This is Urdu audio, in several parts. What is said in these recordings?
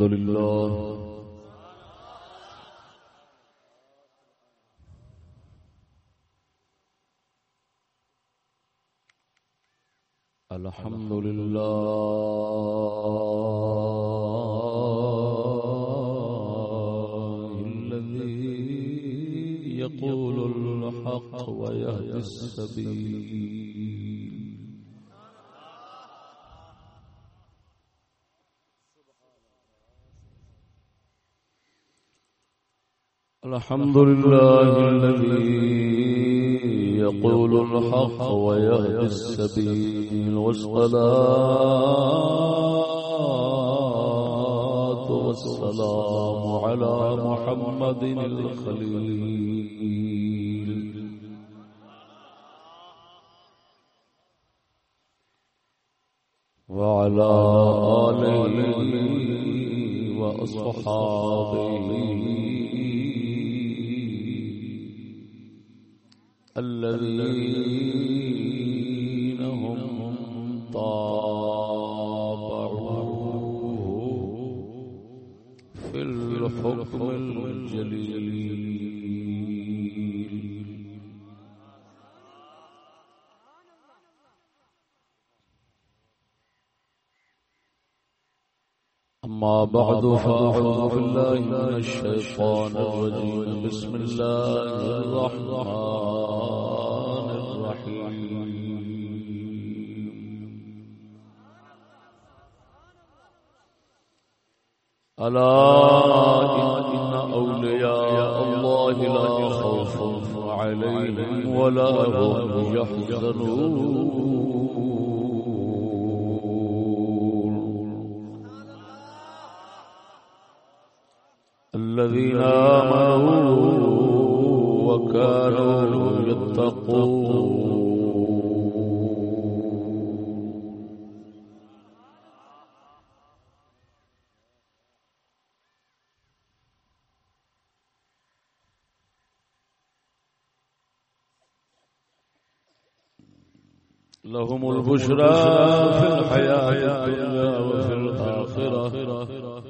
الحمد لله. الحمد لله الذي يقول الحق ويهدي السبيل. الحمد لله الذي يقول الحق ويهدي السبيل والصلاة والسلام على محمد الخليل. وعلى آله وأصحابه الذين هم طابعوه في الحكم أما بعد فأعوذ بالله من الشيطان الرجيم. بسم الله الرحمن الرحيم. ألا إن أولياء الله لا خوف عليهم ولا هم يحزنون. الذين آمنوا وكانوا يتقون. لهم البشرى في الحياة الدنيا وفي الآخرة.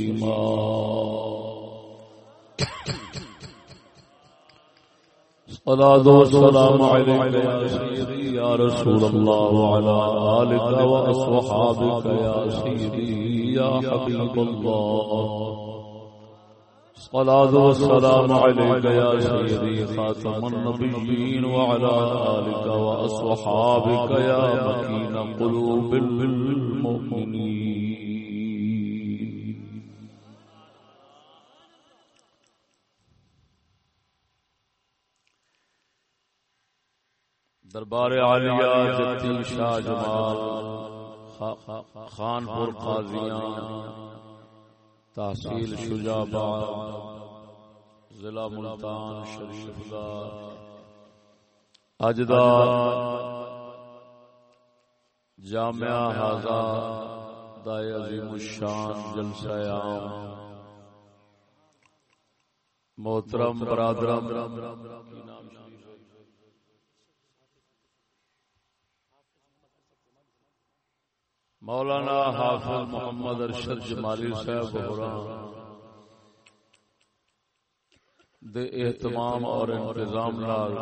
صلاة والسلام عليك يا سيدي يا رسول الله وعلى آلك وأصحابك يا سيدي يا حبيب الله. صلاة والسلام عليك يا سيدي خاتم النبيين وعلى آلك وأصحابك يا مكين قلوب المؤمنين. دربار عالیہ جتی شاہ جمال خان پور قاضیاں، تحصیل شجاباد ضلع ملتان شریف دا اج جامعہ ہاضا دا عظیم الشان جلسہ عام۔ محترم برادرم مولانا حافظ محمد ارشد جمالی صاحب دے اہتمام اور انتظام نال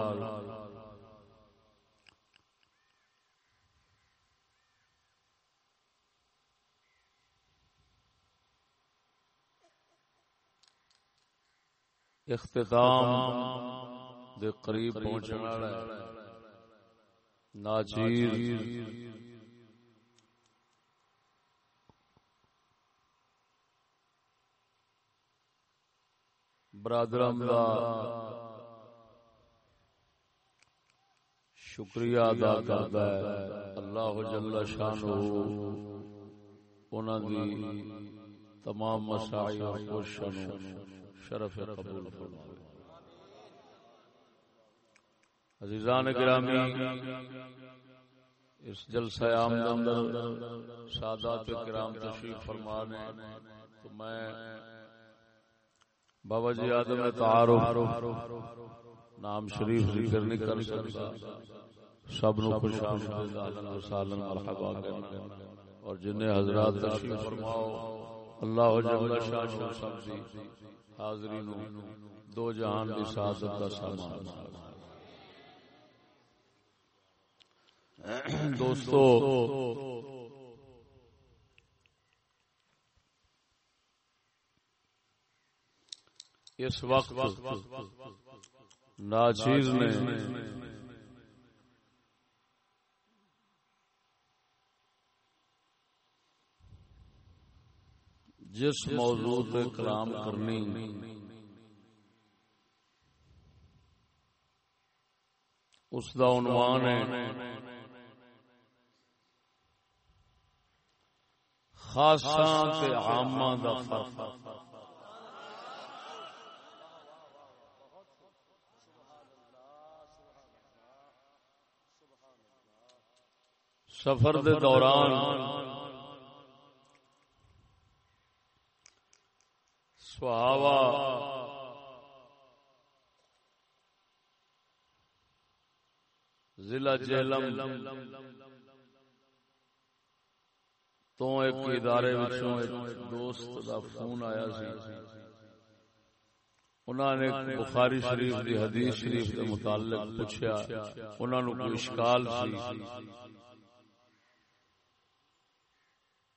اختتام دے قریب پہنچنے والا ہے دا شکریہ ادا کرتا ہے۔ اللہ جل شانہ انہاں دی تمام مسائل و کوششاں شرف قبول فرمائے۔ عزیزان گرامی، اس جلسہ عام اندر سادات کرام تشریف فرما نے تو میں بابا جی آدم تعارف نام شریف ذکر نہیں کر سکتا۔ سب نو خوش آمدید اهلا وسهلا مرحبا کرنا۔ اور جنہیں حضرات تشریف فرماؤ اللہ جل شان سب دی۔ حاضرین دو جہان دی سعادت دا سامان۔ دوستو اس وقت ناچیز نے جس موضوع پہ کلام کرنی اس کا عنوان ہے خاصاں تے عاماں دا فرق۔ سفر دے دوران صحابہ ضلع جہلم تو ایک ادارے وچوں ایک دوست دا فون آیا سی۔ انہاں نے بخاری شریف دی حدیث شریف دے متعلق پوچھا انہاں نو کوئی اشکال سی۔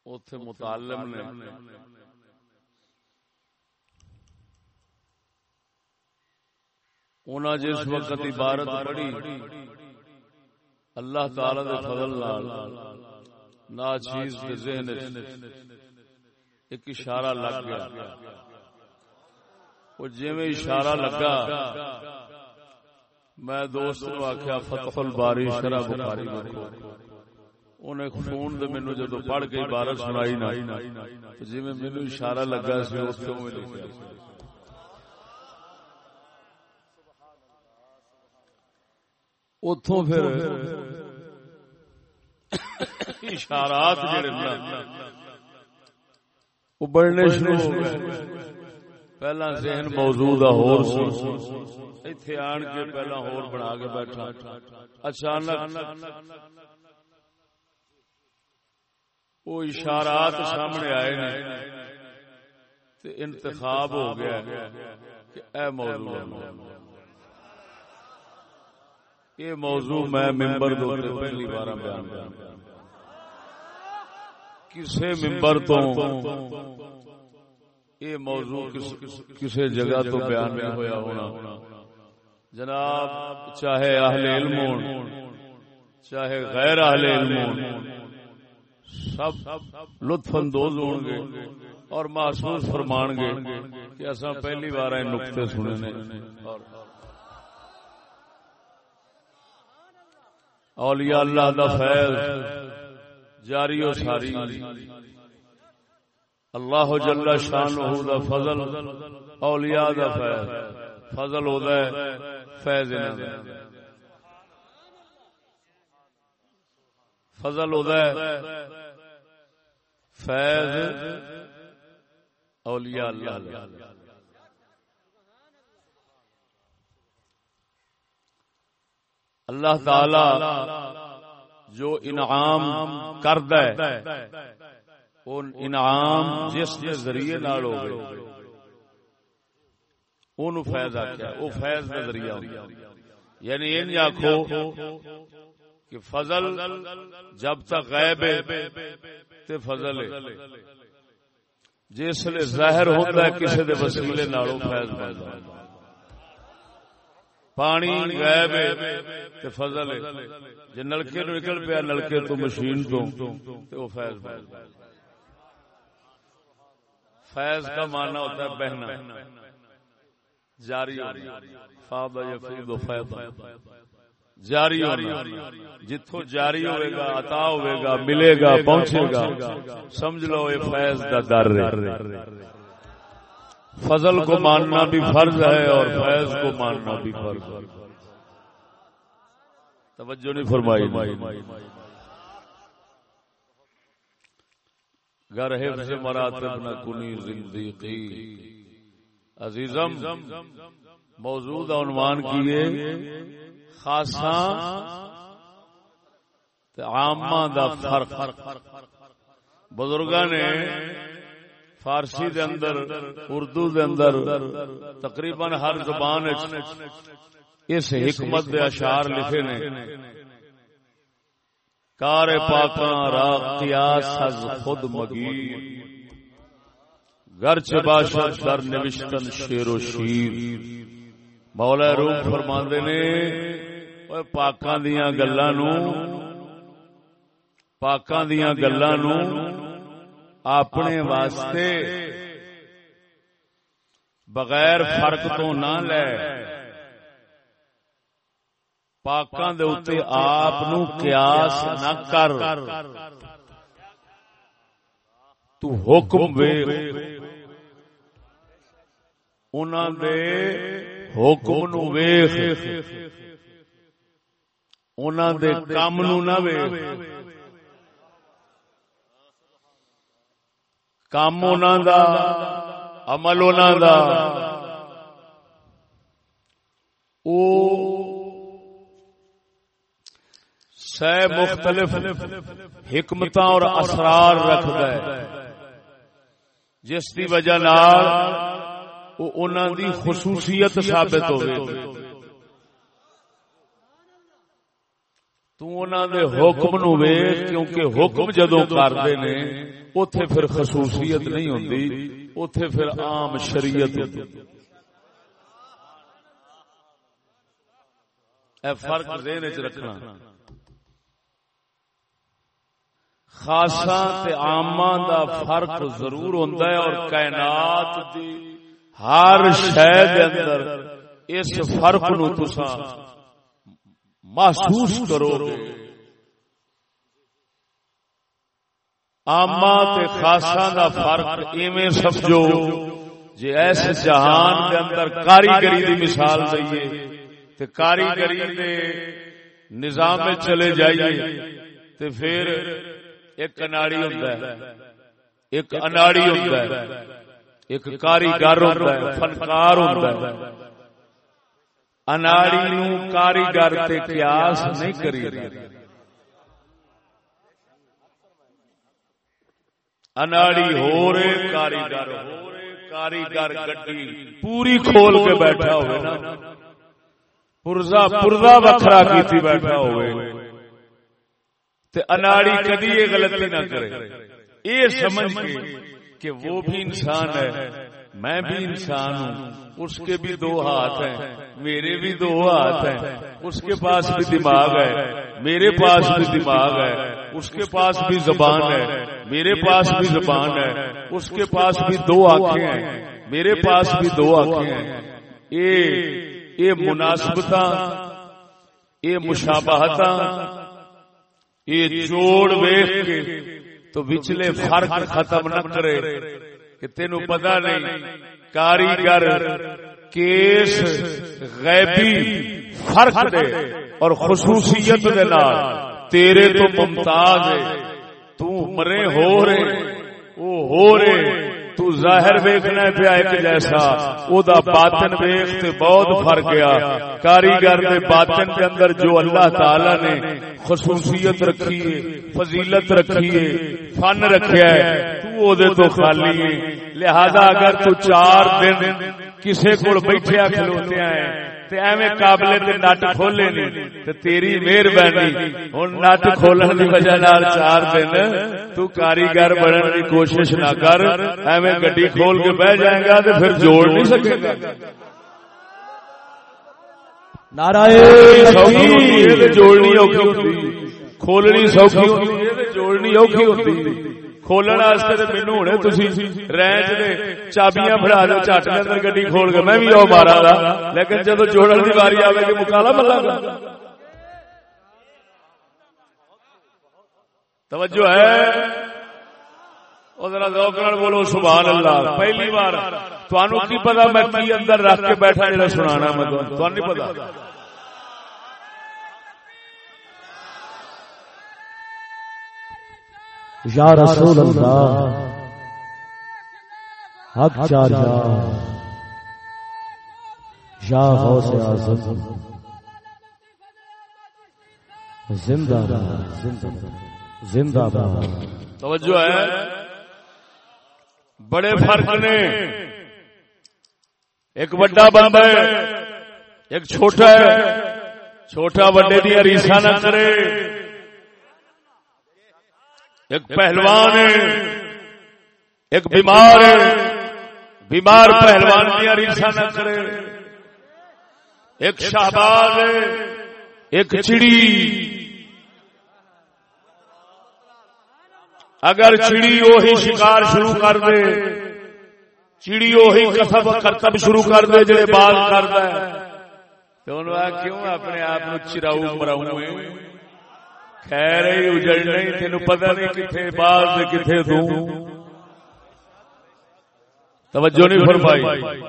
اوتھے متعلم نے۔ انہاں جس وقت عبارت پڑھی۔ اللہ تعالی دے فضل نال۔ نا چیز کے ذہن ایک اشارہ لگ گیا۔ وہ جی میں اشارہ لگا۔ میں دوست نو آخیا فتح الباری شرح بخاری دیکھو انہیں فون دے مینو جدو پڑھ کے عبارت سنائی نہ جی میں مینو اشارہ لگا سی اس میں لکھا اتوں پھر اشارات جڑے وہ بڑھنے شروع ہو گئے۔ پہلا ذہن موضوع ہور ایتھے آن کے پہلا ہور بنا کے بیٹھا۔ اچانک وہ اشارات سامنے آئے نے انتخاب ہو گیا کہ اے موضوع یہ موضوع میں ممبر دو پہلی بار بیان کر کسی ممبر تو یہ موضوع کسی جگہ تو بیان نہیں ہویا ہونا۔ جناب، چاہے اہل علم ہون چاہے غیر اہل علم ہون سب لطف اندوز ہون گے اور محسوس فرمان گے کہ اصا پہلی بار نقطے سنے نے۔ اولیاء اللہ دا فیض جاری و ساری۔ اللہ جل شانہ دا فضل اولیاء دا فیض۔ فضل ہوتا ہے فیض انہاں فضل ہوتا ہے فیض اولیاء اللہ۔ اللہ تعالی جو انعام کرد انعام جس کے ذریعے نال ہو اون فیض آخیا وہ فیض کا ذریعہ یعنی یہ نہیں آخو کہ فضل جب تک غیب ہے تے فضل ہے۔ جس لیے ظاہر ہوتا ہے کسی دے وسیلے نالوں فیض جائے پانی غائب تے فضل ہے۔ جے نلکے نو نکل پیا نلکے تو مشین تو تے وہ فیض فیض کا معنی ہوتا ہے بہنا۔ جاری فاض یفید فیض۔ جاری ہونا۔ جتھوں جاری ہوئے گا عطا ہوئے گا ملے گا پہنچے گا۔ سمجھ لو یہ فیض کا در فضل کو ماننا بھی فرض ہے اور فیض کو ماننا بھی فرض ہے۔ توجہ نہیں فرمائی۔ گر حفظ مراتب نہ کنی زندگی۔ عزیزم موجود عنوان کیے۔ خاصا عامہ دا فرق. بزرگاں نے فارسی دے اندر، اردو دے اندر تقریباً ہر زبان اس حکمت دے اشعار لکھے نے، کار پاکاں را قیاس از خود مگی گرچ باشد در نوشتن شیر و شیر۔ مولا روح فرماندے نے اوے پاکاں دیاں گلاں نو پاکاں دیاں گلاں نو اپنے واسطے بغیر فرق تو نہ لے پاکاں دے اوتے آپ نو قیاس نہ کر تو حکم وے انہاں دے حکم نو ویکھ انہاں دے کام نو نہ ویکھ کام انہاں دا عمل انہاں دا او سہ مختلف حکمت اور اسرار رکھد جس کی وجہ دی خصوصیت ثابت ہوئے تو دے حکم نو ویخ کیونکہ حکم جدو کرتے نے اتے پھر خصوصیت نہیں ہوتی اتے پھر عام شریعت۔ اے فرق ذہن چ رکھنا۔ خاصا تے عامہ دا فرق ضرور ہوندا ہے اور کائنات دی ہر شے دے اندر اس فرق نو تساں محسوس کرو گے۔ تے خاصا دا فرق ایویں سمجھو جے ایس جہان دے اندر کاریگری دی مثال دئیے تے کاریگری دے نظام میں چلے جائیے تے پھر ایک اناڑی ہوتا ہے۔ ایک اناڑی ہوتا ہے۔ ایک کاریگر ہوتا ہے فنکار ہوتا ہے۔ اناڑی نو کاریگر تے قیاس نہیں کری اناڑی ہو رہے کاریگر ہو رہے کاریگر گڈی پوری کھول کے بیٹھا ہوئے نا پرزا پرزا وکھرا کیتی بیٹھا ہوئے تے اناڑی کدی یہ غلطی نہ کرے یہ سمجھ کے کہ وہ بھی انسان ہے میں بھی انسان ہوں اس کے بھی دو ہاتھ ہیں میرے بھی دو ہاتھ ہیں اس کے پاس بھی دماغ ہے میرے پاس بھی دماغ ہے اس کے پاس بھی زبان ہے میرے پاس بھی زبان ہے اس کے پاس بھی دو آنکھیں ہیں میرے پاس بھی دو آنکھیں ہیں یہ مناسبت یہ مشابہت یہ جوڑ ویخ کے تو بچلے فرق ختم نہ کرے۔ کہ تینو پتا نہیں کاریگر کیس غیبی فرق دے اور خصوصیت دے نال تیرے تو ممتاز ہے تو مرے ہو رہے وہ ہو رہے تو ظاہر ویکھنا پیا ایک جیسا او دا باطن ویکھ تے بہت فرق گیا کاریگر دے باطن دے اندر جو اللہ تعالی نے خصوصیت رکھی ہے، فضیلت رکھی ہے، فن رکھیا ہے، تو او دے تو خالی ہے۔ لہذا اگر تو چار دن کسے کول بیٹھیا کھلوتیا ہے تے ایویں قابل تے نٹ کھولے نہیں تے تیری مہربانی۔ ہن نٹ کھولن دی وجہ نال چار دن تو کاریگر بنن دی کوشش نہ کر ایویں گڈی کھول کے بیٹھ جائے گا تے پھر جوڑ نہیں سکے گا۔ نعرہ جوڑنی اوکھی ہوتی کھولنی سوکھی ہوتی جوڑنی اوکھی ہوتی کھولن واسطے مینو ہونے تھی رینچ دے چابیاں دو چٹ کے اندر گڈی کھول کے میں بھی آؤ مارا گا لیکن جب جوڑن کی واری گی مکالا ملا توجہ ہے بولو سبحان اللہ پہلی بار تہن کی پتا میں کی اندر رکھ کے بیٹھا جا سنا میں نہیں پتا یا رسول اللہ۔ حق چار یا۔ غوث اعظم۔ زندہ باد زندہ باد توجہ ہے۔ بڑے فرق نے۔ ایک بڑا بندہ ہے۔ ایک چھوٹا ہے۔ چھوٹا بڑے دیا ریسا نہ کرے۔ ایک پہلوان ہے ایک بیمار ہے۔ بیمار پہلوان دیا ریسا نہ کرے۔ ایک شہباز ہے ایک چڑی۔ اگر چڑی وہی شکار شروع کر دے۔ چڑی وہی کسب کرتب شروع کر دے جڑے بال کرتا ہے کیوں اپنے آپ چراؤ مراؤ خیر ہی اجڑ نہیں تین پتا نہیں کتنے بال کتنے دوں۔ توجہ نہیں فرمائی۔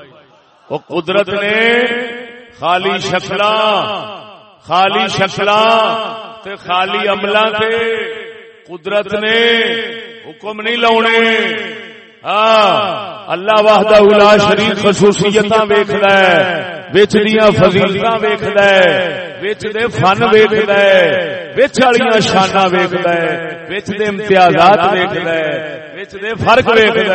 وہ قدرت نے خالی شکل خالی شکل خالی عملہ تے قدرت نے حکم نہیں لاؤنے۔ ہاں اللہ واہدہ الا شریف خصوصیت ویکد بچ دیا فضیلت ویکد بچ دے فن ویکد بچ والی شانا ویکد بچ دے امتیازات ویکد بچ دے فرق ویکد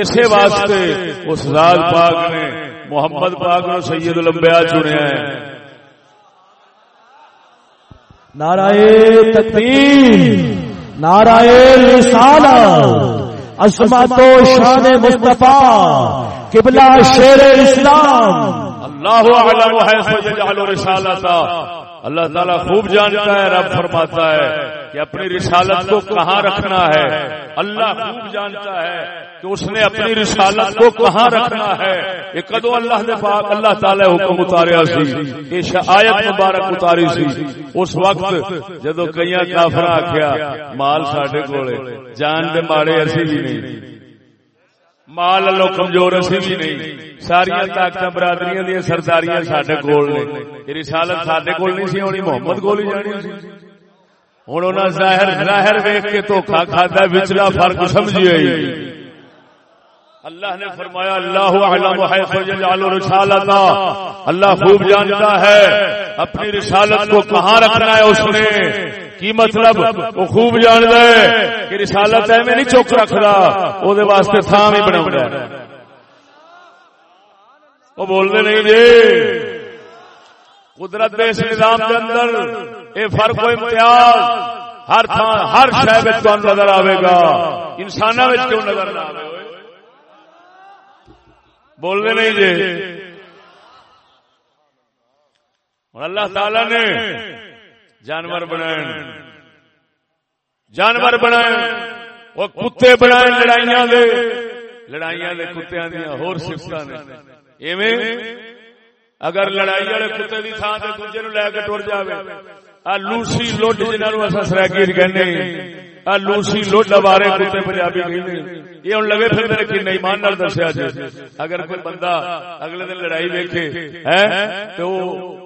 اسی واسطے اس ذات پاک نے محمد پاک نو سید لمبیا چنیا ہے۔ نعرہ تکبیر، نعرہ رسالہ عظمت و شان مصطفیٰ قبلہ شیر اسلام۔ اللہ اعلم حیث یجعل رسالتا۔ اللہ تعالیٰ خوب جانتا ہے، رب فرماتا ہے کہ اپنی رسالت کو کہاں رکھنا ہے؟ اللہ خوب جانتا ہے کہ اس نے اپنی رسالت کو کہاں رکھنا ہے۔ یہ کدو اللہ نے پاک، اللہ تعالی حکم اتاریا سی یہ آیت مبارک اتاری سی۔ اس وقت جدو کئی کافر آخیا مال سڈے کول جان دے ماڑے اسی بھی نہیں۔ مال لو کمزور اسی بھی نہیں ساری طاقت برادری دیا سرداریاں سڈے کول نے رسالت سڈے کول نہیں سی ہونی محمد کول ہی جانی سی ہوں انہیں ظاہر ظاہر ویک کے دھوکھا کھاتا وچلا فرق سمجھی اللہ نے فرمایا اللہ علم حیث یجعل رسالتا اللہ خوب جانتا ہے اپنی رسالت کو کہاں رکھنا ہے اس نے کی مطلب؟ وہ خوب جان ہے کہ رسالت ہے میں نہیں چوک رکھ رہا دے واسطے تھام ہی بنا ہے وہ بولتے نہیں جی قدرت دے اس نظام کے اندر اے فرق و امتیاز ہر تھان ہر شہر نظر آئے گا انسانوں کیوں نظر نہ آئے بولنے نہیں جی اللہ تعالی نے جانور بنائیں۔ جانور بنائیں۔ وہ کتے بنائیں لڑائیاں دے۔ لڑائیاں دے کتیاں دیا۔ ہور سفت نے ایویں اگر لڑائی والے کتے کی تھان سے دوجے نو لے کے ٹر جائے آ لوسی لوڈ جنہوں اصا سرگیر کہنے آ لوسی لوڈ بارے کتے پنجابی کہنے یہ ہوں لگے پھر میرے کن ایمان نال دسیا جی اگر کوئی بندہ اگلے دن لڑائی ویکھے تو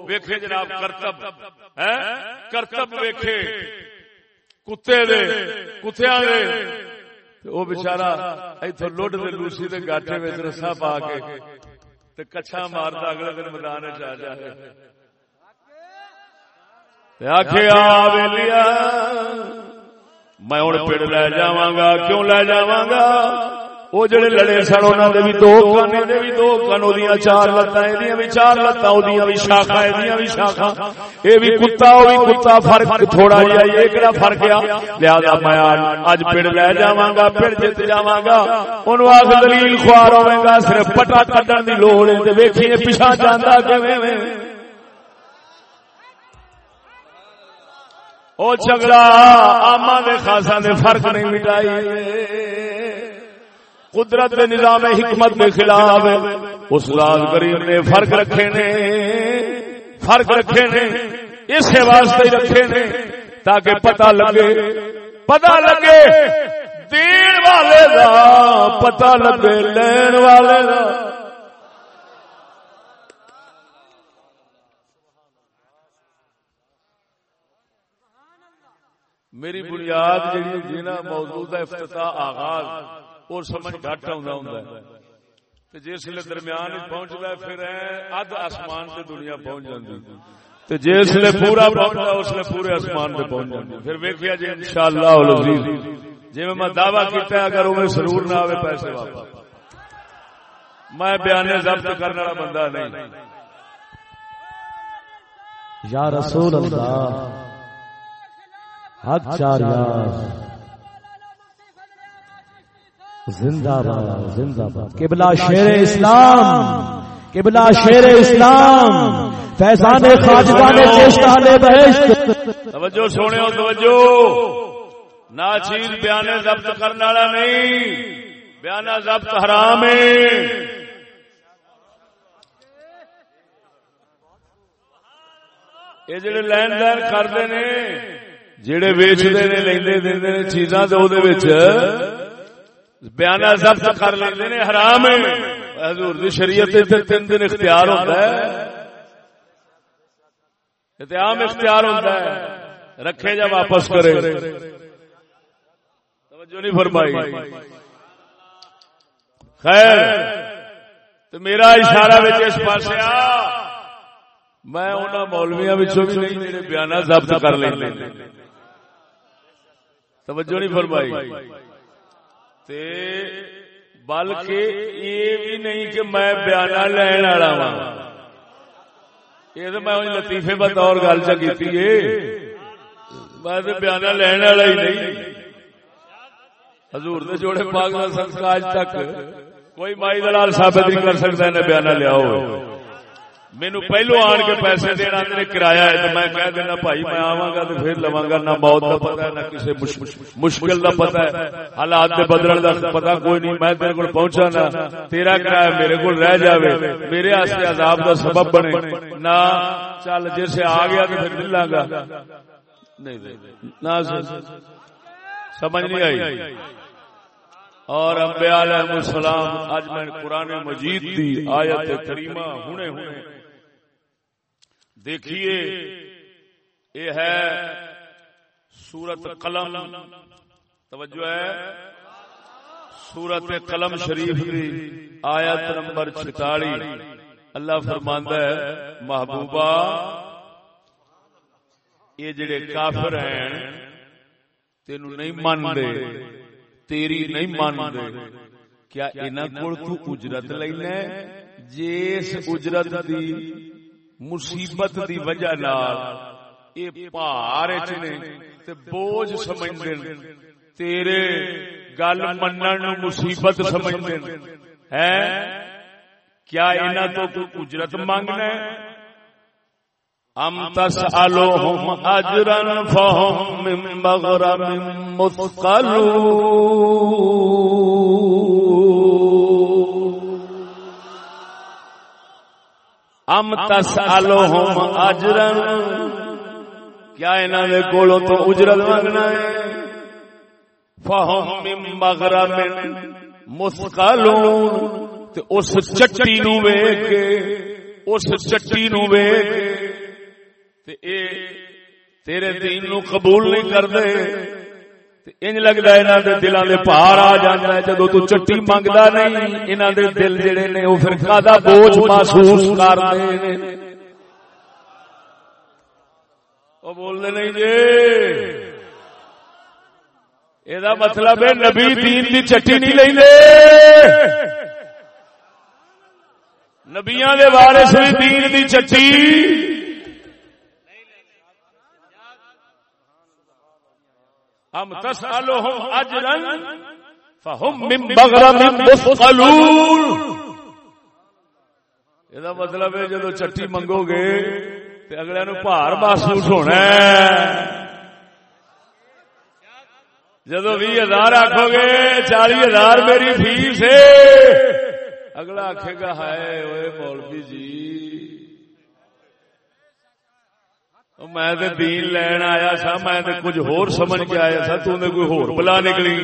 ویکھے جناب کرتب کرتب ویکھے۔ کتے دے کتیا دے۔ وہ بچارا اتو لوڈ دے لوسی دے گاٹے میں رسا پا کے کچھا مارتا اگلے دن میدان چ جائے میں ہوں پیڑ لے جا کیوں لے جا وہ جڑے لڑے سن انہوں نے بھی دو کن بھی دو کن وہ چار لتاں بھی چار لتاں بھی شاخا بھی شاخا یہ بھی کتا وہ بھی کتا فرق تھوڑا جہا یہ کہڑا فرق آ لہذا میں اج پیڑ لے جاواں گا پیڑ جت جاواں گا اونوں آگ دلیل خوار ہوے گا صرف پٹا کڈن دی لوڑ ہے تے ویکھیے پیچھے جاندا کیویں او جھگڑا آما دے خاصا دے فرق نہیں مٹائی۔ قدرت دے نظام حکمت کے خلاف اس لال کریم نے فرق رکھے نے۔ فرق رکھے نے۔ اس واسطے رکھے نے۔ تاکہ پتہ لگے۔ پتہ لگے۔ دین والے دا، پتہ لگے۔ لین والے دا۔ میری بنیاد جی جنا موضوع کا افتتاح آغاز اور سمجھ گھٹ آ جس درمیان پہنچتا پھر اد آسمان سے دنیا پہنچ جاتی جس لیے پورا پہنچتا اس لیے پورے آسمان سے پہنچ جاتی پھر ویکیا جی ان شاء اللہ جی میں دعوی کیا اگر وہ سرور نہ آئے پیسے واپس۔ میں بیان ضبط کرنے والا بندہ نہیں۔ یا رسول اللہ حق چار یار۔ زندہ باد زندہ باد۔ قبلہ شیر اسلام قبلہ شیر اسلام۔ فیضان خاجوان چیشتان بہشت۔ توجہ سونے ہو توجہ۔ نا چیز بیان ضبط کرنے والا نہیں۔ بیان ضبط حرام ہے۔ یہ جڑے لین دین کرتے ہیں جڑے ویچتے نے لیندے دیندے نے چیزاں تے او وچ بیانہ ضبط کر لیندے نے حرام ہے حضور دی شریعت تے تین دن اختیار ہوندا ہے اتیام اختیار ہوندا ہے رکھے جا واپس کرے توجہ نہیں فرمائی خیر تو میرا اشارہ وچ اس پاسے آ میں انہاں مولویاں وچوں بھی نہیں میرے بیانہ ضبط کر لیندے توجہ نہیں فرمائی۔ تے بلکہ یہ بھی نہیں کہ میں بیانہ لین والا وا یہ تو میں لطیفے بطور گل چی میں بیانہ لین والا ہی نہیں۔ حضور دے جوڑے پاک سنسکار تک کوئی مائی دلال ثابت نہیں کر سکتا ہے بیانہ لیا ہو مینو پہلو آن کے پیسے دینا نے کرایہ ہے تو میں کہہ دینا بھائی میں آواں گا تو پھر لواں گا نہ موت کا پتا ہے نہ کسی مشکل کا پتا ہے حالات کے بدلن کا پتا کوئی نہیں میں تیرے کو پہنچا نہ تیرا کرایہ میرے کو رہ جاوے میرے واسطے عذاب کا سبب بنے نہ چل جیسے آ گیا تو پھر مل گا نہیں نہ سمجھ نہیں آئی اور انبیاء علیہ السلام اج میں قرآن مجید دی آیت کریمہ ہونے ہونے دیکھیے، یہ ہے سورت قلم۔ توجہ ہے۔ سورت قلم شریف کی آیت نمبر چھتالی۔ اللہ فرماندہ ہے محبوبہ یہ جڑے کافر ہیں، تینو نہیں مان دے تیری نہیں مان دے کیا انہاں کول تو اجرت لینا ہے؟ جس اجرت دی مصیبت دی وجہ نال اے پہاڑ نے تے بوجھ سمجھدے تیرے گل منن نو مصیبت سمجھدے ہیں کیا انہاں تو کوئی اجرت مانگنا ہے؟ ام تسالوہم اجرا فہم من مغرم مثقلون۔ ام تس آلو اجرن۔ کیا انہوں نے کولوں تو اجرت منگنا ہے؟ فہم من مغرم مسکالون تے اس چٹی نو ویکھ کے، اس چٹی نو ویکھ تے اے تیرے دین نو قبول نہیں کردے۔ انج لگتا ہے انہوں دے دلوں دے پہاڑ آ جانا ہے جدو تو چٹی منگتا نہیں انہوں دے دل جڑے نے وہ پھر کھادا بوجھ محسوس کرتے وہ بولتے نہیں جی یہ مطلب ہے نبی دین دی چٹی نہیں لیں نبیاں دے وارث بھی دین دی چٹی ہم تسالوہم اجرن فہم من مغرم مثقلون. یہ مطلب ہے جدو چٹی منگو گے تے اگلے نو بھار محسوس ہونا ہے جدو بھی ہزار آخو گے چالی ہزار میری فیس ہے اگلا آخے گا ہائے اوے مولوی جی میں تے دین لین آیا سا میں تے کچھ ہور سمجھ کے آیا سا تو نے کوئی ہور بلا نکلی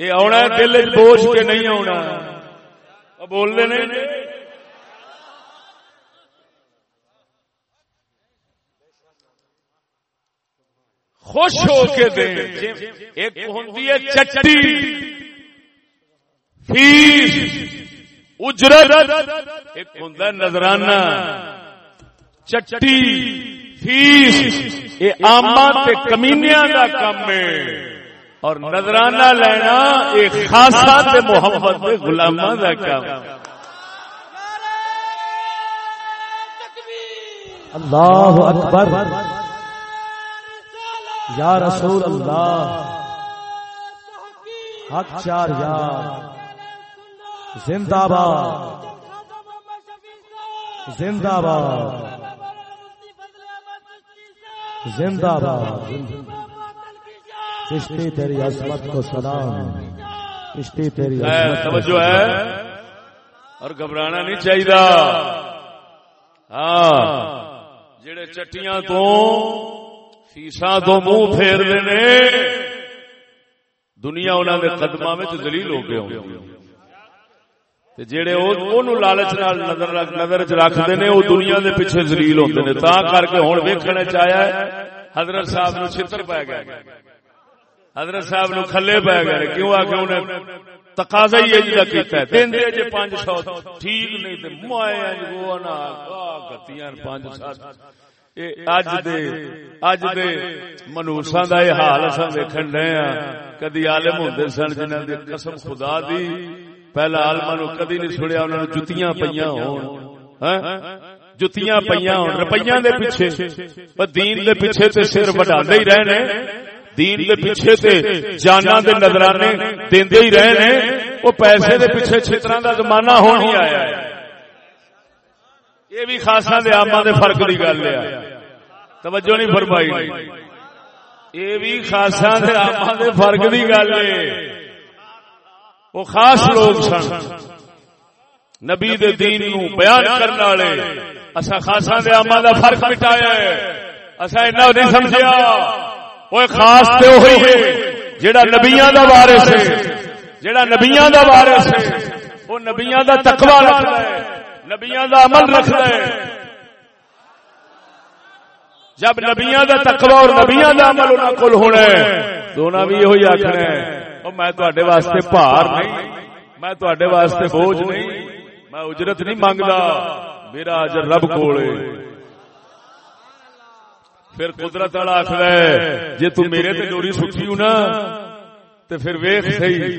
یہ آنا ہے دل بوجھ کے نہیں آنا بولنے نہیں خوش ہو کے دیں ایک ہوتی ہے چٹی فیس اجرت ایک ہوں نظرانہ چٹی فیس یہ آما کمینیا کا کم ہے۔ اور نظرانہ لینا ایک خاصا محمد غلامہ کا کام اللہ اکبر۔ یا رسول اللہ۔ حق چار یار۔ زندہ باد۔ زندہ باد۔ زندہ باد. چشتی تیری عصمت کو سلام. چشتی تیری توجہ ہے؟ اور گھبرانا نہیں چاہیے ہاں جڑے چٹیاں تو فیسا تو منہ پھیر نے دنیا انہوں نے قدمہ میں دلیل ہو گئے ہوں جڑے لالچ نظر نظر چ رکھتے ہیں وہ دنیا کے پیچھے زلیل ہوتے ہیں تا کر کے ہوں ویکنے چاہیا حضرت صاحب نو چھتر پی گیا حضرت صاحب نو کھلے پی گئے۔ کیوں آ کے انہیں تقاضا ہی جی کیتا ہے؟ دین دے جے 500 ٹھیک نہیں تے مایا وہ نا گتیاں 500 اج دے اج دے منوساں دا یہ حال اساں ویکھن رہے ہاں۔ کدی عالم ہوندے سن جنہاں دی قسم خدا دی پہلا عالماں نو کدی نہیں سنیا، انہاں نو جُتیاں پیاں ہون۔ ہاں؟ جُتیاں ہون روپیاں دے پیچھے۔ دین دے پیچھے تے سر وڈاندے ہی رہنے۔ دین دے پیچھے تے جاناں دے نظرانے دیندے ہی رہنے۔ او پیسے دے پیچھے چھتراں دا زمانہ ہون ہی آیا ہے۔ یہ بھی خاصا دے آما دے فرق دی گل ہے۔ توجہ نہیں فرمائی۔ یہ بھی خاصا دے آما دے فرق دی گل ہے۔ وہ خاص لوگ سن۔ نبی دے دین نو بیان کرنے والے اسا خاصا دے آما دا فرق مٹایا ہے۔ اسا اینا نہیں سمجھیا۔ وہ خاص تے وہی ہے جیڑا نبیاں دا وارث ہے۔ جیڑا نبیاں دا وارث ہے۔ وہ نبیاں دا تقوی رکھدا ہے۔ نبیاں دا عمل رکھدا ہے۔ جب نبیاں دا تقوی اور نبیاں دا عمل انہاں کول ہونا ہے تو انہاں بھی یہی آکھنا ہے۔ او میں تواڈے واسطے بھار نہیں میں تواڈے واسطے بوجھ نہیں میں اجرت نہیں مانگدا میرا اجر رب کول ہے پھر قدرت والا آخر جی تو میرے تے ڈوری سٹھی ہوں نا تو پھر ویخ صحیح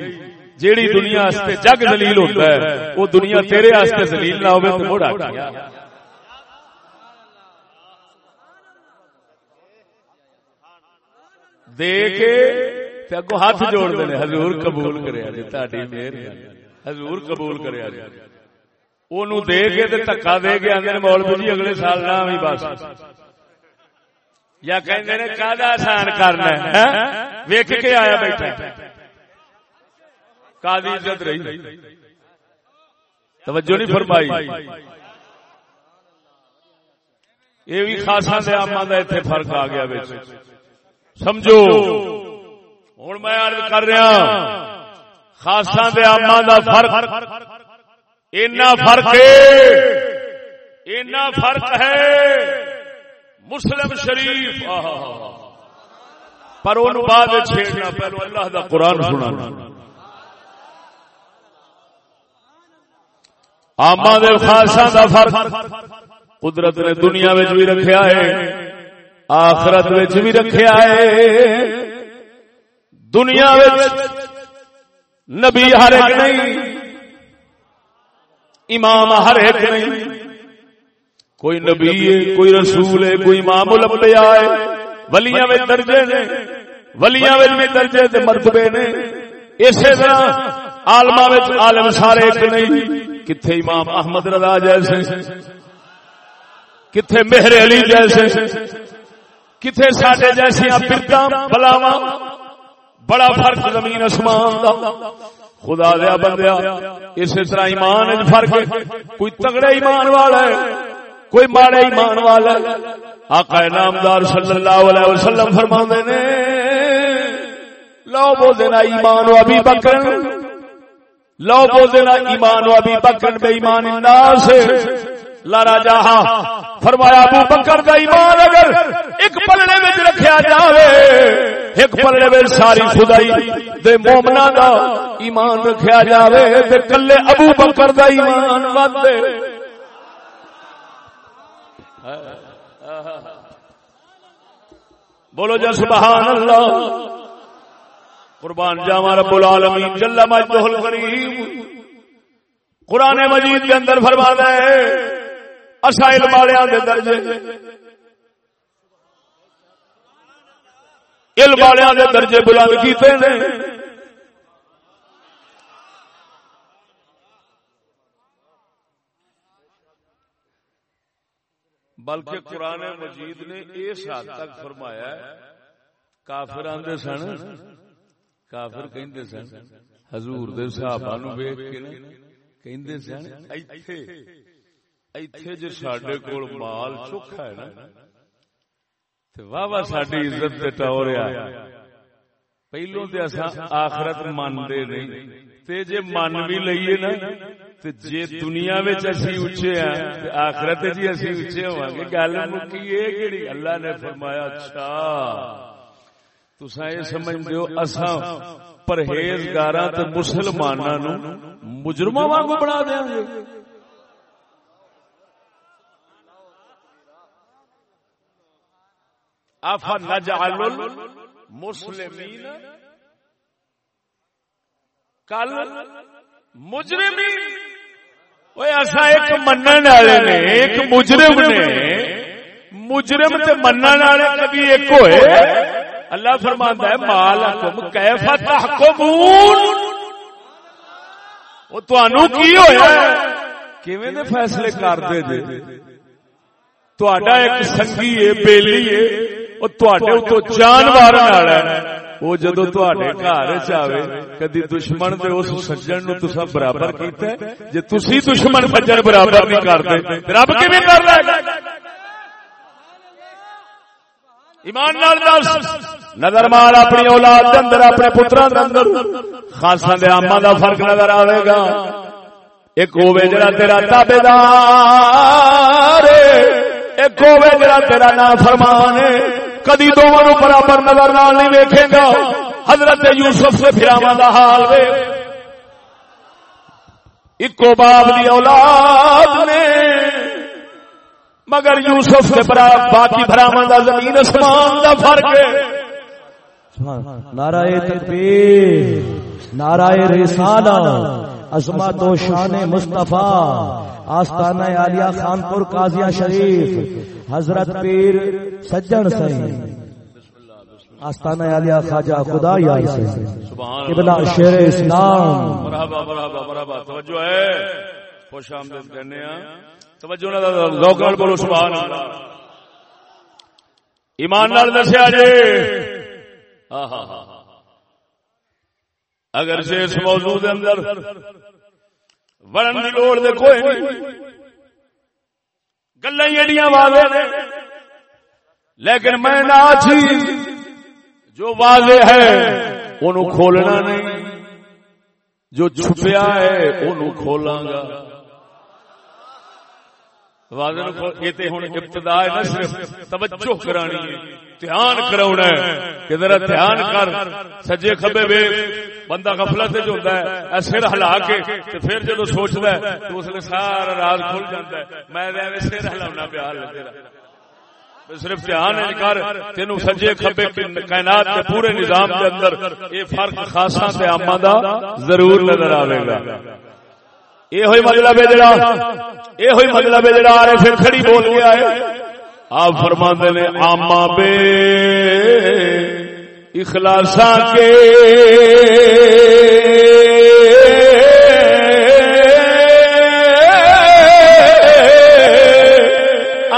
جیڑی دنیا جگ دلیل ہوتا ہے وہ دنیا تیرے دلیل نہ ہوئے تو مڑ دے کے اگو ہاتھ جوڑ دے حضور قبول جی مہر حضور قبول کرے جی وہ دے کے دکا دے کے آدھے مولوی جی اگلے سال نہ بس۔ یا کہندے نے کادا آسان کرنا ہے ویکھ کے آیا بیٹھا کادی عزت رہی۔ توجہ نہیں فرمائی۔ یہ بھی خاصا دے آما دا ایتھے فرق آ گیا سمجھو۔ ہوں میں عرض کر رہا خاصا دے آما دا فرق اینا فرق ہے اینا فرق ہے مسلم شریف پر ان بعد چھیڑنا پہلو اللہ دا قرآن سنانا آما دے خاصا دا فرق قدرت نے دنیا میں بھی رکھیا ہے آخرت میں بھی رکھیا ہے دنیا نبی ہر ایک نہیں، امام ہر ایک نہیں۔ کوئی نبی ہے، کوئی رسول ہے، کوئی امام الانبیاء ہے۔ ولیاں میں درجے نے، ولیاں میں درجے تے مرتبے نے۔ اسی طرح عالما عالم سارے ایک نہیں۔ کتھے امام احمد رضا جیسے، کتھے مہر علی جیسے، کتھے ساڈے جیسے پرتا بلاوا بڑا فرق زمین اسمان دا۔ خدا دیا بندیا، اسی طرح ایمان فرق کوئی تگڑا ایمان والا ہے، کوئی ماڑے ایمان والا ہے۔ آقا نامدار صلی اللہ علیہ وسلم فرما نے، لو بو دینا ایمان و ابھی بکر۔ لو بو دینا ایمان و ابھی بکر بے ایمان الناس۔ لارا جہاں فرمایا، ابو بکر کا ایمان اگر ایک پلڑے میں رکھیا جاوے، ایک پلڑے میں ساری خدائی دے مومنا دا ایمان رکھیا جاوے، تے کلے ابو بکر دا ایمان ود بولو جا، سبحان اللہ۔ قربان جاوا رب العالمین، جل مجدہ الکریم قرآن مجید کے اندر فرما ہے اصا علم والے دے درجے۔ علم والے دے درجے بلند کیتے نے۔ بلکہ قرآن مجید نے اس حد تک فرمایا کافر آدھے سن، کافر کہندے سن۔ حضور دے صحابہ نو ویکھ کے کہندے سن، ایتھے ایتھے جو ساڈے کول مال چوکھا ہے نا تے واہ واہ ساڈی عزت تے ٹوریا پہلو تے اساں آخرت ماندے نہیں تے جے من بھی لئیے نا تے جے دنیا وچ اسی اونچے ہیں تے آخرت جی اسی اونچے ہوواں گے گل مکی اے کیڑی اللہ نے فرمایا اچھا تسا یہ سمجھ دیو اساں پرہیزگاراں تے مسلماناں نو مجرماں وانگو بنا دیاں گے افا نجعل المسلمین کل مجرمین۔ اوے اسا ایک منن والے نے ایک مجرم نے۔ مجرم تے منن والے کبھی ایک ہوئے۔ اللہ فرماندا ہے مالکم کیف تحکمون؟ وہ تانوں کی ہویا کیویں دے فیصلے کردے جے تہاڈا ایک سنگی ہے بیلی ہے۔ تواڈے والا ہے وہ جدو تواڈے گھر آوے کدی دشمن اس سجن نو برابر کیتا ہے جے تسی دشمن سجن برابر نہیں کرتے رب کیویں کر لے گا ایمان نال دس نظر مار اپنی اولاد دے اندر اپنے پتراں دے اندر خاصاں دے دا فرق نظر آوے گا ایک ہوے جڑا تیرا تابعدار ایک ہوے جڑا تیرا نافرمان ہے کدی دونوں برابر نظر نال نہیں ویکھے گا۔ حضرت یوسف سے پھراواں دا حال وے۔ اکو باپ دی اولاد نے۔ مگر یوسف کے باقی براواں دا زمین اسمان دا فرق ہے۔ نعرہ تکبیر نعرہ رسالہ، عظمت و شان مصطفیٰ۔ آستانہ عالیہ خانپور قاضیہ شریف حضرت پیر سجن سنگھ۔ آستانہ عالیہ خواجہ خدا سے قبلہ شیر اسلام۔ مرحبا مرحبا مرحبا۔ توجہ ہے۔ خوش آمدید ہیں۔ توجہ نہ بولو سبحان اللہ۔ ایمان نال دسیا جی اگر سے اس موضوع دے اندر وڑن دی لوڑ دے کوئی نہیں گلاں ایڈیاں واضح نے لیکن میں نہ چیز جو واضح ہے انہوں کھولنا نہیں جو چھپیا ہے انہوں کھولاں گا واضح ابتدا ہے نہ صرف توجہ کرانی ہے دھیان کراؤنا ہے۔ کہ ذرا دھیان کر سجے کھبے وے بندہ غفلت جو ہوتا ہے سر ہلا کے پھر جدو سوچتا ہے تو اس لیے سارا راز کھل جاتا ہے۔ میں سر ہلاؤنا پیار صرف دھیان کر تینو سجے کھبے کائنات کے پورے نظام کے اندر یہ فرق خاصا تے آما دا ضرور نظر آئے گا۔ یہ ہوئی مطلب ہے جڑا یہ ہوئی مطلب ہے جڑا آ رہے پھر کھڑی بول گیا ہے آپ فرما نے آما بے اخلاصا کے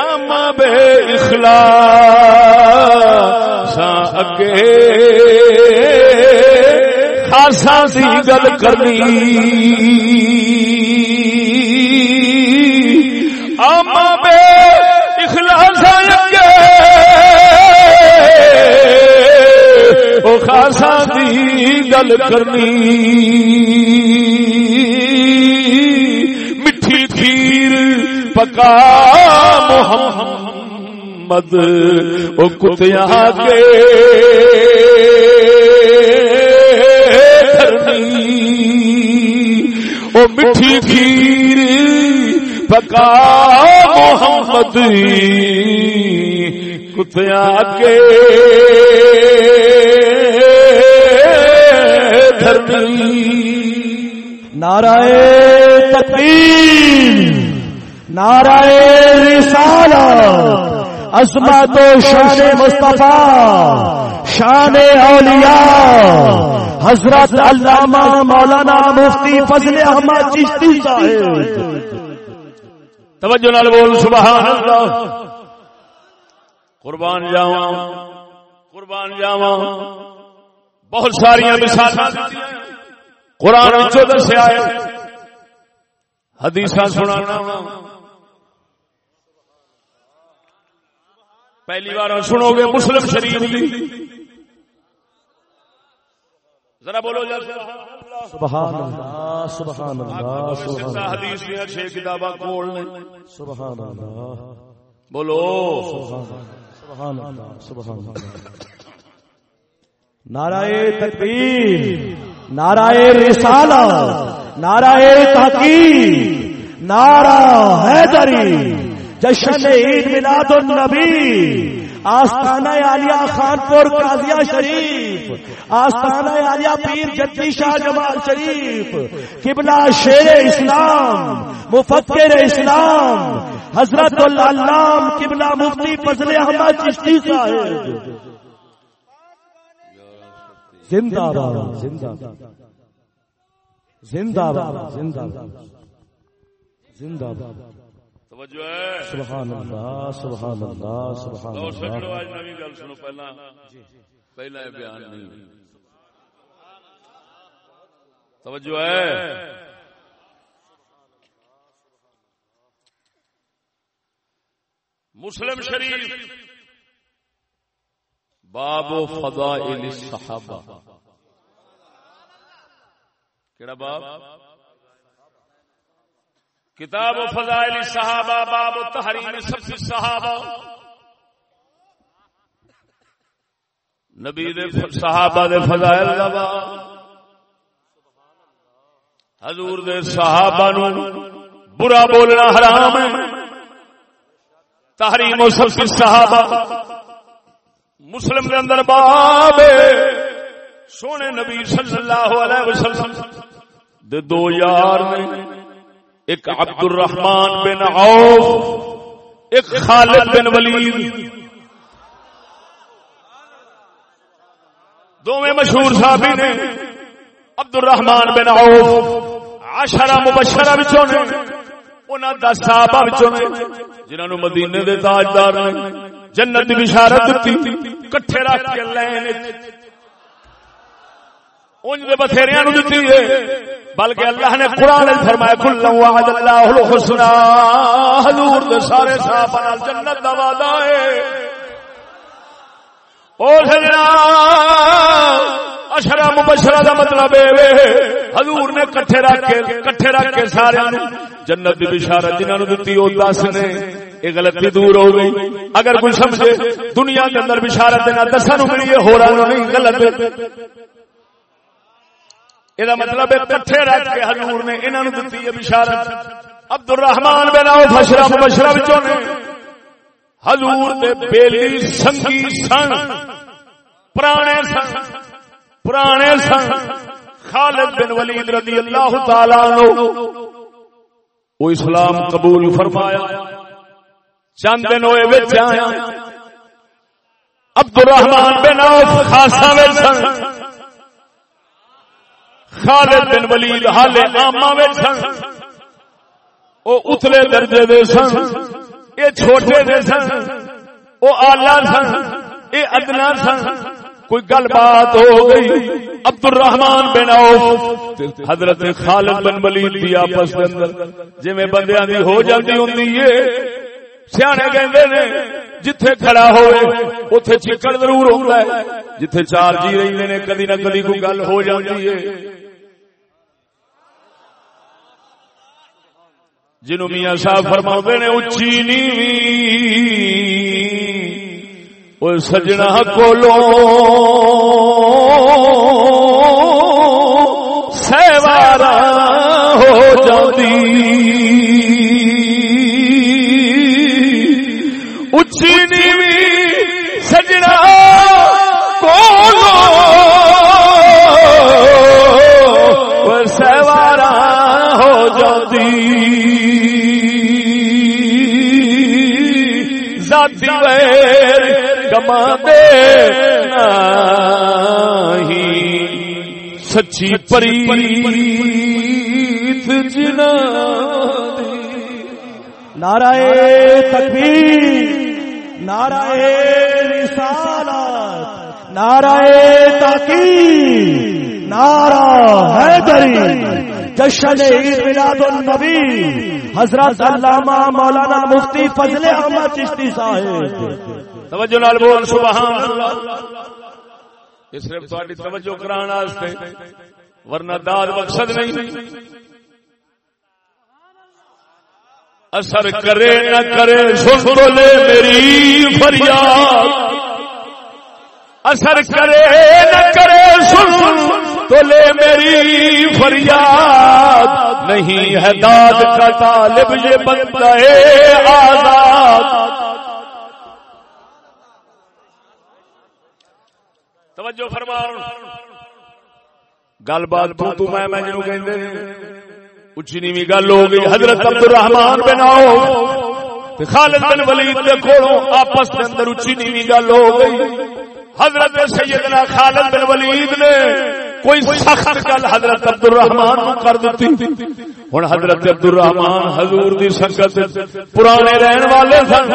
آما بے اخلاصا اگے خاصا سی گل کرنی اگے دی گل کرنی۔ میٹھی کھیر پکا محمد، او کتیا کے او میٹھی کھیر پکا محمد کتیا کے نعرہ تکبیر نعرہ رسالت عظمت و شان مصطفیٰ شان اولیاء حضرت علامہ مولانا مفتی فضل احمد چشتی صاحب۔ توجہ نال بول سبحان اللہ۔ قربان جاواں قربان جاواں۔ بہت ساری مثال قرآن دسیا حدیث سنا پہلی بار سنو گے مسلم شریف کی ذرا بولو سبحان اللہ سبحان اللہ سبحان اللہ۔ حدیث میں چھ کتاباں کھول نے۔ سبحان اللہ۔ بولو۔ سبحان اللہ سبحان اللہ۔ نعرہ تکبیر نعرہ رسالت نعرہ تحقیق نعرہ حیدری جشن عید میلاد النبی آستانہ عالیہ خانپور قاضیہ شریف آستانہ عالیہ پیر جدی شاہ جمال شریف قبلہ شیر اسلام مفکر اسلام حضرت اللہ قبلہ مفتی فضل احمد چشتی صاحب زندہ باد زندہ زندہ باد زندہ زندہ توجہ ہے۔ سبحان اللہ سبحان اللہ سبحان اور اللہ۔ سجڑو آج نوی گل سنو پہلا پہلا یہ بیان نہیں توجہ ہے۔ مسلم شریف۔ باب فضائل الصحابہ۔ کیڑا باب؟ کتاب و فضائل الصحابہ، باب تحریم سب صحابہ۔ نبی دے صحابہ دے فضائل دا باب۔ حضور دے صحابہ نو برا بولنا حرام ہے۔ تحریم و سب صحابہ۔ مسلم کے اندر باب سونے نبی صلی اللہ علیہ وسلم دے دو یار نے، ایک عبد الرحمان بن عوف، ایک خالد بن ولید۔ دونوں مشہور صحابی نے عبد الرحمان بن عوف عشرہ مبشرہ وچوں نے، انہاں دس صحابہ وچوں نے، جنہاں نو مدینے دے تاجدار نے۔ جنت دی بشارت دتی، کٹھے رکھ کے لین اونج دے بتھیریاں نو دتی ہے بلکہ اللہ نے قرآن وچ فرمایا، کل وعد اللہ الحسنى حضور دے سارے صحابہ نال جنت دا وعدہ ہے۔ او سجنا، اشرا مبشرہ دا مطلب اے حضور نے کٹھے رکھ کے، کٹھے رکھ کے سارے جنت دی بشارت جنہاں نو دتی، او دس نے۔ یہ غلطی دور ہو گئی۔ اگر کوئی سمجھے دنیا کے اندر بشارت دینا دسا نو ملی ہو رہا نہیں، غلط یہ مطلب ہے کٹھے رکھ کے حضور نے انہوں نے دتی ہے بشارت عبد الرحمان بن عوف اشرا مبشرہ وچوں نے حضور دے بیلی سنگی سن پرانے سن پرانے سن خالد بن ولید رضی اللہ تعالی عنہ وہ اسلام قبول فرمایا چند دن ہوئے وچ آیا عبد الرحمان بن عوف خاصا وچ سن۔ خالد بن ولید حالے آما وچ سن۔ او اتلے درجے دے سن۔ اے چھوٹے دے سن۔ او آلہ سن۔ اے ادنا سن۔ کوئی گل بات ہو گئی۔ عبد الرحمان بن عوف حضرت خالد بن ولید دی آپس دے اندر۔ جویں بندیاں دی ہو جاندی ہوندی ہے۔ سیانے کہندے نے، جتھے کھڑا ہوئے اتے چکر ضرور ہوتا ہے۔ جتھے چار جی رہتے نے، کدی نہ کدی کوئی گل ہو جاتی ہے۔ جنو میاں صاحب فرما نے اچھی نیوی سجنا کولو سہوارا ہو جاتی کما دے سچی پری جنا نعرہ تکبیر، نعرہ رسالت، نعرہ تاکید، نعرہ حیدری۔ جشن عید میلاد النبی حضرت علامہ مولانا مفتی فضل احمد چشتی صاحب۔ توجہ نال بول، سبحان اللہ۔ یہ صرف تہاڈی توجہ کران واسطے، ورنہ داد مقصد نہیں۔ اثر کرے نہ کرے، سن تو لے میری فریاد۔ اثر کرے نہ کرے، سن تو لے میری فریاد۔ نہیں ہے داد کا طالب، یہ بندہ آزاد۔ توجہ فرما گل بات تو تو میں میں جنوں کہندے اچھی نیوی گل ہو گئی۔ حضرت عبد الرحمان بن عوف خالد بن ولید دے کولوں آپس دے اندر اچھی نیوی گل ہو گئی۔ حضرت سیدنا خالد بن ولید نے کوئی سخت گل حضرت عبد الرحمان کر دیتی ہوں حضرت عبد الرحمان حضور دی سنگت پرانے رہن والے سن۔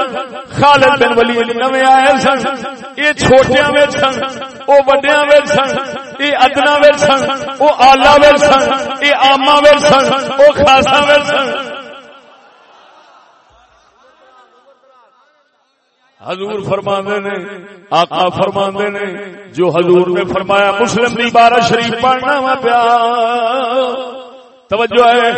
خالد بن ولید نویں آئے سن۔ یہ چھوٹیاں وچ سن۔ او وڈیاں وچ سن، یہ ادنا وچ سن او آلہ وچ سن، یہ آما وچ سن او خاصا وچ سن۔ حضور فرماندے نے، آقا فرماندے نے، جو حضور نے فرمایا، مسلم دی بارہ شریف پڑھنا وا پیا۔ توجہ ہے۔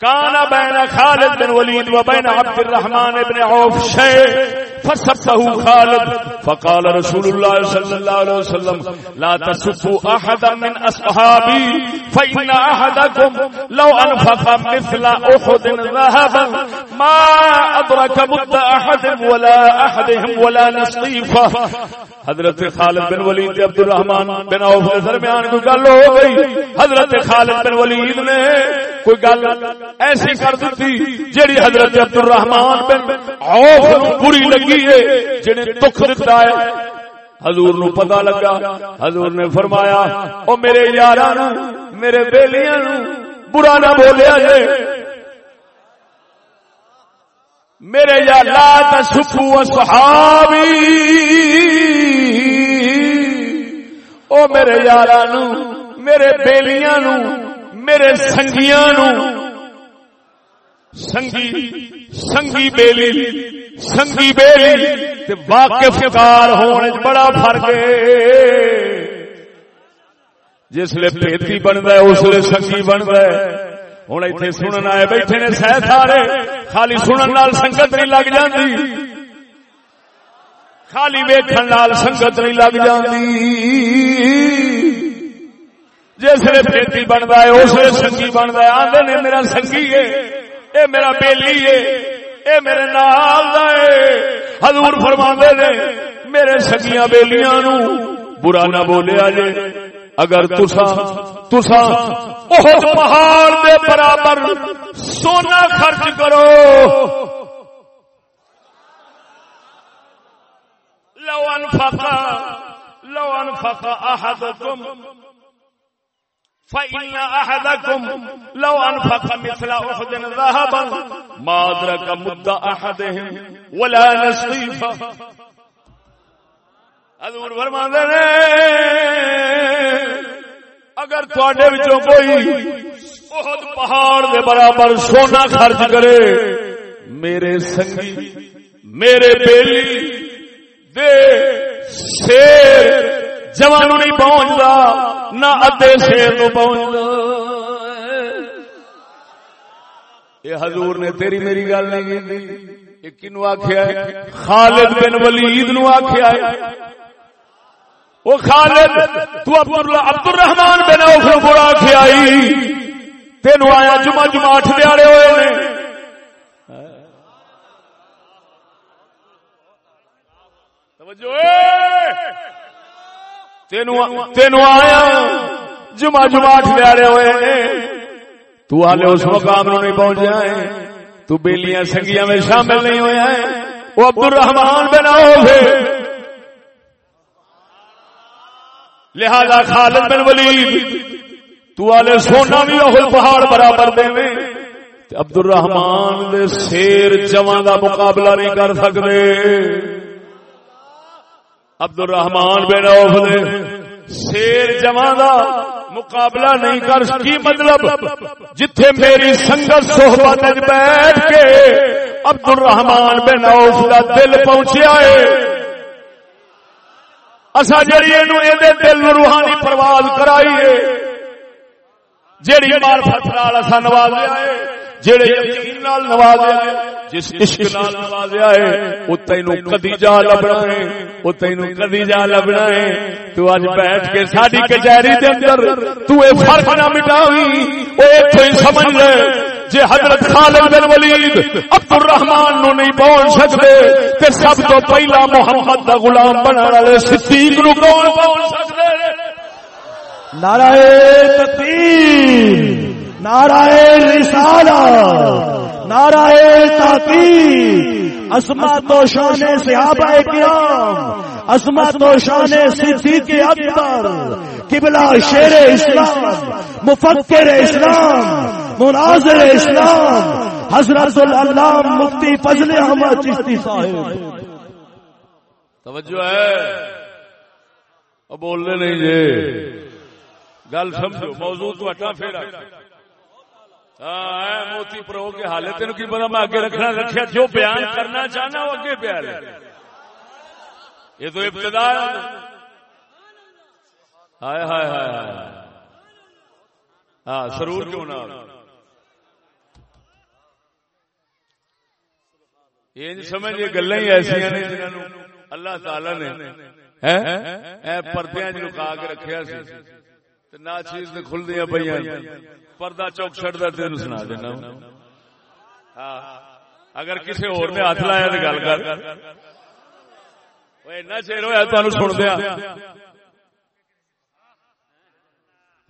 کان بین خالد بن ولید و بین عبد الرحمن بن عوف شیء فسبه خالد. فقال رسول الله صلى الله عليه وسلم، لا تسبوا احدا من اصحابي فان احدكم لو انفق مثل احد ذهبا. ما ادرك مد احد ولا احدهم ولا نصيفه. حضرت خالد بن ولید عبد الرحمن بن عوف کے درمیان کوئی گل ہو گئی؟ حضرت خالد بن ولید نے کوئی گل ایسی کر دیتی جیڑی حضرت عبد الرحمان بن عوف بری لگی ہے، جنہیں دکھ دیتا ہے۔ حضور نو پتا لگا، حضور نے فرمایا، او میرے یاراں، میرے بیلیاں برا نہ بولیا جے میرے یا لا تسفو صحابی او میرے یاراں نو، میرے بیلیاں نو، میرے سنگیاں نو سنگی سنگی بیلی سنگی بیلی تے واقف کار ہونے بڑا فرق ہے۔ جس لیے پیتی بنتا ہے، اس لیے سنگی بنتا ہے۔ ہوں اتنے سنن آئے بیٹھے نے سہ سارے خالی سنن نال سنگت نہیں لگ جاندی۔ خالی ویکھن نال سنگت نہیں لگ جاندی۔ جس لیے پیتی بنتا ہے، اس لیے سنگی بنتا ہے۔ آدھے نے، میرا سنگی ہے۔ اے میرا بیلی ہے اے میرے نال دا ہے حضور فرماندے نے، میرے سگیاں بیلیاں نو برا نہ بولیا جے اگر تسا تسا احد پہاڑ دے برابر سونا خرچ کرو۔ لو انفق لو انفق احدكم فإن أحدكم لو أنفق مثل أحد ذهبا ما أدرك مد أحدهم ولا نصيفا. حضور فرماندے نے، اگر تواڈے وچوں کوئی احد پہاڑ دے برابر سونا خرچ کرے، میرے سنگی میرے بیلی دے شیر جوان نہیں پہنچتا، نہ ادے شیر تو پہنچتا۔ یہ حضور نے تیری میری گل نہیں کی کنو آخیا خالد بن ولید نو آخیا وہ خالد، تو عبد الرحمان بن اوف نو بڑا آخیا تینو آیا جمعہ جمعہ اٹھ دیاڑے ہوئے نے۔ توجہ۔ تین آیا جمع جمع لیا ہوئے تو آلے اس مقام نو نہیں پہنچا ہے۔ تو بیلیاں سنگیاں میں شامل نہیں ہوا ہے وہ عبد الرحمان بنا ہو لہذا خالد بن ولید، تو آلے سونا بھی اہل پہاڑ برابر دے عبد الرحمان دے شیر جوان دا مقابلہ نہیں کر سکتے عبد الرحمان بن عوف نے شیر جمع دا مقابلہ نہیں کر کی مطلب؟ جتھے میری سنگت صحبت بیٹھ کے عبد الرحمان بن عوف دا دل پہنچیا ہے۔ اسا جڑی اینو اے دے دل روحانی پرواز کرائی ہے جڑی معرفت نال اسا نوازیا ہے جڑے یقین نال نوازیا ہے جس عشق نال نوازیا ہے او تینو کدی جا لبنا ہے او تینو کدی جا لبنا ہے۔ تو اج بیٹھ کے ساڈی کچہری دے اندر تو اے فرق نہ مٹاوی او ایتھے ہی سمجھ لے۔ جے حضرت خالد بن ولید عبد الرحمان نو نہیں پہنچ سکدے، تے سب تو پہلا محمد دا غلام بنن والے صدیق نو کون پہنچ سکدے؟ نعرہ تکبیر، نعرہ رسالہ نعرہ تحقیق عصمت و شان صحابہ کرام عصمت و شان صدیق اکبر، قبلہ شیر اسلام، مفکر اسلام، مناظر اسلام، حضرت اللہ مفتی فضل احمد چشتی صاحب۔ توجہ ہے؟ اب بولنے نہیں جی گل سمجھو، موضوع تو ہٹا پھر۔ ہاں موتی پرو کے حالت تین کی پتا میں اگے رکھنا رکھا جو بیان کرنا چاہنا وہ اگے پیا یہ تو ابتدا ہائے ہائے ہائے ہاں سرور کیوں نہ یہ سمجھ یہ گلا ہی ایسا نے جنہوں اللہ تعالی نے پردیا چ لکا کے رکھا سی۔ نہ چیز کھل دیا پہ پردہ چوک چڑھتا تین سنا دینا ہاں۔ اگر کسی اور نے ہاتھ لایا تو گل کر۔ چیر ہوا تمہیں سن دیا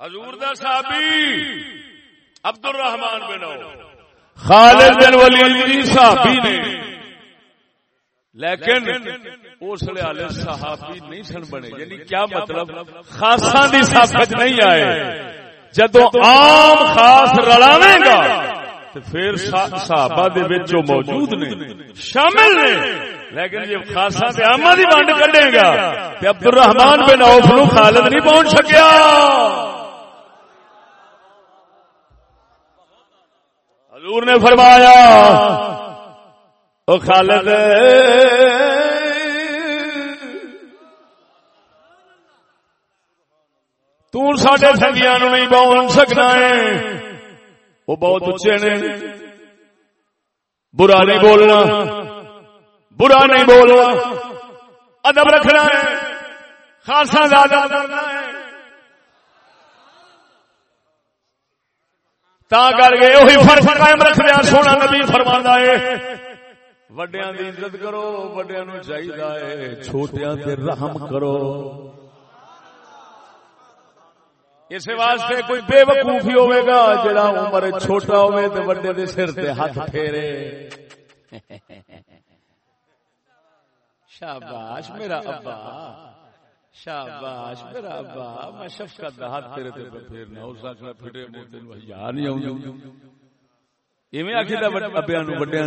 حضور دا صحابی عبد الرحمان بن خالد بن ولید صحابی نے۔ لیکن اس والے صحابی نہیں سن بنے یعنی کیا مطلب؟ خاصا دی سافت نہیں آئے۔ جدو عام خاص رلاوے گا پھر صحابہ دے وچ موجود نے شامل نے۔ لیکن جب خاصا تے آما دی ونڈ کڈے گا تے عبد الرحمان بن عوف نو خالد نہیں پہنچ سکیا۔ حضور نے فرمایا او خالد تڈے سنگیا نو نہیں بول سکنا ہے۔ وہ بہت اچے نے۔ برا نہیں بولنا۔ برا نہیں بولنا۔ ادب رکھنا ہے۔ خاصا زیادہ کرنا ہے۔ تا کر کے وہی فرق قائم رکھ دیا سونا نبی فرما ہے۔ وڈیا کی عزت کرو وڈیا نو چاہیے چھوٹیا رحم کرو۔ اس واسطے کوئی بے وقوفی ہوے گا، جڑا عمر چھوٹا ہوے تے بڑے دے سر تے ہاتھ پھیرے۔ شاباش، میرا ابا۔ شاباش، میرا ابا، میں شفقت دا ہاتھ تیرے تے پھیرنا اس اکھنا پھٹے منہ تے حیا نہیں آوندی ایویں آخر ابیا نو وڈیا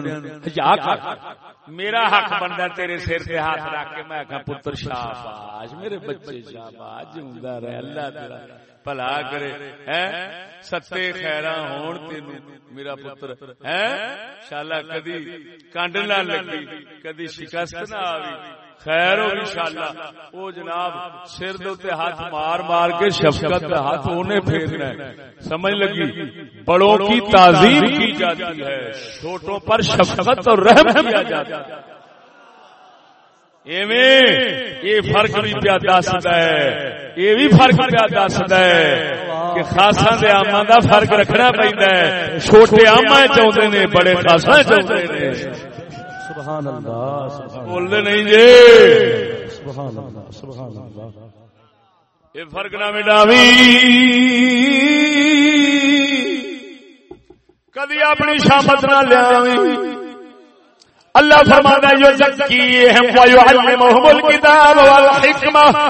میرا حق بنتا تیرے سر سے ہاتھ رکھ کے۔ میں آخا پتر شاباش، میرے بچے شاباش، جیوندا رہے اللہ تیرا۔ بھلا کرے ستے خیرا ہون تین میرا پتر ہے شالا کدی کانڈ نہ لگی کدی شکست نہ آوی خیر ہو انشاءاللہ او جناب سر دے ہاتھ مار مار کے شفقت ہاتھ اونے پھیرنا ہے سمجھ لگی بڑوں کی تعظیم کی جاتی ہے چھوٹوں پر شفقت اور رحم کیا جاتا ہے یہ فرق بھی پیا دستا ہے یہ بھی فرق پیا دستا ہے کہ خاصا دے آما دا فرق رکھنا پہنتا ہے۔ چھوٹے آما چاہتے نے بڑے خاصا چاہتے نے۔ سبحان اللہ بولتے نہیں جی۔ سبحان اللہ سبحان اللہ۔ یہ فرق نہ مٹاوی کدی اپنی شامت نہ لیا اللہ فرمانا جو زکیہم و یعلمہم والحکمہ.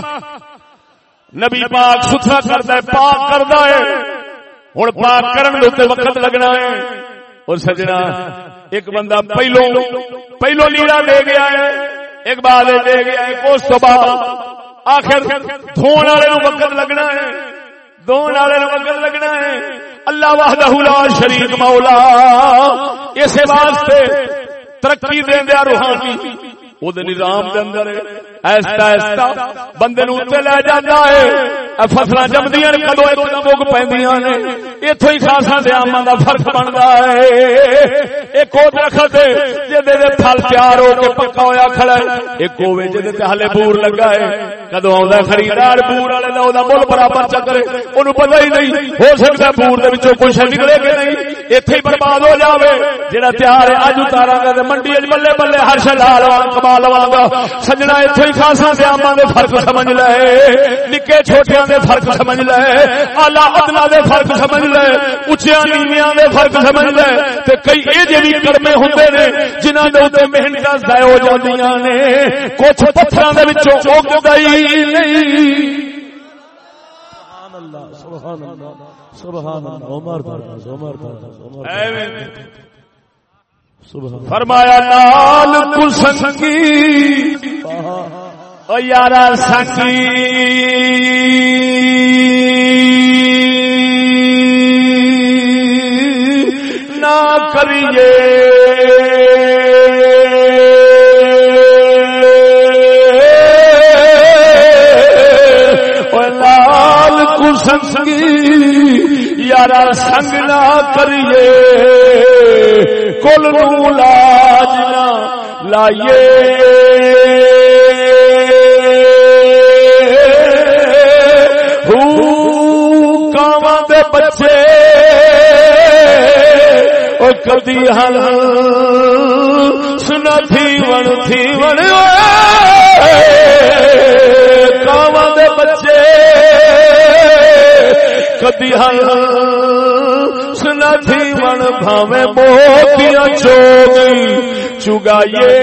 نبی پاک ستھرا کردا ہے، پاک کردا ہے، ہن پاک کرن دے وقت لگنا ہے۔ اور سجنا، ایک بندہ پہلو پہلو لیڑا دے گیا ہے، ایک بعد دے گیا ہے اس تو بعد آخر دھون والے وقت لگنا ہے۔ دھون والے وقت لگنا ہے۔ اللہ وحدہ لا شریک مولا۔ اس واسطے ترقی دے دیا روحانی وہ نظام دے اندر ایسا ایسا بندے نو اتنے لے جانا ہے۔ فصل جمدیاں کدو ایک پہ اتو ہی خاصا دیا کا فرق بنتا ہے۔ ایک وہ درخت جی پھل تیار ہو کے پکا ہوا کھڑا ہے۔ ایک ہوے جی ہلے بور لگا ہے۔ کدو آ خریدار بور والے کا مل برابر چکر ان پتا ہی نہیں، ہو سکتا بور کچھ نکلے گا نہیں۔ اتنے برباد ہو جائے جہاں تیار ہے، اج اتارا گا منڈی بلے بلے ہر شال کما لوا گا سجنا اتو ہی خاصا سیاما دے فرق سمجھ لے نکے چھوٹیاں دے فرق سمجھ لے آلہ ادنا دے فرق سمجھ لے اچیا نیویاں دے فرق سمجھ لے تے کئی اے جڑی کرمے ہوندے نے جنہاں دے اوتے محنتاں ضائع ہو جاندیاں نے کچھ پتھراں دے وچوں اگدا ہی نہیں۔ سبحان اللہ سبحان اللہ عمر دراز عمر دراز عمر سبحان فرمایا نال کسنگی او یارا سنگی۔ نہ کریے۔ لال کسنگی یارا سنگ نہ کریے، کل نو لاج نہ لائیے۔ دے بچے، او کدی ہل سنا تھی ون تھی ون کاواں دے بچے کدی ہل سنا تھی ون بھاوے موتیاں چوگی چگائیے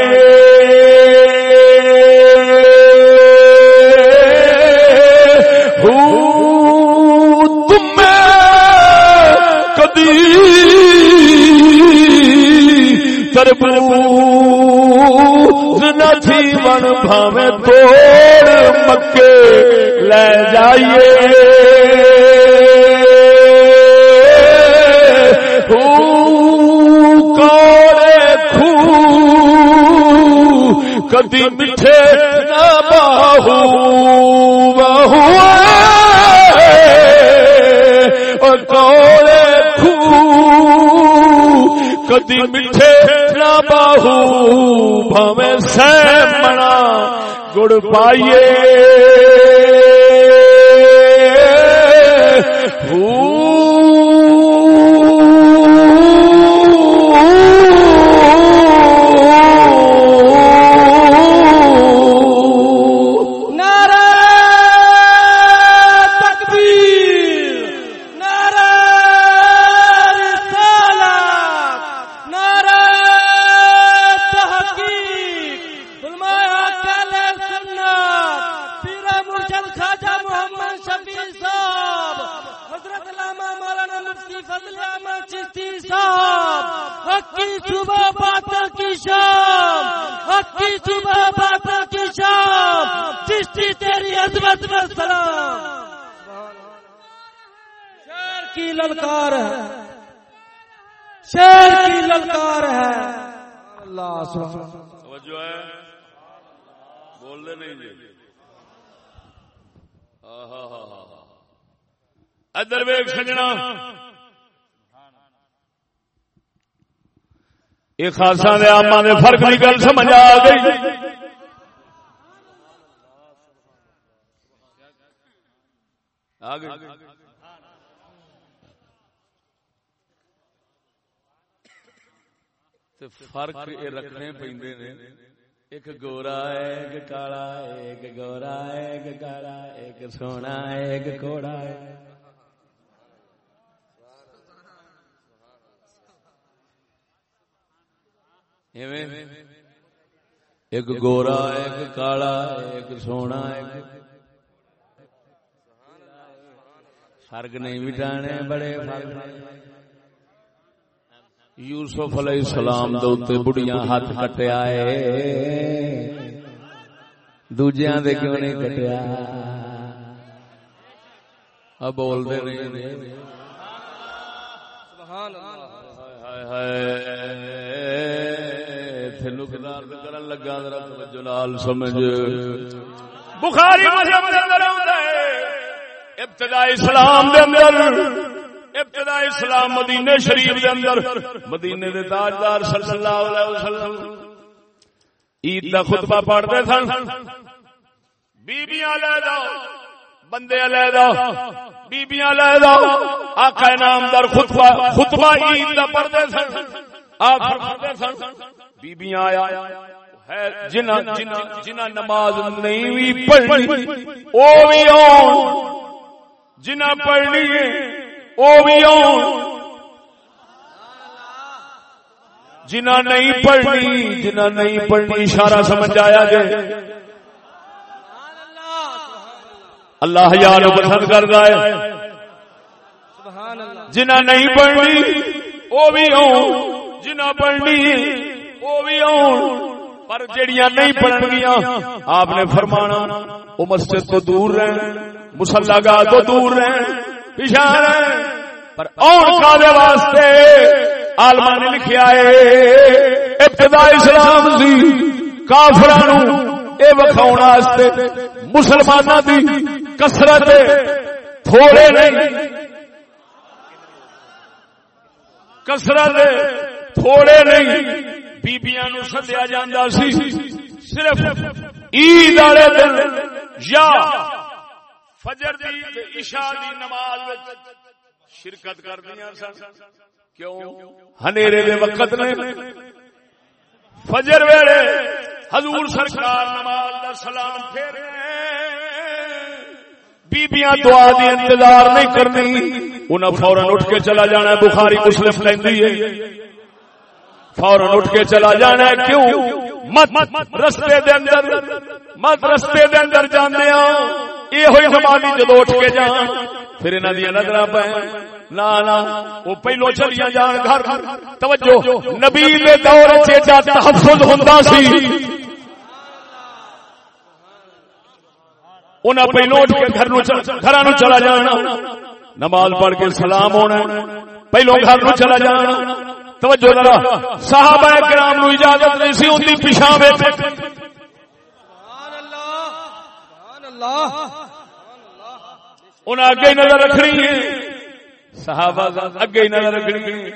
تربوز نہ تھی من بھاوے توڑ مکے لے جائیے کدی میٹھے نہ باہو بہو کوڑے خو کدی میٹھے نہ باہو بھاوے سہ منا، گڑ پائیے۔ نعرہ خاصا دے آما دے فرق کی گل سمجھ آ گئی۔ فرق یہ رکھنے پیندے نے ایک گورا ہے ایک کالا ہے ایک گورا ہے ایک کالا، ایک سونا ہے ایک کوڑا ہے ایک گورا ایک کالا ایک سونا ایک فرق نہیں مٹانے بڑے فرق یوسف علیہ السلام دے اوتے بڑیاں ہاتھ کٹیا اے۔ دوجیاں دے کیوں نہیں کٹیا؟ اب بول دے نہیں۔ سبحان اللہ۔ ہائے ہائے۔ تھے نقدار کرن لگا ذرا توجہ نال سمجھ۔ بخاری مسلم دے اندر آوندا ہے ابتدا اسلام دے اندر ابتدا اسلام مدینے شریف دے اندر مدینے دے تاجدار صلی اللہ علیہ وسلم عید دا خطبہ پڑھتے سن۔ بیبیاں لے جاؤ، بندے لے جاؤ، بیبیاں لے جاؤ، آقا نامدار خطبہ خطبہ عید دا پڑھتے سن۔ آخر پڑھتے سن، بیبیاں آیا، ہے جنہ جنہ نماز نہیں بھی پڑھنی، او بھی آن، جنہ پڑھنی ہے، او بھی آن، جنہ نہیں پڑھنی، جنہ نہیں پڑھنی، اشارہ سمجھ آیا جائے اللہ یار پسند کرتا ہے۔ جنہ نہیں پڑھنی وہ بھی آن جنہ پڑھنی، وہ بھی آن۔ پر جڑیاں نہیں پڑھن گیا آپ نے فرمانا، وہ مسجد تو دور رہن، مسلح گاہ تو دور رہن پیچھا رہن۔ پر آن کا واسطے آلما نے لکھیا ہے، ابتدا اسلام سی، کافرانو اے وکھاؤن واسطے مسلماناں دی کثرت تھوڑے نہیں۔ کسرت تھوڑے نہیں، بیبیاں نو سدیا جاندہ سی۔ صرف عید والے دن یا فجر دی عشاء دی نماز شرکت کردیاں سن۔ کیوں؟ ہنیرے دے وقت نے۔ فجر ویلے حضور سرکار نماز دا سلام پھیرے۔ بیبیاں دعا دی انتظار نہیں کرنی۔ انہیں فورن اٹھ کے چلا جانا ہے، بخاری، مسلم لیندی ہے۔ فورن اٹھ کے چلا جانا ہے۔ کیوں؟ مت، رستے دے اندر۔ مت، رستے دے اندر جانے یہ ہوئی زمانی جدو اٹھ کے جان پھر انہاں دی نظر پہ نا نا، وہ پہلو چلیاں جان گھر۔ توجہ، نبی دے دور وچ تحفظ ہوندا سی۔ انہیں پہلو اٹھ کے گھر گھر چلا جانا۔ نماز پڑھ کے سلام ہونا پہلو گھر نو چلا جانا۔ توجہ ذرا صحابہ کرام نو اجازت نہیں سی ہوندی پیچھا وچ سبحان اللہ سبحان اللہ انہیں اگے نظر رکھنی۔ ہے صحابہ اگے نظر رکھنی۔ ہے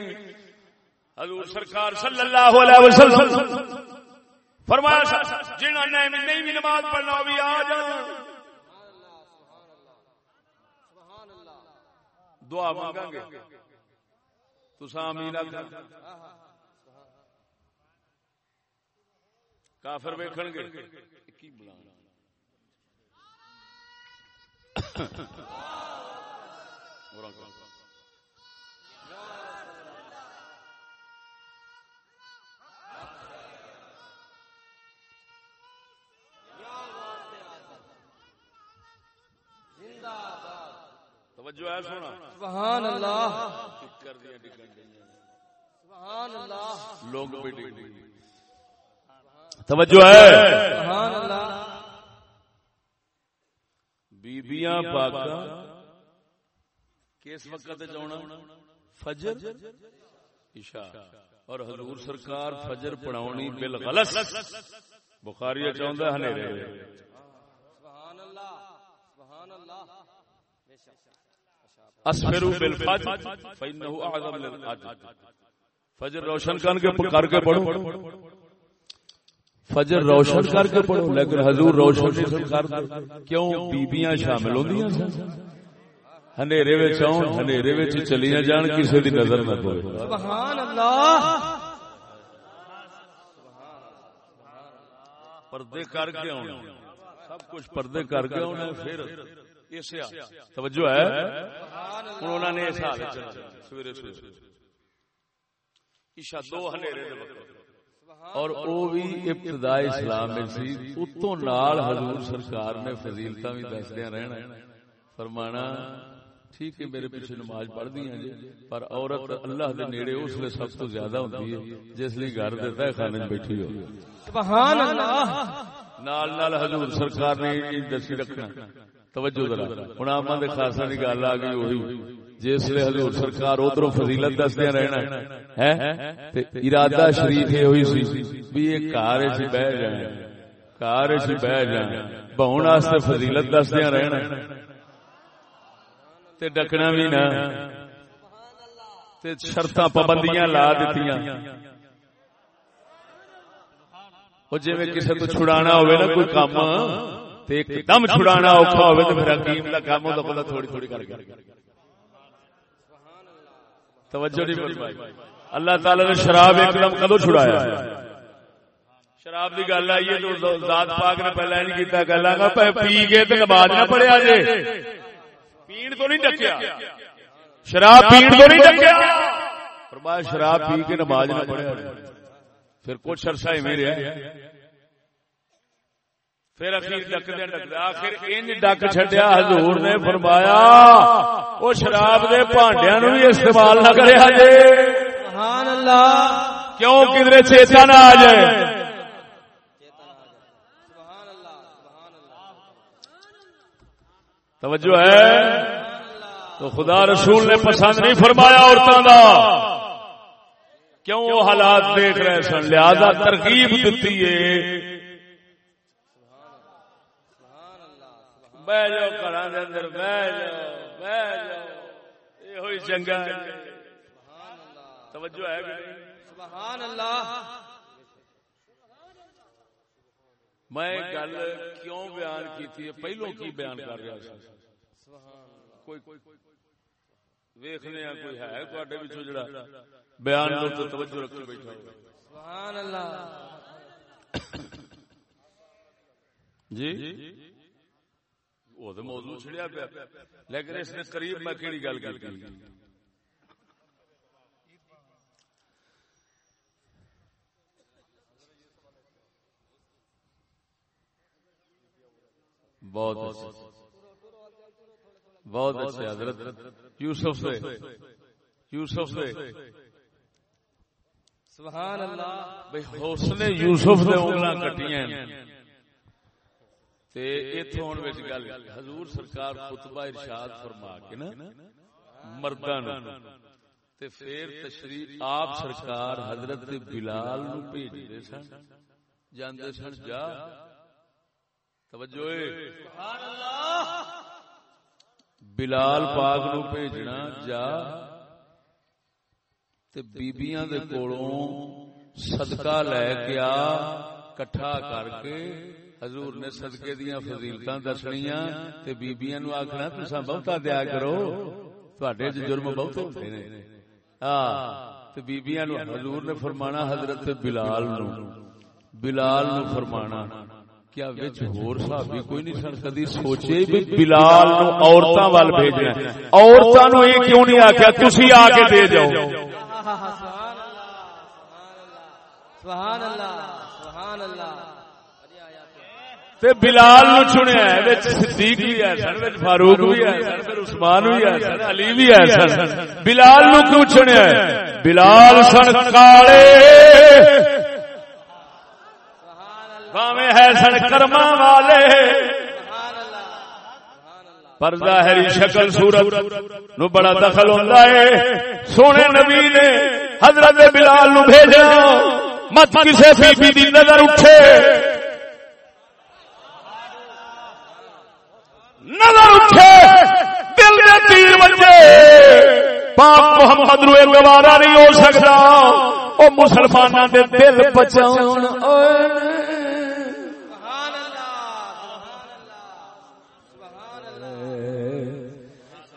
حضور سرکار صلی اللہ علیہ وسلم فرمایا جنہاں نے نہیں بھی نماز پڑھنا وہ بھی آ جان دعا مانگا گے۔ تسا امین کافر ویکھن گے۔ کی توجہ ہے سونا۔ سبحان اللہ۔ کر دیا ڈگن سبحان اللہ۔ لوگ بھی ڈگ توجہ ہے۔ سبحان اللہ۔ بیبیاں پاکاں۔ کس وقت جانا فجر؟ عشاء۔ اور حضور سرکار فجر پڑھاونی بالغلط۔ بخاری چاہندا ہنیرے سبحان اللہ سبحان اللہ بالفجر فانه اعظم للاجر فجر روشن کر کے کر کے پڑھو. فجر روشن کر کے پڑھو. لیکن حضور روشن کرتے کیوں؟ بیبیاں شامل ہوندیاں سن. ہنیرے وچ ہنیرے وچ چلیاں جان کسے دی نظر نہ پے سبحان اللہ. پردے کر کے آنا سب کچھ پردے کر کے آنا پھر. اسے توجہ ہے؟ ہن نے اس حال سویرے سویرے۔ عشاء دو ہنیرے دے وقت۔ اور او بھی ابتدائی اسلام میں سی۔ اتوں نال حضور سرکار نے فضیلتاں بھی دسدیاں رہنا۔ فرمانا ٹھیک ہے میرے پیچھے نماز پڑھ دی ہیں جی پر عورت اللہ دے نیڑے اس لیے سب تو زیادہ ہوتی ہے جس لیے گھر دے تہ خانے بیٹھی ہو۔ سبحان اللہ۔ نال نال حضور سرکار نے یہ دسی رکھنا۔ توجہ ذرا۔ ہن آماں دے خاصا دی گل آ گئی وہی جس لیے حضور سرکار ادھروں فضیلت دسدے رہنا ہے تے ارادہ شریف یہ ہوئی سی بھی یہ کار وچ بیٹھ جائیں۔ کار وچ بیٹھ جائیں۔ بہن واسطے فضیلت دسدے رہنا تے ڈکنا بھی نہ۔ تے شرطاں پابندیاں لا دتیاں۔ او جویں کسے تو چھڑانا ہوے نا کوئی کام۔ تے ایک دم چھڑانا اوکھا ہوے تے پھر حکیم دا کام ہوندا بندہ تھوڑی تھوڑی کر کے توجہ نہیں فرمائی۔ اللہ تعالی نے شراب ایک دم کدو چھڑایا؟ شراب دی گل آئی ہے تو ذات پاک نے پہلا نہیں کیتا گلا گا پی کے تے نماز نہ پڑھیا جے۔ پین تو نہیں ڈکیا۔ شراب پین تو نہیں ڈکیا۔ فرمایا شراب پی کے نماز نہ پڑھیا پھر کچھ عرصہ ہی میرے پھر اخیر ڈکدے ڈکدے آخر انج ڈک چھڈیا حضور نے فرمایا او شراب دے بھانڈیاں نو بھی استعمال نہ کریا جے سبحان اللہ کیوں کدھر چیتا نہ آ جائے سبحان اللہ سبحان اللہ توجہ ہے؟ تو خدا رسول نے پسند نہیں فرمایا عورتوں کا کیوں وہ حالات دیکھ رہے سن؟ لہذا ترغیب دیتی ہے۔ بہ جاؤ گھر اندر بہ جاؤ بہ جاؤ یہ ہوئی ہے۔ توجہ ہے سبحان اللہ میں گل کیوں بیان کی پہلو کی بیان کر رہا کوئی ویخنے کوئی ہے جڑا بیان تو توجہ رکھ کے بیٹھا سبحان اللہ جی؟ وہ تو موضوع چھڑیا پیا۔ لیکن اس نے قریب میں کیڑی گل کی بہت اچھا۔ بہت اچھے حضرت یوسف سے۔ یوسف سے۔ سبحان اللہ۔ بھئی حسن یوسف دے انگلاں کٹیاں تے ایتھوں ہن وچ گل حضور سرکار خطبہ ارشاد فرما کے نا مرداں تے پھر تشریف آپ سرکار حضرت بلال نو بھیج دے سن۔ جاندے سن جا۔ توجہ اے۔ سبحان اللہ۔ بلال پاک نو بھیجنا جا۔ تے بیبیاں دے کولوں صدقہ لے کے آ کٹھا کر کے حضور نے صدقے دیاں فضیلتاں دسنیاں تے بیبیاں نو آکھنا تساں بہتا دیا کرو۔ تواڈے وچ جرم بہت ہوندے نے۔ ہاں تے نو حضور نے فرمانا حضرت بلال نو۔ بلال نو۔ فرمانا۔ کیا وچ ہور صحابی کوئی نہیں سن؟ کدی سوچے بھی بلال نو عورتاں وال بھیجنا عورتاں نو یہ کیوں نہیں آکھیا؟ تسی آ کے دے جاؤ۔ سبحان اللہ سبحان اللہ سبحان اللہ۔ تے بلال نو چنیا ہے، وچ صدیق بھی ہے سن، وچ فاروق بھی ہے سن پھر عثمان بھی ہے سن، علی بھی ہے سن۔ بلال نو کیوں چنیا ہے؟ بلال سن کالے۔ پاوے ہے سن کرما والے۔ پر ظاہری شکل صورت نو بڑا دخل ہوتا ہے۔ سونے نبی نے حضرت بلال نو بھیجا مت کسے بی بی دی نظر اٹھے۔ نظر اٹھے دل دے تیر بجے۔ پاک محمد روئے گوارا نہیں ہو سکتا۔ او مسلمانوں دے دل بچاؤن۔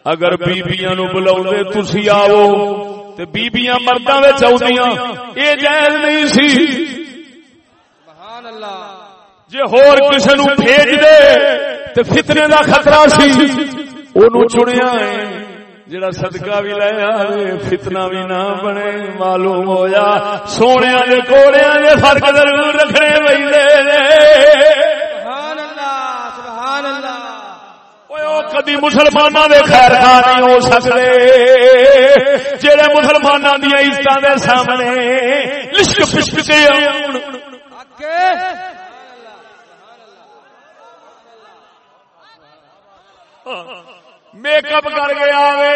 اگر بیبیاں نو بلاؤ تسی آؤ تے بیبیاں مرداں وچ آؤندیاں اے جائز نہیں سی۔ جے ہور کسے نو بھیج دے تے فتنے دا خطرہ سی۔ اونوں چنیا ہے۔ جڑا صدقہ بھی لے آوے فتنہ بھی نہ بنے معلوم ہویا۔ سونیاں دے کوڑیاں دے فرق ضرور رکھنے ویندے نے۔ سبحان اللہ سبحان اللہ۔ اوے او کدی مسلماناں دے خیر خواہ نہیں ہو سکدے۔ جڑے مسلماناں دی عزتاں دے سامنے لشک پشک آون میک اپ کر کے آوے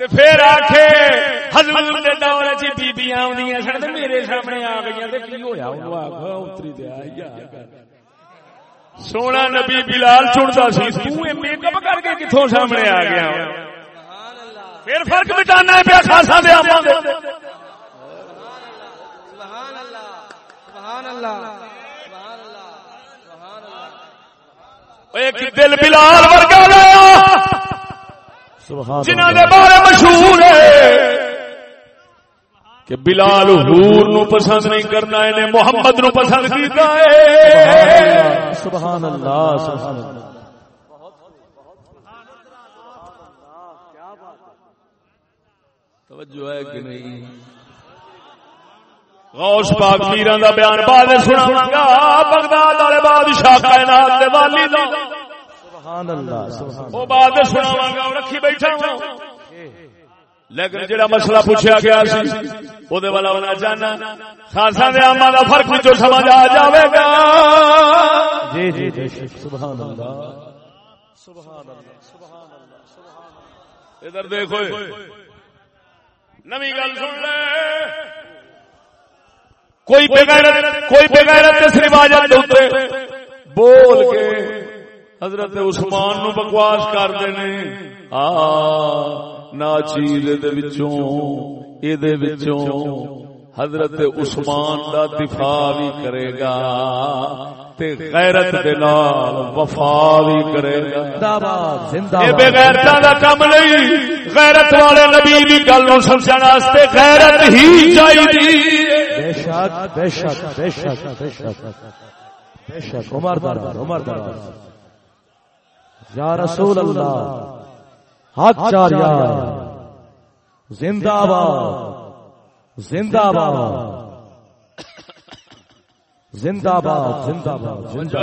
تے پھر آکھے حضور دے دور وچ بیبییاں سن تے میرے سامنے آ گئیاں تے کی ہویا او آکھا اتری تے سونا نبی بلال چنتا سی تو میک اپ کر کے کتھوں سامنے آ گیا پھر فرق مٹانا ہے پیا خاصا دے دے سبحان اللہ سبحان اللہ سبحان اللہ سبحان اللہ ایک دل بلال ورگا سبحان جنہ دے بارے مشہور ہے کہ بلال حور نو پسند نہیں کرنا انہیں محمد نو پسند کیتا ہے سبحان اللہ سبحان اللہ توجہ ہے کہ نہیں غوث پاک میران دا بیان بعد سناواں گا بغداد والے بادشاہ کائنات دے والی دا۔ سبحان اللہ۔ سبحان وہ بعد سناواں گا رکھی بیٹھا ہوں۔ لیکن جڑا مسئلہ پوچھا گیا سی او دے والا ہونا چاہنا خاصا دے آما دا فرق وچوں سمجھ آ جاوے گا۔ جی جی جی سبحان اللہ۔ سبحان اللہ سبحان اللہ ادھر دیکھو۔ نمی گل سن لے۔ کوئی بغیرت کوئی بغیرت اس رواجت دے بول کے حضرت عثمان نو بکواس کر دینے آ نا چیز دے وچوں اے دے وچوں حضرت عثمان دا دفاع بھی کرے گا تے غیرت دے نال وفا بھی کرے گا۔ زندہ باد بغیرتا دا کم نہیں غیرت والے نبی دی گل نو سمجھن واسطے غیرت ہی چاہیے بے شک بے شک بے شک بے شک بے شک عمر دراز عمر دراز یا رسول اللہ ہاتھ چار یار زندہ باد زندہ باد زندہ باد زندہ باد زندہ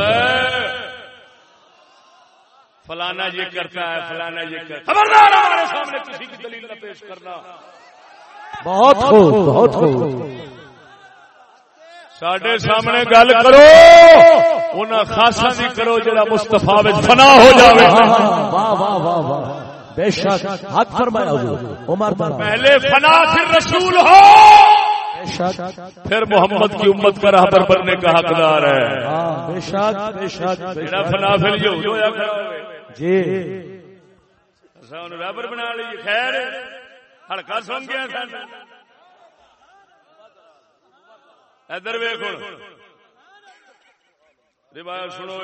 فلانا یہ کرتا ہے فلانا یہ کرتا ہے۔ خبردار ہمارے سامنے کسی کی دلیل نہ پیش کرنا۔ بہت خوب بہت خوب۔ ساڈے سامنے گل کرو! انہاں خاصا دی کرو جڑا مصطفی وچ فنا ہو جاوے۔ واہ واہ واہ واہ بے شک حق فرمایا حضور۔ عمر پہلے فنا پھر رسول ہو! بے شک۔ پھر محمد کی امت کا راہبر بننے کا حقدار ہے۔ ہاں بے شک بے شک جڑا فنا پھر جو ہویا جی۔ اساں بنا لیے خیر۔ ہے۔ ہڑکا سن گیا سن ادھر ویخ روایت سنو۔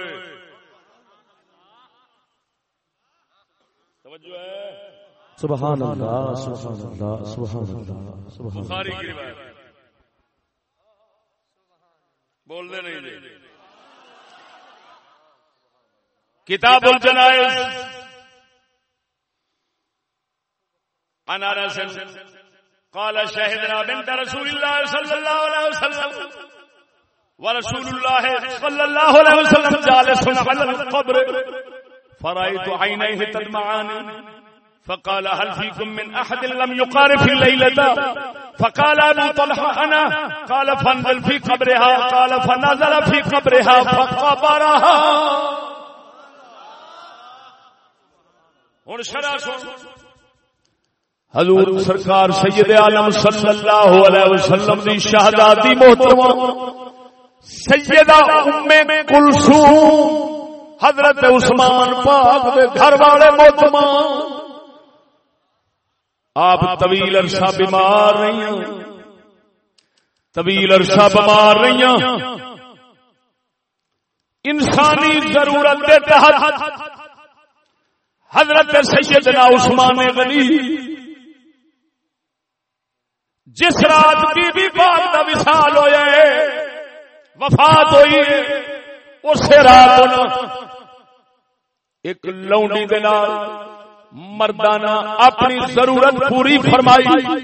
توجہ ہے۔ سبحان اللہ سبحان اللہ سبحان اللہ سبحان اللہ۔ بخاری کی روایت بول دے نہیں دے۔ کتاب الجنائز۔ قال شهدنا بنت رسول الله صلى الله عليه وسلم. ورسول الله صلى الله عليه وسلم جالس على القبر. فرأيت عينيه تدمعان. فقال هل فيكم من أحد لم يقارف الليلة؟ فقال ابو طلحه انا قال فنزل في قبرها. قال فنزل في قبرها فقبرها. ہن شرع سن. حضور سرکار سید عالم صلی اللہ علیہ وسلم دی شہادتی محترمہ سیدہ ام کلثوم حضرت عثمان پاک دے گھر والے محترمہ آپ طویل عرصہ بیمار رہی ہیں طویل عرصہ بیمار رہی ہیں۔ انسانی ضرورت کے تحت حضرت سیدنا عثمان غنی جس رات بی بی پاک کا وصال ہویا ہے وفات ہوئی ہے رات ایک لونڈی دے نال مردانہ اپنی ضرورت پوری فرمائی۔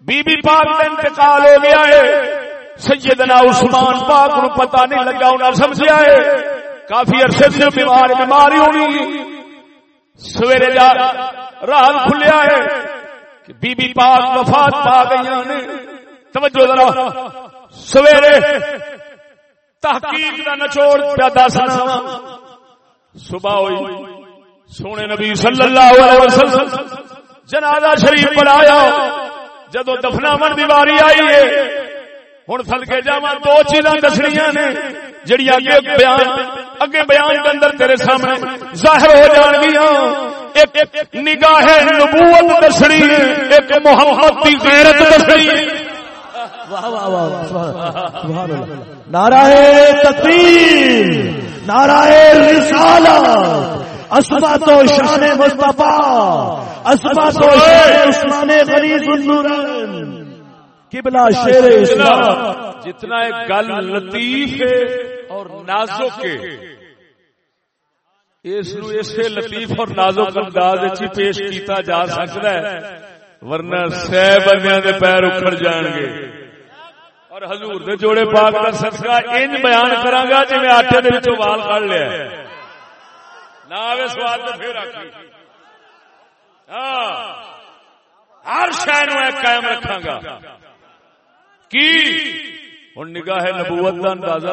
بی بی پاک کا انتقال ہو گیا ہے۔ سیدنا عثمان پاک نو پتہ نہیں لگا، انہاں سمجھیا ہے، کافی عرصے سے بیمار، بیماری ہونی۔ سویرے جا راہ کھلیا ہے۔ کہ بی بی پاک وفات پا گئی نے۔ توجہ ذرا، سویرے تحقیق کا نچوڑ پیا دسنا صبح ہوئی، سونے نبی صلی اللہ علیہ وسلم جنازہ شریف پڑھایا جدو دفنا من کی باری آئی ہے ہوں تھل کے جا دو چیزاں دسنیا نے جڑی اگے بیان اگے بیان کے اندر تیرے سامنے ظاہر ہو جان گیا ایک نگاہ نبوت دسنی ایک محمد کی غیرت دسنی نعرہ تقریر نعرہ رسالت اسما تو شان مصطفیٰ اسما تو عثمان غنی قبلہ شیر اسلام۔ جتنا ایک گل لطیف ہے اور نازک ہے۔ اس نو اسے لطیف اور نازک انداز وچ پیش کیتا جا سکتا ہے ورنہ سہ بندیاں دے پیر اکھڑ جان گے۔ اور حضور دے جوڑے پاک دا صدقہ ان بیان کراں گا جویں آٹے دے وچوں وال کڈ لیا۔ نہ آئے سواد تو پھر آخی ہاں۔ ہر شہ قائم رکھا گا کی؟ ہوں نگاہ نبوت کا اندازہ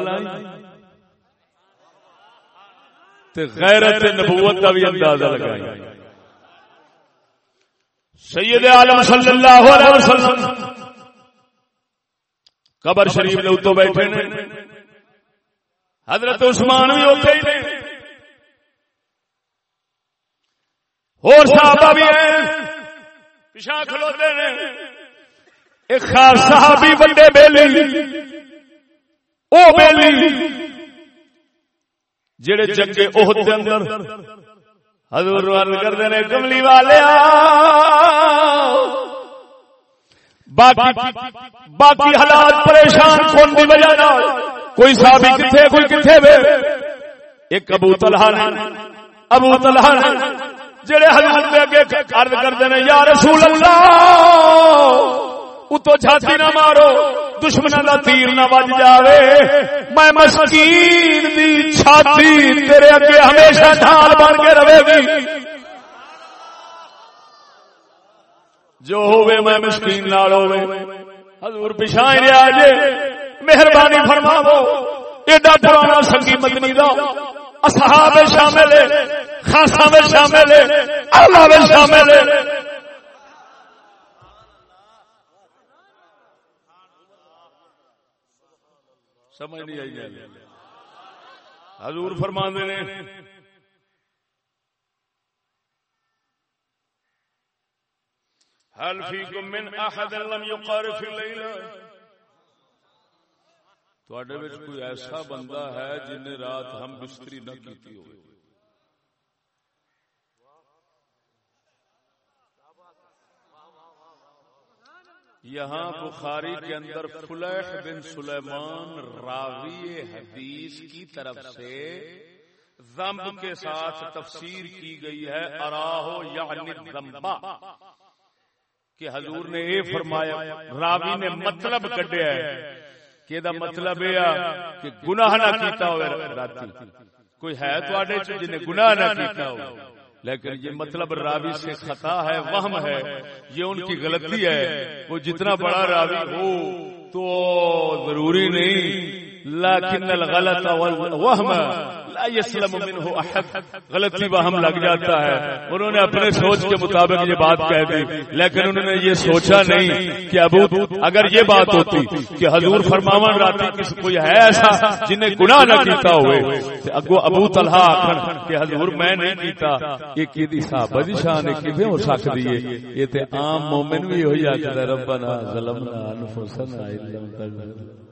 لائی غیرت نبوت کا بھی اندازہ لگائی سید عالم صلی اللہ علیہ وسلم قبر شریف نے اتو بیٹھے نے۔ حضرت عثمان بھی اتنے ہی اور صحابہ بھی ہیں۔ پیچھا کھلوتے ہیں ایک خاص صحابی بڑے بیلی۔ او بیلی۔ جڑے جنگے عہد دے اندر حضور روان کرتے ہیں کملی والے باقی باقی حالات پریشان کون دی وجہ نہ کوئی صحابی کتھے کوئی کتھے بے ایک ابو طلحہ نے ابو طلحہ نے جڑے حضرت دے اگے عرض کردے نے یا رسول اللہ اتو چھاتی نہ مارو۔ دشمنوں دا تیر نہ بج جاوے۔ میں مسکین دی چھاتی تیرے اگے ہمیشہ ڈھال بن کے رہے گی۔ جو ہوئے میں مسکین نال ہوئے حضور پچھائیں رہا جے۔ مہربانی فرماو ایڈا پرانا سنگی مدنی دا۔ اصحاب شامل ہے خاصا میں شامل ہے اللہ میں شامل ہے۔ سمجھ نہیں آئی حضور فرما نے۔ هل فيكم من احد لم يقارف الليل؟ کوئی ایسا بندہ ہے جن رات ہم بستری نہ کی ہو یہاں بخاری کے اندر فلیح بن سلیمان راوی حدیث کی طرف سے ضمب کے ساتھ تفسیر کی گئی ہے، اراہو یعنی ذنبا کہ حضور نے یہ فرمایا، راوی نے مطلب کڈیا ہے، کہ دا مطلب یہ کہ گناہ نہ کیتا ہوئے راتی کوئی ہے تو آڈے چھو جنہیں گناہ نہ کیتا ہوئے؟ لیکن یہ مطلب راوی سے خطا ہے وہم ہے۔ یہ ان کی غلطی ہے۔ وہ جتنا بڑا راوی ہو تو ضروری نہیں۔ لیکن الغلط والوہم۔ لا يسلم منه احد غلطی وہم لگ جاتا ہے۔ انہوں نے اپنے سوچ کے مطابق یہ بات کہہ دی۔ لیکن انہوں نے یہ سوچا نہیں کہ ابو، اگر یہ بات ہوتی کہ حضور فرماون راتی کس کوئی ہے ایسا جنہیں گناہ نہ کیتا ہوئے اگو ابو طلحہ آکھن کہ حضور میں نہیں کیتا۔ یہ کی دی صحابہ دی شان ہے، کیویں ہو سکتی ہے؟ یہ تے عام مومن بھی ہوئی آکھدا ربنا ظلمنا انفسنا ان لم تغفر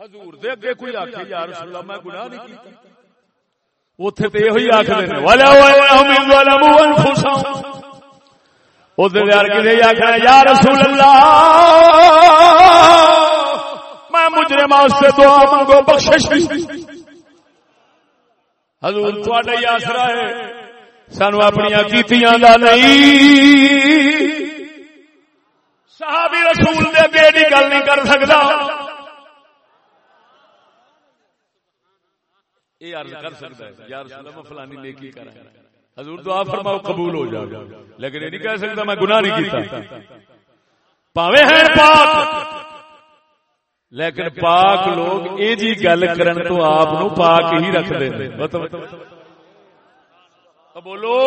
حضور دے اگے کوئی آکھے یا رسول اللہ میں گناہ نہیں کیتا. اوتھے تے ایہی آکھدے نے ولا وهم ظلموا انفسهم او دے یار کدے آکھنا یا رسول اللہ میں مجرم واسطے دعا منگو بخشش حضور تہاڈا ہی آسرا ہے سانو اپنی کیتیاں دا نہیں۔ صحابی رسول دے اگے گل نہیں کر سکدا۔ یہ عرض کر سکتا ہے یا رسول اللہ فلانی نیکی کر حضور دعا فرماؤ قبول ہو جائے لیکن یہ نہیں کہہ سکتا میں گناہ نہیں کیتا۔ پاوے ہیں پاک۔ لیکن پاک لوگ اے جی گل کرن تو آپ نو پاک ہی رکھ دے بولو۔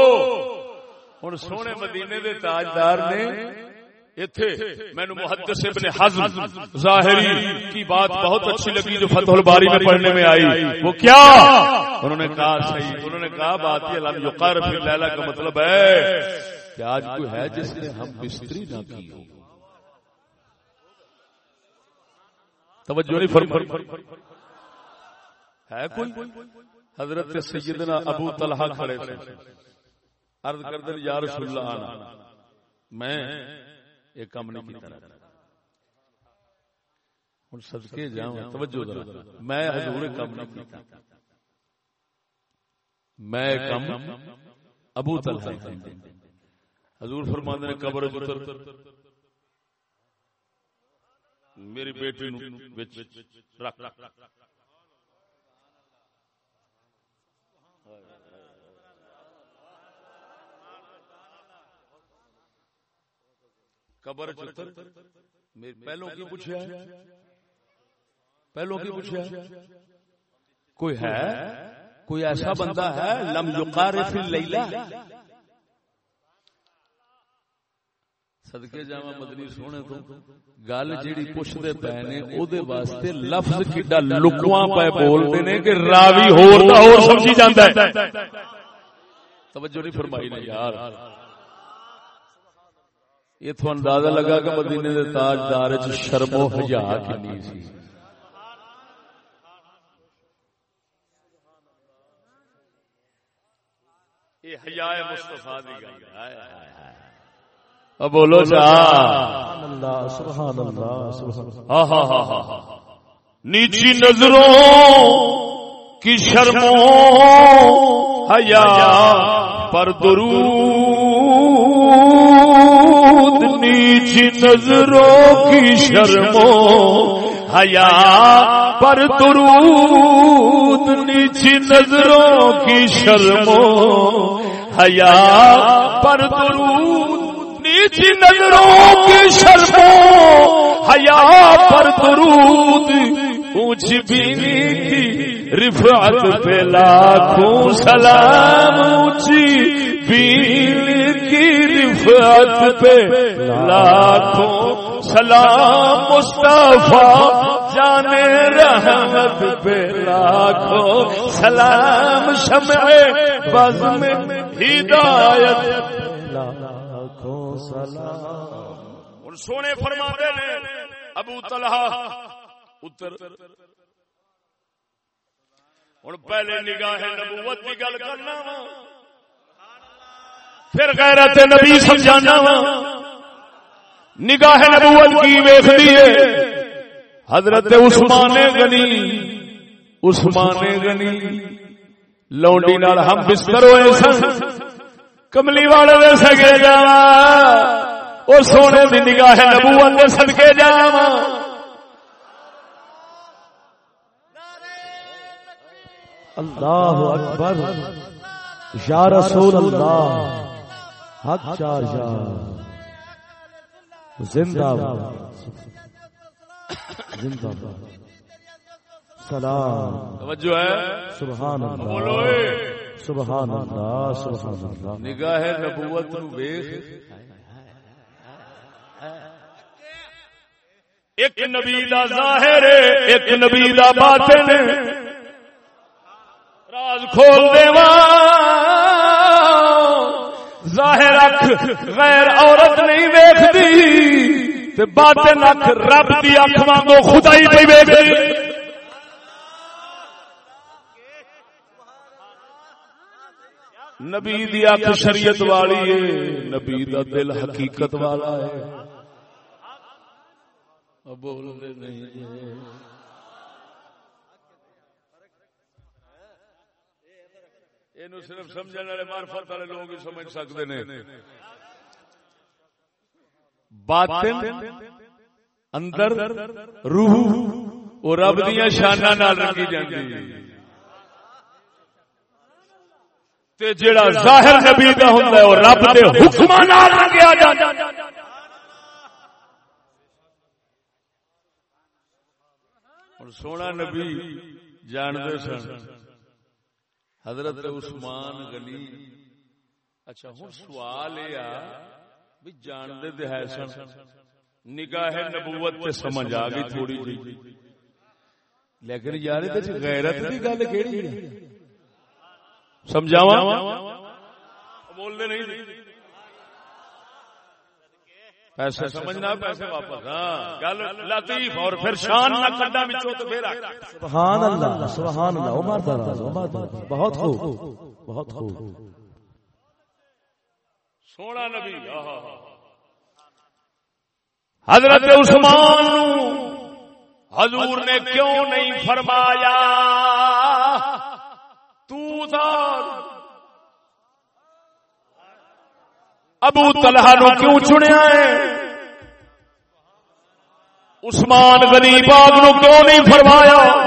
ہن سونے مدینے دے تاجدار نے مینو محدث ابن حزم ظاہری کی بات بہت اچھی لگی جو فتح الباری میں پڑھنے میں آئی وہ کیا انہوں نے کہا صحیح انہوں نے کہا بات یہ لم یقر فی لیلہ کا مطلب ہے کہ آج کوئی ہے جس نے ہم بستری نہ کی ہو توجہ نہیں فرم ہے کوئی حضرت سیدنا ابو طلحہ کھڑے تھے عرض کر دیں یا رسول اللہ آنا میں یہ کام نہیں کیتا ہوں صدقے جاؤں، توجہ ذرا میں حضور کام نہیں کیتا۔ میں کم ابو طلحہ حضور فرماندے نے قبر اتر۔ میری بیٹی نو وچ رکھ۔ قبر چتر پہلو کی پوچھا پہلو کی پوچھا کوئی ہے؟ کوئی ایسا بندہ ہے؟ لم یقار فی اللیلہ۔ صدقے جاواں مدنی سونے تو گل جیڑی پوچھدے پے نے او دے واسطے لفظ کڈا لکواں پے بولدے نے کہ راوی ہور دا ہور سمجھی جاندا ہے۔ توجہ نہیں فرمائی نے یار۔ یہ تو اندازہ لگا کہ مدینے دے تاجدار وچ شرم و حیا کنی سی بولو جا اللہ سبحان اللہ سبحان ہاں ہاں ہاں ہاں۔ نیچی نظروں کی شرموں حیا پر درود نیچی نظروں کی شرموں، حیا پر درود نیچی نظروں کی شرموں، حیا پر درود نیچی نظروں کی شرموں، حیا پر درود، اونچ بینی کی رفعت پہ لاکھوں سلام اونچی بین کی رفعت پہ لاکھوں سلام مصطفیٰ جانے رحمت پہ لاکھوں سلام شمع بز میں ہدایت لاکھوں سلام۔ اور سونے فرما دے ابو طلحہ اتر۔ ہوں پہلے نگاہ نبوت کی گل کرنا وا۔ پھر غیرت نبی سمجھانا وا۔ نگاہ نبوت کی ویختی ہے۔ حضرت عثمان غنی عثمان غنی۔ لونڈی نال ہم بستر ہوئے سن۔ کملی والے دے سگے جا۔ او سونے دی نگاہ نبوت دے صدقے جاواں اللہ اکبر۔ یا رسول اللہ۔ حق چار جار زندہ باد۔ زندہ باد۔ سلام۔ توجہ ہے۔ سبحان بولو اللہ اے۔ سبحان اللہ سبحان اللہ۔ نگاہ نبوت نو ویکھ۔ ایک نبی دا ظاہر ایک نبی دا باطن۔ راز کھول دیواں۔ غیر عورت نہیں ویکھدی تے باطن اکھ رب دی اکھ وانگو خدائی پئی ویکھدی۔ نبی دی اکھ شریعت والی ہے، نبی دا دل حقیقت والا ہے۔ اب بول دے نہیں۔ اینو صرف سمجھن والے معرفت والے لوگ ہی سمجھ سکتے نے باطن اندر روح وہ رب دیا شانہ نال رکھی جاندی تے جیڑا ظاہر نبی دا ہوندا ہے وہ رب دے حکماں نال رنگیا جاندا ہن سونا نبی جاندے سن حضرت عثمان غنی اچھا ہن سوال یہ بھی جاندے تے ہے سن نگاہ نبوت تے سمجھ آ گئی تھوڑی جی لیکن یار تے غیرت دی گل کیڑی ہے سمجھاوا بولنے نہیں پیسے سمجھنا پیسے واپس۔ ہاں گل لطیف اور پھر شان نہ کڈا وچوں تے پھر سبحان اللہ سبحان اللہ عمر دراز عمر دراز بہت خوب بہت خوب سونا نبی آہا حضرت عثمان نو حضور نے کیوں نہیں فرمایا؟ تو ابو طلحہ نو کیوں چنیا ہے؟ عثمان غنی باغ نو کیوں نہیں فرمایا؟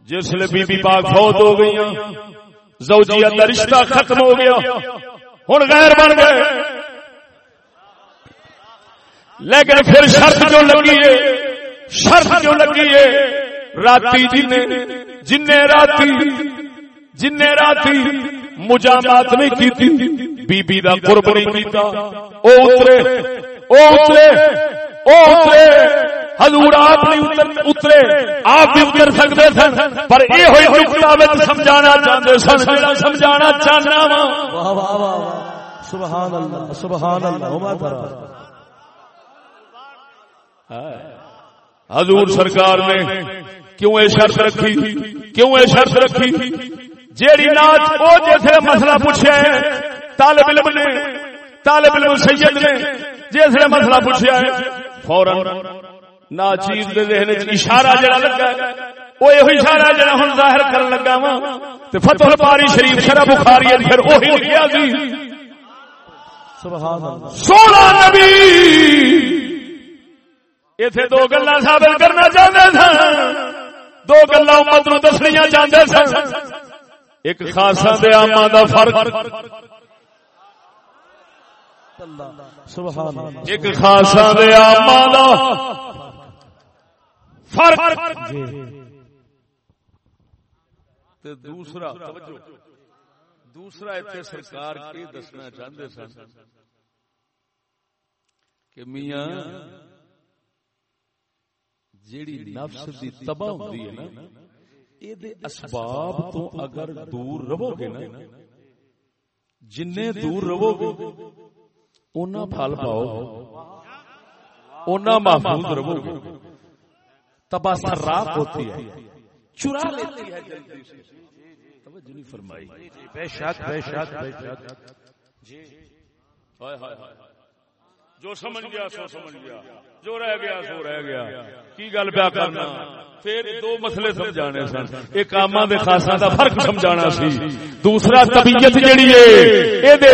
جس لیے بی بی باغ فوت ہو گئی زوجیت کا رشتہ ختم ہو گیا۔ ہوں غیر بن گئے۔ لیکن پھر شرط جو لگی ہے، شرط جو لگی ہے، راتی جن جن راتی جن راتی مجامات نہیں کی بی بی دا قرب نہیں کیتا او اترے او اترے او اترے حضور آپ نہیں اترے۔ آپ بھی اتر سکتے سن پر یہ ہوئی نقطہ وچ سمجھانا چاہتے سن۔ جڑا سمجھانا چاہنا وا واہ واہ واہ واہ۔ سبحان اللہ سبحان اللہ دراز حضور سرکار نے کیوں یہ شرط رکھی؟ کیوں یہ شرط رکھی؟ جیڑی ناچ وہ جیسے مسئلہ پوچھا ہے طالب علم نے، طالب علم سید نے جیسے مسئلہ پوچھا ہے، فوراً نا چیز دے ذہن وچ اشارہ جڑا لگا ہے، وہ یہ اشارہ جڑا ہن ظاہر کرن لگا وا تے فتح الباری شریف، شرح بخاری پھر وہی لکھیا سی۔ سبحان اللہ سونا نبی! اتے دو گلا ثابت کرنا چاہتے سن۔ دو گلا امت نو دسنیا چاہتے سن۔ ایک خاصا دے آما دا فرق۔ سبحان ایک خاصا دے آما دا. فرق جی. تے دوسرا توجہ. دوسرا اتنے سرکار کی دسنا چاہتے سن کہ میاں جیڑی نفس دی تباہ ہوندی ہے نا اے دے اسباب تو اگر دور رہو گے نا جننے دور رہو گے اونا پھل پاؤ اونا محفوظ رہو گے تباہ سراپ ہوتی ہے چرا لیتی ہے جلدی سے توجہ نہیں فرمائی بے شک بے شک بے شک ہائے ہائے ہائے جو سمجھ گیا سو سمجھ گیا۔ جو رہ گیا سو رہ گیا۔ کی گل پیا کرنا؟ پھر دو مسئلے سمجھانے سن۔ ایک آما دے خاصا دا فرق سمجھانا سی۔ دوسرا طبیعت جیڑی ہے اے دے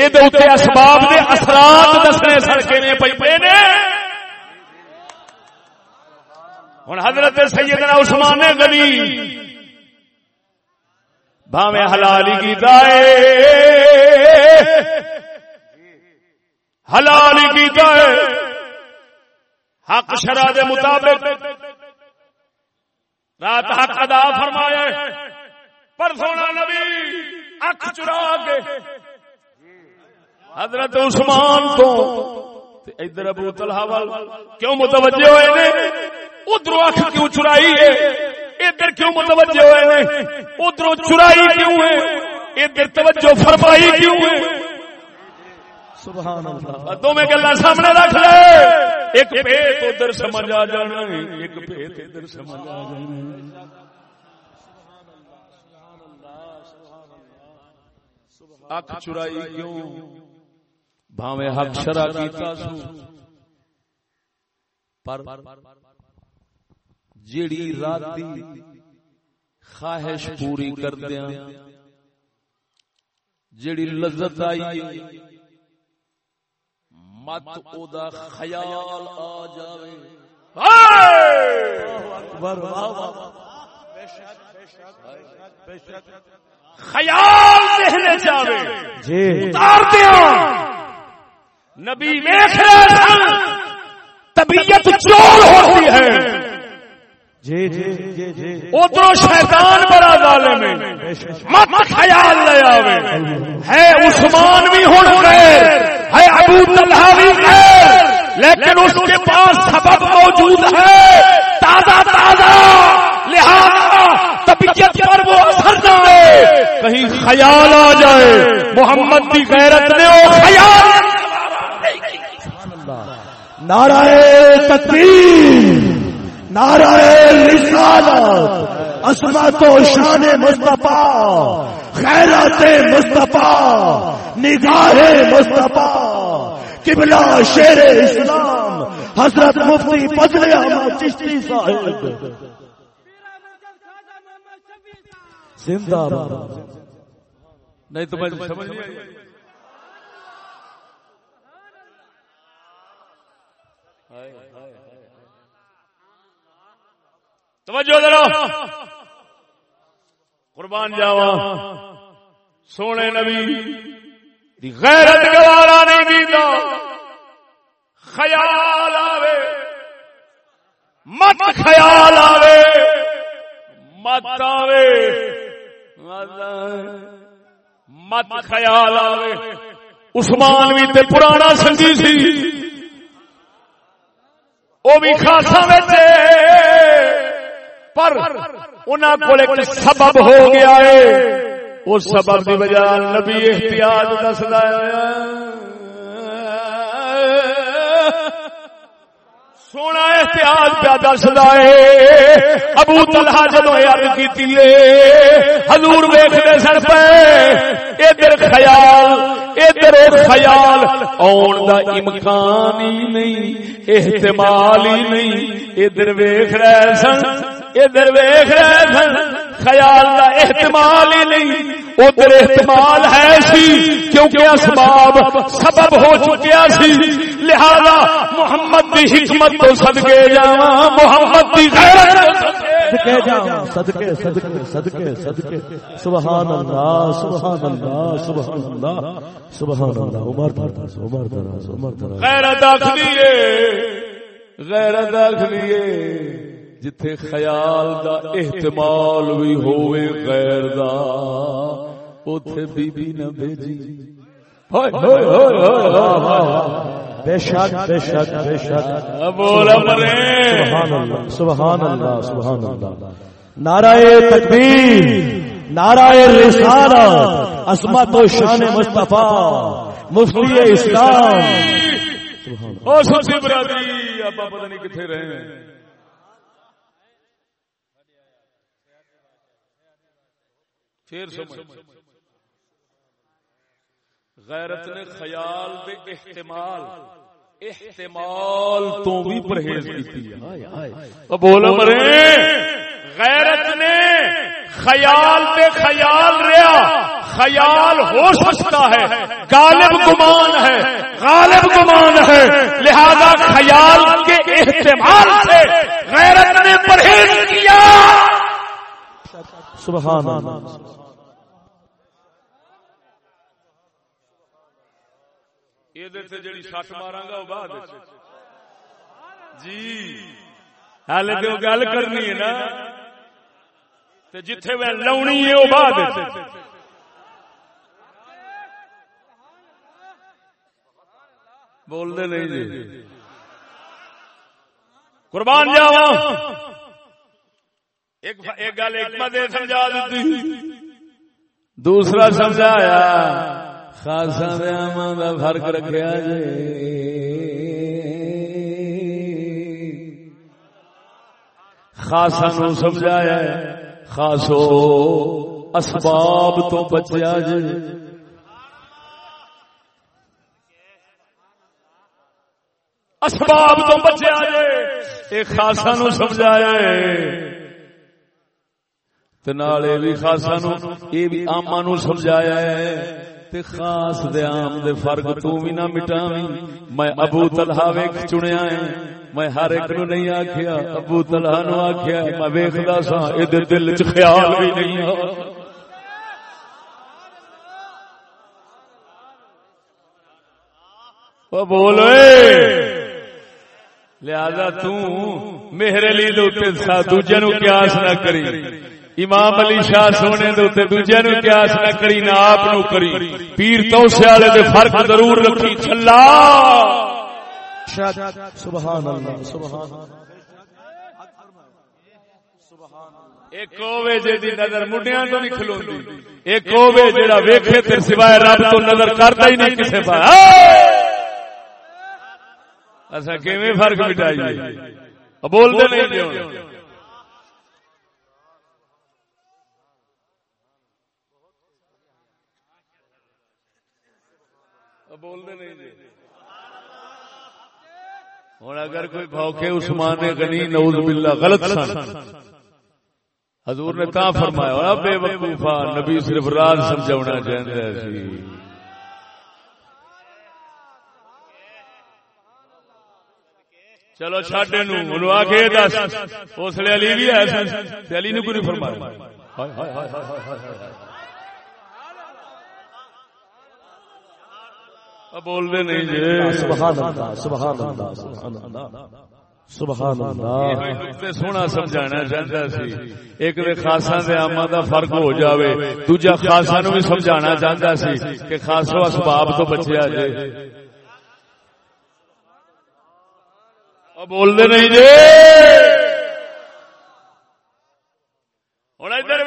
اے دے اوتے اسباب دے اثرات دسنے سن نے پئی پے نے؟ ہن حضرت سیدنا عثمان غنی۔ بھاویں حلالی کیتا ہے حلالی کیتا ہے۔ حق شرع دے مطابق۔ رات حق ادا فرمایا پر سونا نبی، اکھ چرا کے۔ حضرت عثمان تو۔ ادھر ابو طلحہ وال کیوں متوجہ ہوئے نے؟ ادھر اکھ کیوں چرائی ہے؟ ادھر کیوں متوجہ ہوئے نے؟ ادھر چرائی کیوں ہے؟ ادھر توجہ فرمائی کیوں ہے؟ سبحان اللہ. دو میں گلا سامنے رکھ لے. ایک پیت ادھر سمجھ آ جانا ایک پیت ادھر سمجھ آ جانا ہے۔ اکھ چرائی کیوں؟ بھاویں حق شرع کیتا سو. پر جیڑی راتی خواہش پوری کر دیا جیڑی لذت آئی مت او دا خیال آ جاوے۔ خیال ذہن جاوے۔ جی۔ اتار دیا نبی ویخ رہے سن۔ طبیعت چور ہوتی ہے۔ جی جی جی جی۔ ادھر شیطان بڑا ظالم ہے۔ مت خیال لے آوے۔ ہے عثمان بھی ہوں خیر۔ ابو طلحہ لیکن اس کے پاس سبب موجود ہے۔ تازہ تازہ، لہذا طبیعت پر وہ اثر نہ آئے کہیں خیال آ جائے۔ محمد کی غیرت نے وہ خیال۔ نعرہ تکبیر۔ نعرہ رسالت عصمت و شان مصطفیٰ، خیرات مصطفیٰ نگاہ مصطفیٰ، قبلہ شیر اسلام، حضرت مفتی فضل احمد چشتی صاحب۔ زندہ باد نہیں تو میں سمجھ نہیں آئی۔ توجہ ذرا۔ قربان جاوا سونے نبی دی غیرت گوارا نہیں دیتا خیال آوے۔ مت خیال آوے۔ مت آوے۔ مت خیال آوے۔ عثمان بھی تے پرانا سنگی سی۔ وہ بھی خاصا بچے پر انہوں کو ایک سبب ہو گیا ہے۔ اس سبب کی وجہ نبی احتیاط دسدا سونا احتیاط پیا دسدا ہے۔ ابو طلحہ جدو یاد کی حضور ویختے سن پہ ادھر خیال ادھر خیال آن دا امکان ہی نہیں احتمال ہی نہیں ادھر ویخ رہے سن۔ ادھر ویخ رہے سن خیال دا احتمال ہی نہیں۔ ادھر احتمال ہے سی کیونکہ اسباب سبب ہو چکیا سی۔ لہذا محمد دی حکمت تو صدقے جاواں محمد دی غیرت صدقے۔ صدقے صدقے صدقے صدقے سبحان اللہ سبحان اللہ سبحان اللہ سبحان اللہ عمر دراز عمر دراز عمر دراز غیرت آخری غیرت آخری جتھے خیال دا احتمال بھی ہوئے غیر دا اوتھے بی بی نہ بھیجی بے شک بے شک بے شک بول مرے سبحان اللہ سبحان اللہ سبحان اللہ نعرہ تکبیر نعرہ رسالت عظمت و شان مصطفیٰ مفتی اسلام او سوسی برادری آپ پتہ نہیں کتنے رہے ہیں پھر سمجھ۔ غیرت نے خیال دے احتمال۔ احتمال تو بھی پرہیز کی بولو مرے۔ غیرت نے خیال پہ خیال ریا خیال ہو سکتا ہے۔ غالب گمان ہے۔ غالب گمان ہے۔ لہذا خیال کے احتمال سے غیرت نے پرہیز کیا۔ سبحان اللہ۔ جڑی سٹ مارا گا وہ بعد جی تو گل کرنی ہے نا جتھے میں لونی ہے وہ بعد بول دے نہیں جی قربان جاوا ایک گل ایک سمجھا دیتی دوسرا سمجھایا خاصا ویام کا فرق رکھا جی خاصا نو سمجھایا خاصو اسباب تو بچیا جی اسباب تو بچیا جی خاصا نو سمجھایا بھی خاصا نو یہ بھی آما نو سمجھایا ہے۔ تے خاص دے عام دے فرق تو بھی نہ مٹاویں۔ میں ابو طلحہ ویکھ چنیا ہے۔ میں ہر ایک نو نہیں آکھیا۔ ابو طلحہ نو آکھیا میں ویکھدا سا۔ اے دے دل وچ خیال بھی نہیں آ۔ او بولے لہذا تو میرے لیے دوجے نو قیاس نہ کری۔ امام علی شاہ سونے دوتے دوجے نو قیاس نہ کری نہ آپ نو کری۔ پیر تو سیالے دے فرق ضرور رکھی چلا سبحان اللہ سبحان ایک ہوے جے نظر مڈیاں تو نہیں کھلوندی ایک ہوے جیڑا ویکھے تے سوائے رب تو نظر کردا ہی نہیں کسے پاس۔ اچھا کیویں فرق مٹائیے؟ بولتے نہیں جی بولتے نہیں جی۔ ہوں اگر کوئی بھوکے عثمان غنی، نعوذ باللہ، غلط سن۔ حضور نے تا فرمایا بے وقوفا نبی صرف راز سمجھاونا چاہتا ہے جی۔ چلو چاڈے نو آ کے دس۔ اس لیے علی بھی ہے۔ علی نے کوئی نہیں فرمایا؟ بول دے نہیں جی۔ سبحان اللہ سبحان اللہ سبحان اللہ سونا سمجھانا چاہتا سی۔ ایک دے خاصا دے آما دا فرق ہو جاوے۔ دوجا خاصا نو بھی سمجھانا چاہتا سی کہ خاصو اسباب تو بچیا جائے بول دے نہیں جی ہوں ادھر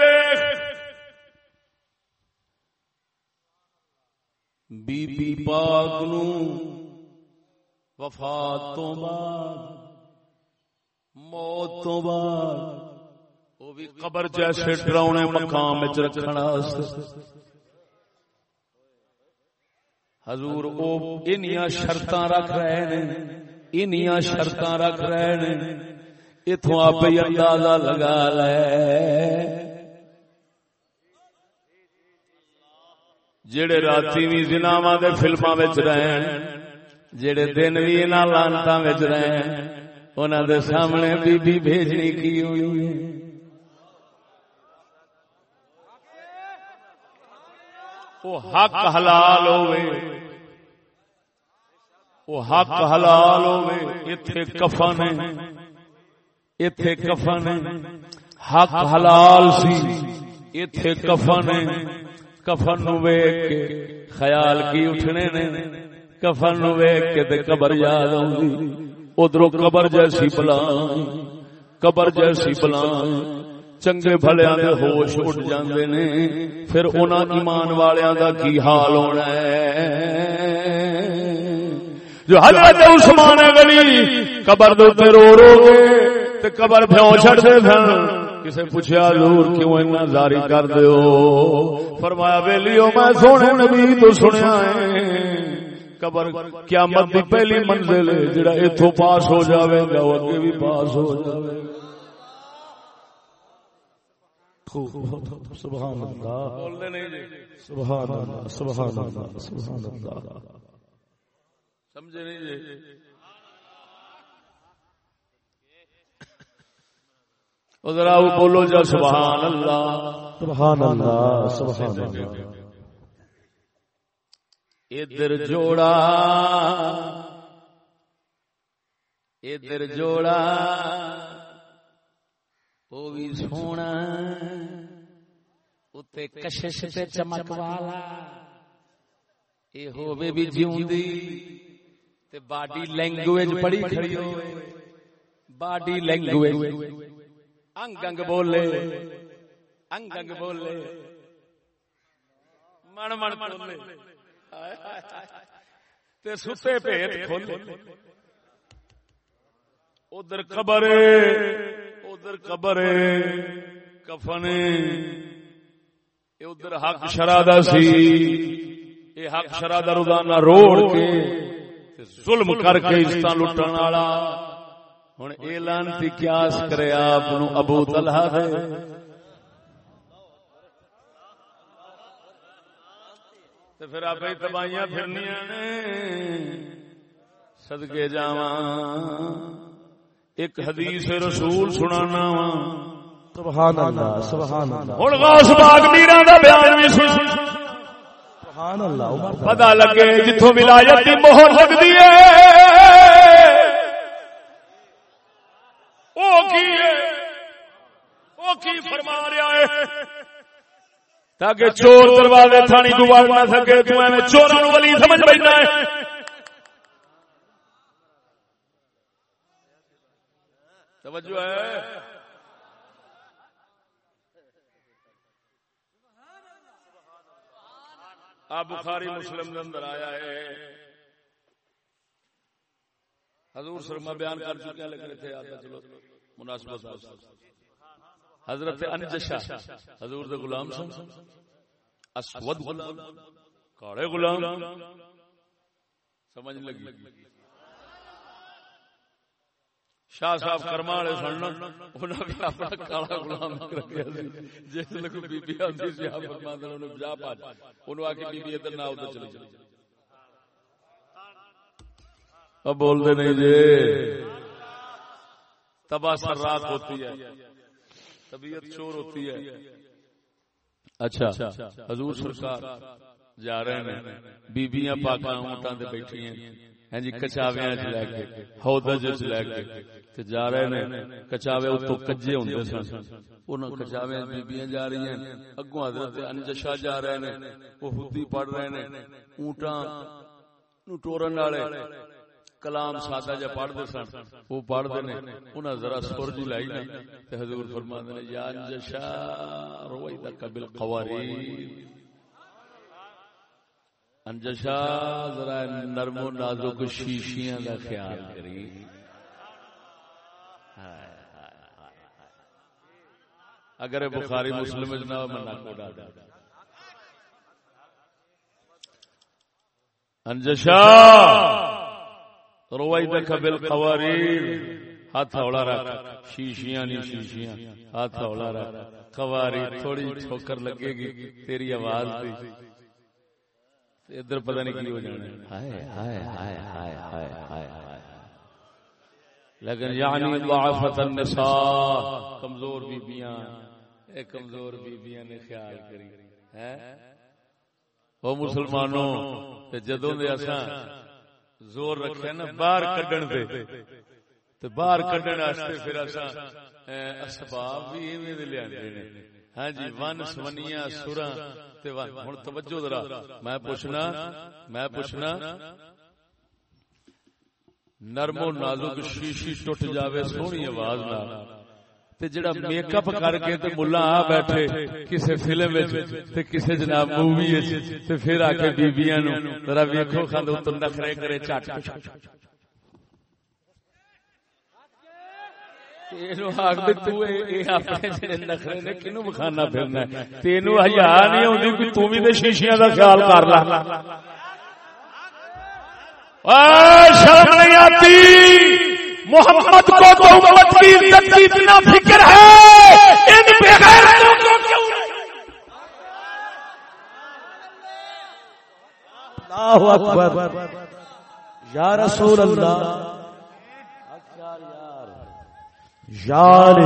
بی بی پاک نو وفات تو بعد، موت تو بعد، وہ بھی قبر جیسے ڈراؤنے مقام رکھنا حضور او انیاں شرطاں رکھ رہے ہیں انیاں شرط رکھ رہے ہیں اتوں آپ اندازہ لگا لے۔ جڑے راتی بھی جناوا دے فلما رہن جڑے دن بھی ان لانتا رہن انہوں دے سامنے بی بی بھیجنی کی ہونی ہے؟ حق حلال ہوئے۔ وہ حق حلال ہوے ایتھے کفن ایتھے کفن حق حلال سی۔ ایتھے کفن کفن نو ویکھ کے خیال کی اٹھنے نے؟ کفن نو ویکھ کے تے قبر یاد آوندی۔ ادھروں قبر جیسی بلا قبر جیسی بلا چنگے بھلیاں دے ہوش اٹھ جاندے نے۔ پھر انہاں ایمان والیاں دا کی حال ہونا ہے؟ جو حضرت عثمان گلی قبر دے رو رو تے قبر پھیو چھڑ دے سن۔ کسے پوچھیا حضور کیوں اتنا زاری کر دیو فرمایا، ویلیو، میں سونے نبی تو سنیا ہے۔ قبر قیامت دی پہلی منزل جڑا ایتھوں پاس ہو جاوے گا، وہ اگے بھی پاس ہو جاوے سبحان اللہ بولنے نہیں جی سبحان اللہ سبحان اللہ سبحان اللہ۔ سمجھے نہیں جی۔ ذرا وہ بولو جا سبحان اللہ سبحان اللہ سبحان اللہ ادھر جوڑا ادھر جوڑا وہ بھی سونا اتنے کشش تے چمک والا۔ یہ ہوے بھی جیوندی تے باڈی لینگویج کھڑی ہوے باڈی لینگویج۔ انگ انگ بولے انگ انگ بولے من من بولے تے ستے پیٹ کھولے ادھر قبر ادھر قبر کفن ادھر حق شرادہ سی یہ حق شرادہ روزانہ روڑ کے ظلم کر کے عزت لٹن والا ہن اعلان تی قیاس کرے آپ ابو طلحہ دے پھر آپ ہی تباہیاں پھرنیاں نے صدقے جاواں ایک حدیث رسول سنانا وا سبحان اللہ سبحان اللہ ہن غوث پاک میرا دا بیان بھی سن سبحان اللہ عمر دا- پتا لگے جتوں ولایت دی مہر لگدی ہے او کی ہے او کی فرما رہا ہے تاکہ چور دروازے تھانی تو وڑ نہ سکے، تو ایویں چوراں نو ولی سمجھ بیٹھا ہے۔ توجہ ہے۔ آپ بخاری مسلم کے اندر آیا ہے۔ حضور سرما بیان کر چکے ہیں لیکن اتنے آتا چلو، مناسبت حضرت انجشا حضور دے غلام سن. اسود. غلام کاڑے غلام. سمجھ لگی. شاہ صاحب کرما والے سن انہاں بھی اپنا کالا غلام رکھیا سی. جس لے کوئی بی بی آندی سی آپ فرماندے نے انہوں جا پا. انہوں آ کے بی بی ادھر نہ ادھر چلی جائے اب بول دے نہیں جی. تباہ سر رات ہوتی ہے. طبیعت چور ہوتی ہے۔ اچھا حضور سرکار جا رہے ہیں۔ بیبیاں پاکاں اونٹاں تے بیٹھی ہیں۔ ہیں جی کچاویاں چ لے کے ہودج چ لے کے۔ تے جا رہے ہیں کچاوے اتوں کجے ہوندے سن۔ انہاں کچاویاں بیبیاں جا رہی ہیں۔ اگوں حضرت انجشا جا رہے ہیں۔ وہ ہدی پڑھ رہے ہیں۔ اونٹاں نو ٹورن والے۔ کلام سادہ جا پڑھ دے سن۔ وہ پڑھ دے نے۔ انہاں ذرا سر جو لائی نا۔ تے حضور فرماندے نے، یا انجشا رویدک بالقواری انجشا ذرا نرم و نازک شیشیاں دا خیال کری۔ اگر بخاری مسلم وچ نہ میں نہ کوڑا دا انجشا رویدک بالقواریر. ہاتھ اولا رکھ. شیشیاں نہیں شیشیاں. ہاتھ اولا رکھ. قواری تھوڑی ٹھوکر لگے گی. تیری آواز دی. ادھر پتہ نہیں کی ہو جانا ہے ہائے ہائے ہائے ہائے ہائے ہائے ہائے. لیکن یعنی ضعفت النساء. کمزور بیبیاں. اے کمزور بیبیاں نے خیال کری. ہے او مسلمانوں تے جدوں دے اساں زور رکھے نا باہر کڈن تے باہر کڈن واسطے پھر اساں اسباب بھی ایویں دے لیاندے نے۔ ہاں جی ون سونیاں سراں تے ہن توجہ ذرا میں پوچھنا میں پوچھنا نرم و نازک شیشی ٹوٹ جاوے سونی آواز نال۔ تے جڑا میک اپ کر کے تے ملا آ بیٹھے کسے فلم وچ تے کسے جناب مووی وچ تے پھر آ کے بیبییاں نو ذرا ویکھو کھند تے نخرے کرے چٹ اینو آگ دے تو اے اپنے جڑے نخرے نے کینو بخانا پھرنا ہے؟ تینو حیا نہیں ہوندی کہ تو بھی تے شیشیاں دا خیال کر لا۔ شرم نہیں آتی۔ محمد کو تو امت کی عزت کی اتنا فکر ہے۔ ان بغیرتوں کو کیوں اللہ اکبر۔ یا رسول اللہ۔ یار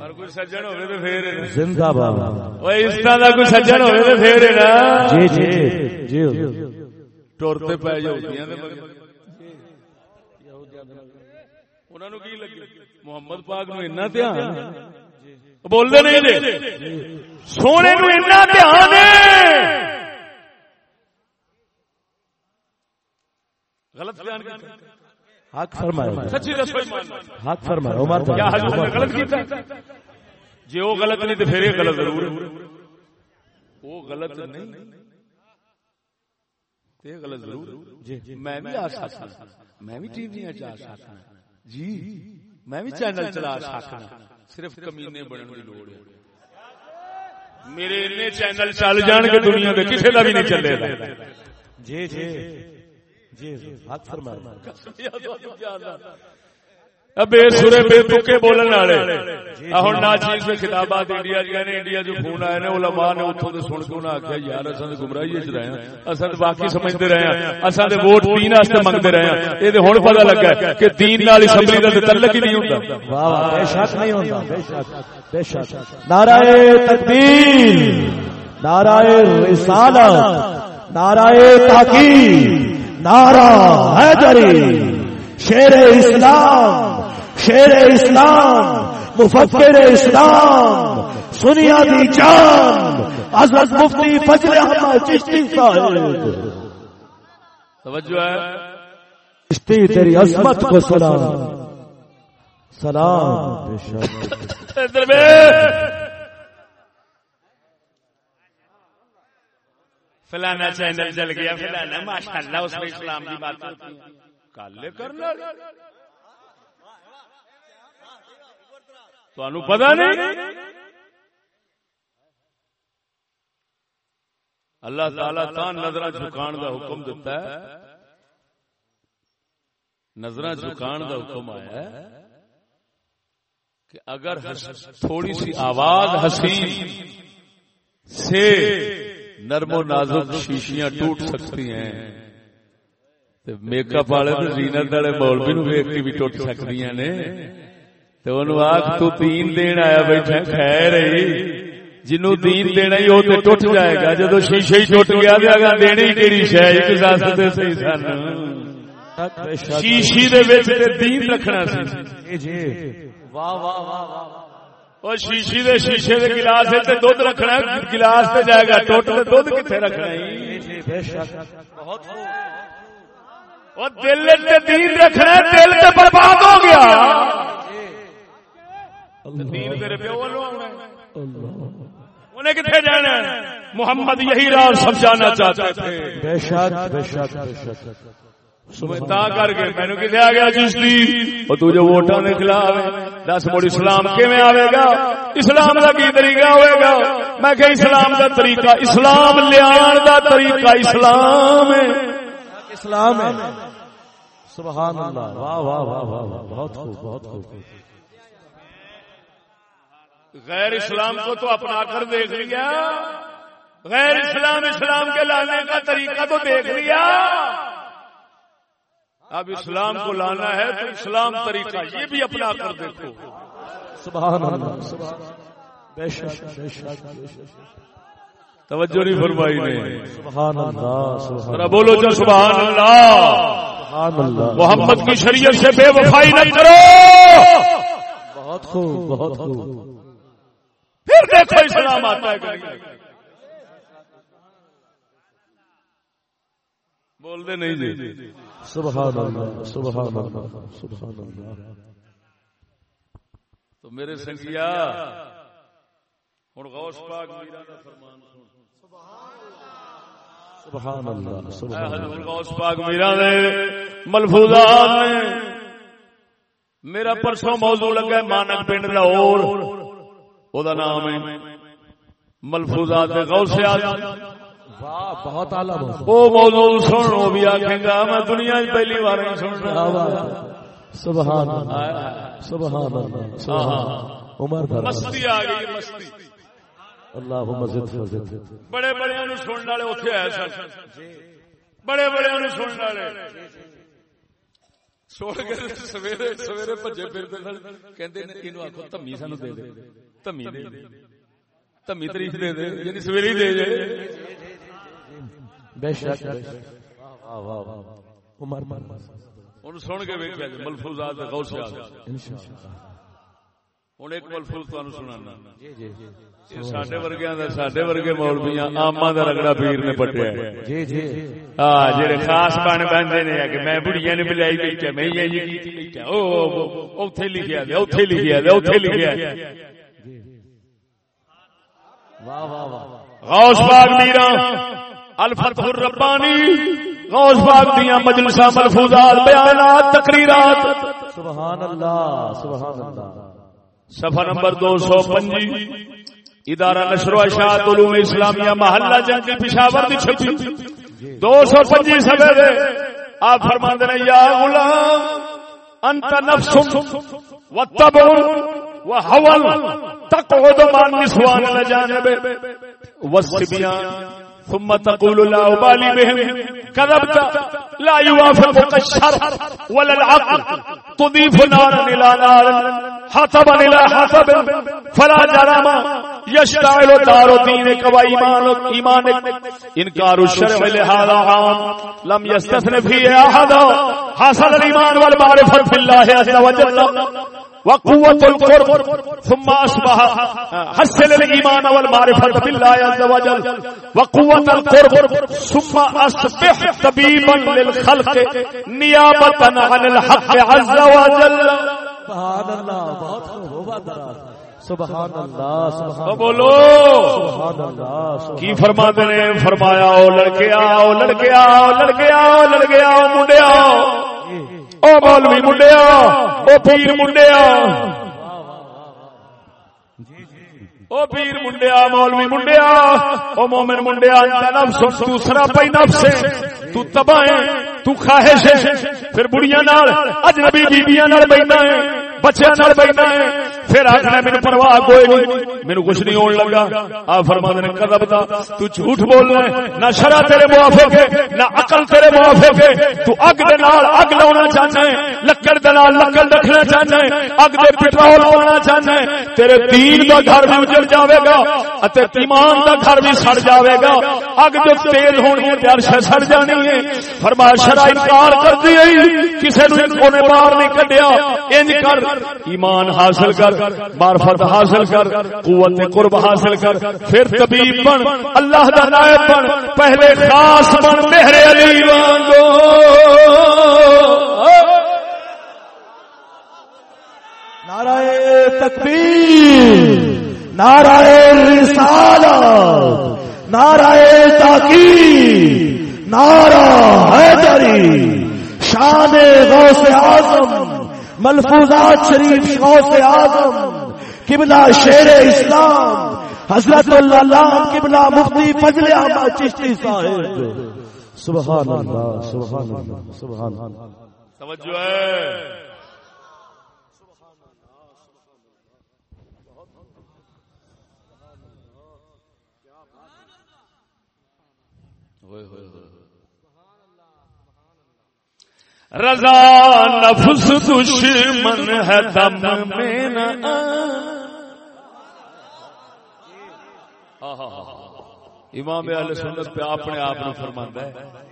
اور کوئی سجن ہوئے تو پھر۔ زندہ باد۔ وہ اس طرح کا کوئی سجن ہوئے تو پھر نا۔ جی جی جی یہودیاں دے مگر انہاں نو کی لگی؟ محمد پاک نو اتنا دھیان نہیں جی سونے نو اتنا دھیان غلط بیان کیتا حق فرمایا سچی دسو۔ ایمان حق فرمایا عمر بن کیا حضور نے غلط کیتا؟ جی وہ غلط نہیں تو پھر یہ غلط ضرور ہے۔ وہ غلط نہیں۔ تے غلط ضرور۔ ہے جی۔ میں بھی آ سکتا میں بھی ٹی وی آ سکتا جی میں بھی چینل چلا سکتا صرف کمینے بننے کی لوڑ ہے۔ میرے اتنے چینل چل جان گے دنیا کے کسی کا بھی نہیں چلے گا۔ جی جی۔ جی۔ حق فرمایا بے سورے بے تکے بولن والے۔ ہن نا چیز کے خطابات انڈیا جی نے، انڈیا جو فون آئے نے، علماء نے اتھوں دے سن کے انہاں آکھیا، یار اساں تے گمراہی وچ رہے ہیں، اساں تے باقی سمجھدے رہے ہیں، اساں تے ووٹ دین واسطے منگدے رہے ہیں۔ اے تے ہن پتہ لگا ہے کہ دین نال اسمبلی دا تے تعلق ہی نہیں ہوندا۔ واہ واہ، بے شک نہیں ہوتا بے شک بے شک۔ نعرہ تکبیر، نعرہ رسالت، نعرہ تحقیق، نعرہ حیدری شیر اسلام۔ شیر اسلام مفکر اسلام سنیا دی جان حضرت مفتی فضل احمد چشتی صاحب۔ توجہ ہے؟ چشتی تیری عظمت کو سلام۔ سلام ادھر فلانا چینل چل گیا فلانا ماشاء اللہ اس میں اسلام کی بات کالے کرنا۔ تو پتا نہیں؟ اللہ تعالی تا نظر جھکان دا حکم دیتا ہے۔ نظر جھکان دا حکم آیا ہے کہ اگر تھوڑی سی آواز حسین سے نرم و نازک شیشیاں ٹوٹ سکتی ہیں میک اپ والے زینت والے مولوی نو ویک کے بھی ٹوٹ سکتی نے۔ تو انہوں آخ تو دین دین آیا بیٹھا خیر جنو دین دینا ہی وہ تو ٹوٹ جائے گا جدو شیشے ہی ٹوٹ گیا تو اگا دینی کہڑی شہ ایک ساس سی سن شیشی دے وچ تے دین رکھنا سی جی واہ واہ واہ واہ اور شیشی دے شیشے دے گلاس تے دودھ رکھنا گلاس تے جائے گا ٹوٹ تے دودھ کتے رکھنا ہے بے شک بہت اور دل تے دین رکھنا دل تے برباد ہو گیا دین تیرے پیو والوں آنا انہیں کتنے جانا محمد یہی راز سمجھانا چاہتے تھے بے شک بے شک بے شک تا کر کے مینو کتنے آ گیا جس اور تجھے ووٹاں کے خلاف دس مڑ اسلام کیویں آئے گا اسلام کا کی طریقہ ہوئے گا میں کہ اسلام کا طریقہ اسلام لیا دا طریقہ اسلام ہے اسلام ہے سبحان اللہ واہ واہ واہ واہ واہ بہت خوب بہت خوب غیر اسلام کو تو اپنا کر دیکھ لیا۔ غیر اسلام اسلام کے لانے کا طریقہ تو دیکھ لیا۔ اب اسلام کو لانا ہے تو اسلام طریقہ یہ بھی اپنا کر دیکھو۔ سبحان اللہ۔ سبحان بے شک بے شک۔ بے شک توجہ نہیں فرمائی نے۔ سبحان اللہ۔ ذرا بولو جو سبحان اللہ۔ سبحان اللہ۔ محمد کی شریعت سے بے وفائی نہ کرو۔ بہت خوب بہت خوب۔ پھر دیکھو اسلام آتا ہے بول دے نہیں جی۔ سبحان اللہ سبحان اللہ سبحان اللہ۔ تو میرے سنگیا ہوں غوث پاک میرا دا فرمان سن۔ سبحان اللہ سبحان حضور غوث پاک میرا دے ملفوظات نے میرا پرسوں موضوع لگا ہے مانک پنڈ لاہور۔ او دا نام ہے۔ ملفوظات غوث اعظم واہ بہت اعلی بہت۔ وہ موضوع سن وہ بھی آکھیں گا میں دنیا میں پہلی بار ہی سن رہا ہوں۔ سبحان اللہ سبحان اللہ سبحان عمر بھر مستی آ گئی مستی۔ اللہم زد فزد بڑے بڑے نو سننے والے اوتھے آئے سن۔ بڑے بڑے نو سننے والے۔ چھوڑ کے سویرے سویرے بھجے پھرتے سن۔ کہندے نے اینو آکھو تمی سانو دے دے۔ تمی دے تمی تاریخ دے دے یعنی سویرے ہی دے دے بے شک بے شک ہوں سن کے ویکیا جی ملفوظات غوث آزم ہوں ایک ملفوظ تمہیں سنانا سڈے ورگیا سڈے ورگے مولویاں آما رگڑا پیر نے پٹیا جی جی ہاں جڑے خاص بن بنتے نے کہ میں بڑھیا نے ملائی بیٹھا میں یہ اوتھے لکھیا دے اوتھے لکھیا دے اوتھے لکھیا واہ واہ واہ غوث پاک میرا الفتح الربانی، غوث پاک دیاں مجلساں ملفوظات، بیانات، تقریرات۔ سبحان اللہ سبحان اللہ صفحہ نمبر دو سو پنجی، ادارہ نشر و اشاعت علوم اسلامیہ، محلہ جنگی پشاور دی چھپی۔ دو سو پنجی سفے دے، آپ فرما دے یا غلام، انت نفس و تبع و حول تقعد مع النسوان لجانب والسبيان. ثم تقول لا أبالي بهم. كذبت. لا يوافقك الشر ولا العقل. تضيف نارا إلى نار. حطبا إلى حطب. فلا جرم. يشتعل دار دينك وإيمانك إيمانك. إنكار الشرع لهذا عام. لم يستثن فيه أحد. حصل الإيمان والمعرفة في الله عز وجل. وقوة القرب ثم أصبح حسن الإيمان والمعرفة بالله عز وجل وقوة القرب ثم أصبح طبيبا للخلق نيابة عن الحق عز وجل سبحان اللہ بہت خوب سبحان اللہ سبحان بولو سبحان اللہ کی فرما نے فرمایا او لڑکے آؤ لڑکے آؤ لڑکے آؤ لڑکے آؤ منڈے آؤ او مولوی منڈے آؤ او پیر منڈے آؤ او پیر منڈیا مولوی منڈیا او مومن منڈیا نفس تو سراپی نفس ہے۔ تو تباہ ہے تو خواہش ہے۔ پھر بڑیاں نال اجنبی بیبیاں نال بیٹھنا ہے۔ بچیاں نال بیٹھنا ہے پھر آخنا میرے پرواہ کوئی نہیں میرے کچھ نہیں ہونے لگا آ فرما نے کدب دا تو جھوٹ بولنا ہے نہ شرع تیرے موافق ہے نہ عقل تیرے موافق ہے تو اگ دے نال اگ لاونا چاہنا ہے لکڑ دے نال لکڑ رکھنا چاہنا ہے اگ دے پٹرول پانا چاہنا ہے تیرے دین دا گھر بھی اجڑ جاوے گا اتے ایمان دا گھر بھی سڑ جاوے گا اگ جو تیز ہونی ہے پیار سے سڑ جانی ہے فرمایا شرع انکار کر دی کسے نو کونے باہر نہیں کڈیا انج کر ایمان حاصل کر، معرفت حاصل کر، قوت قرب حاصل کر، پھر طبیب بن، اللہ دا نائب بن، پہلے خاص بن، مہر علی وانگو نعرہ تکبیر نعرہ رسالت نعرہ تاکید نعرہ حیدری شان غوث اعظم ملفوظات شریف غوث اعظم، قبلہ شیر اسلام، حضرت اللہ قبلہ مفتی فضل احمد چشتی صاحب۔ سبحان اللہ سبحان اللہ سبحان اللہ۔ توجہ ہے۔ ہوئے ہوئے ہوئے۔ رضا نفس دشمن ہے دم میں نہ امام اہل سنت پہ اپنے آپ نے فرماندا ہے۔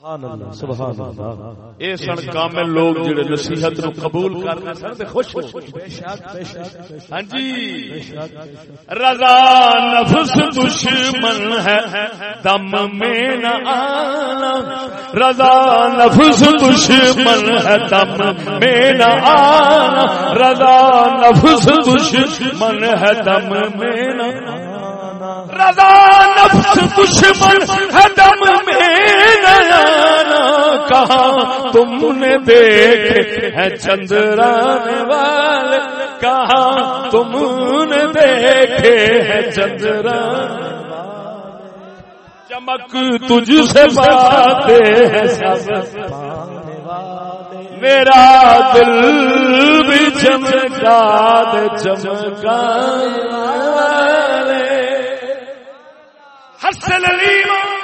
سبحان اللہ. سبحان اللہ. اے سن کامل لوگ جڑے نصیحت نو قبول کرنا سن تے خوش ہو ہاں جی. رضا نفس دشمن ہے دم میں نہ آنا. رضا نفس دشمن ہے دم میں نہ آنا. رضا نفس دشمن ہے دم میں نہ رضا نفس دشمن ہے دم میں نہ کہاں تم نے دیکھے ہے چندران والے کہاں تم نے دیکھے ہے چندران چمک تجھ سے باتیں ہیں سب۔ میرا دل بھی چمکا دے چمکا حسن الإيمان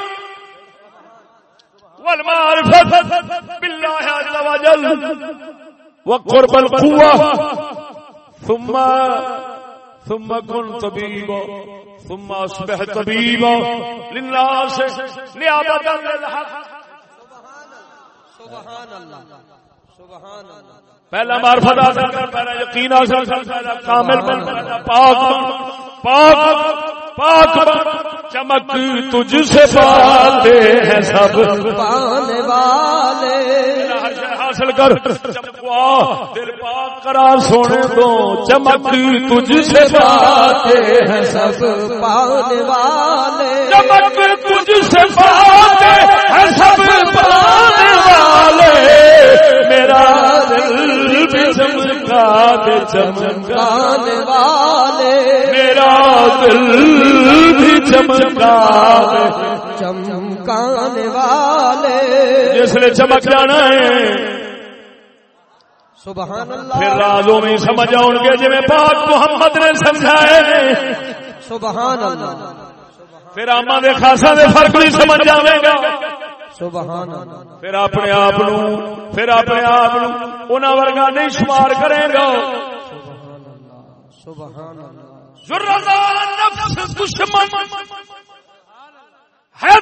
والمعرفة بالله عز وجل وقرب القوة. ثم ثم كن طبيبا. ثم أصبح طبيبا. للناس نيابة للحق پہلا معرفت حاصل کر، پہلا یقین حاصل کر، پہلا کامل بن، پہلا پاک بن. پاک پاک چمک تجھ سے پاتے ہیں سب۔ پانے والے۔ حاصل کر۔ چمکوا دل پاک کرا سونے دو۔ چمک تجھ سے پاتے ہیں سب۔ پانے والے۔ چمک تجھ سے پاتے ہیں سب۔ چمکا دے چمکا پانے والے میرا دل بھی چمکا چمکانے والے۔ جس نے چمک جانا ہے۔ سبحان پھر اللہ رازوں میں سمجھ آؤ گے جی پاک محمد نے سمجھائے سبحان اللہ۔ پھر آما دے خاصا دے فرق نہیں سمجھ جاوے گا۔ سبحان پھر اپنے آپ پھر اپنے آپ انہاں ورگا نہیں شمار کرے گا سبحان اللہ۔ نفس دشمن۔ ہے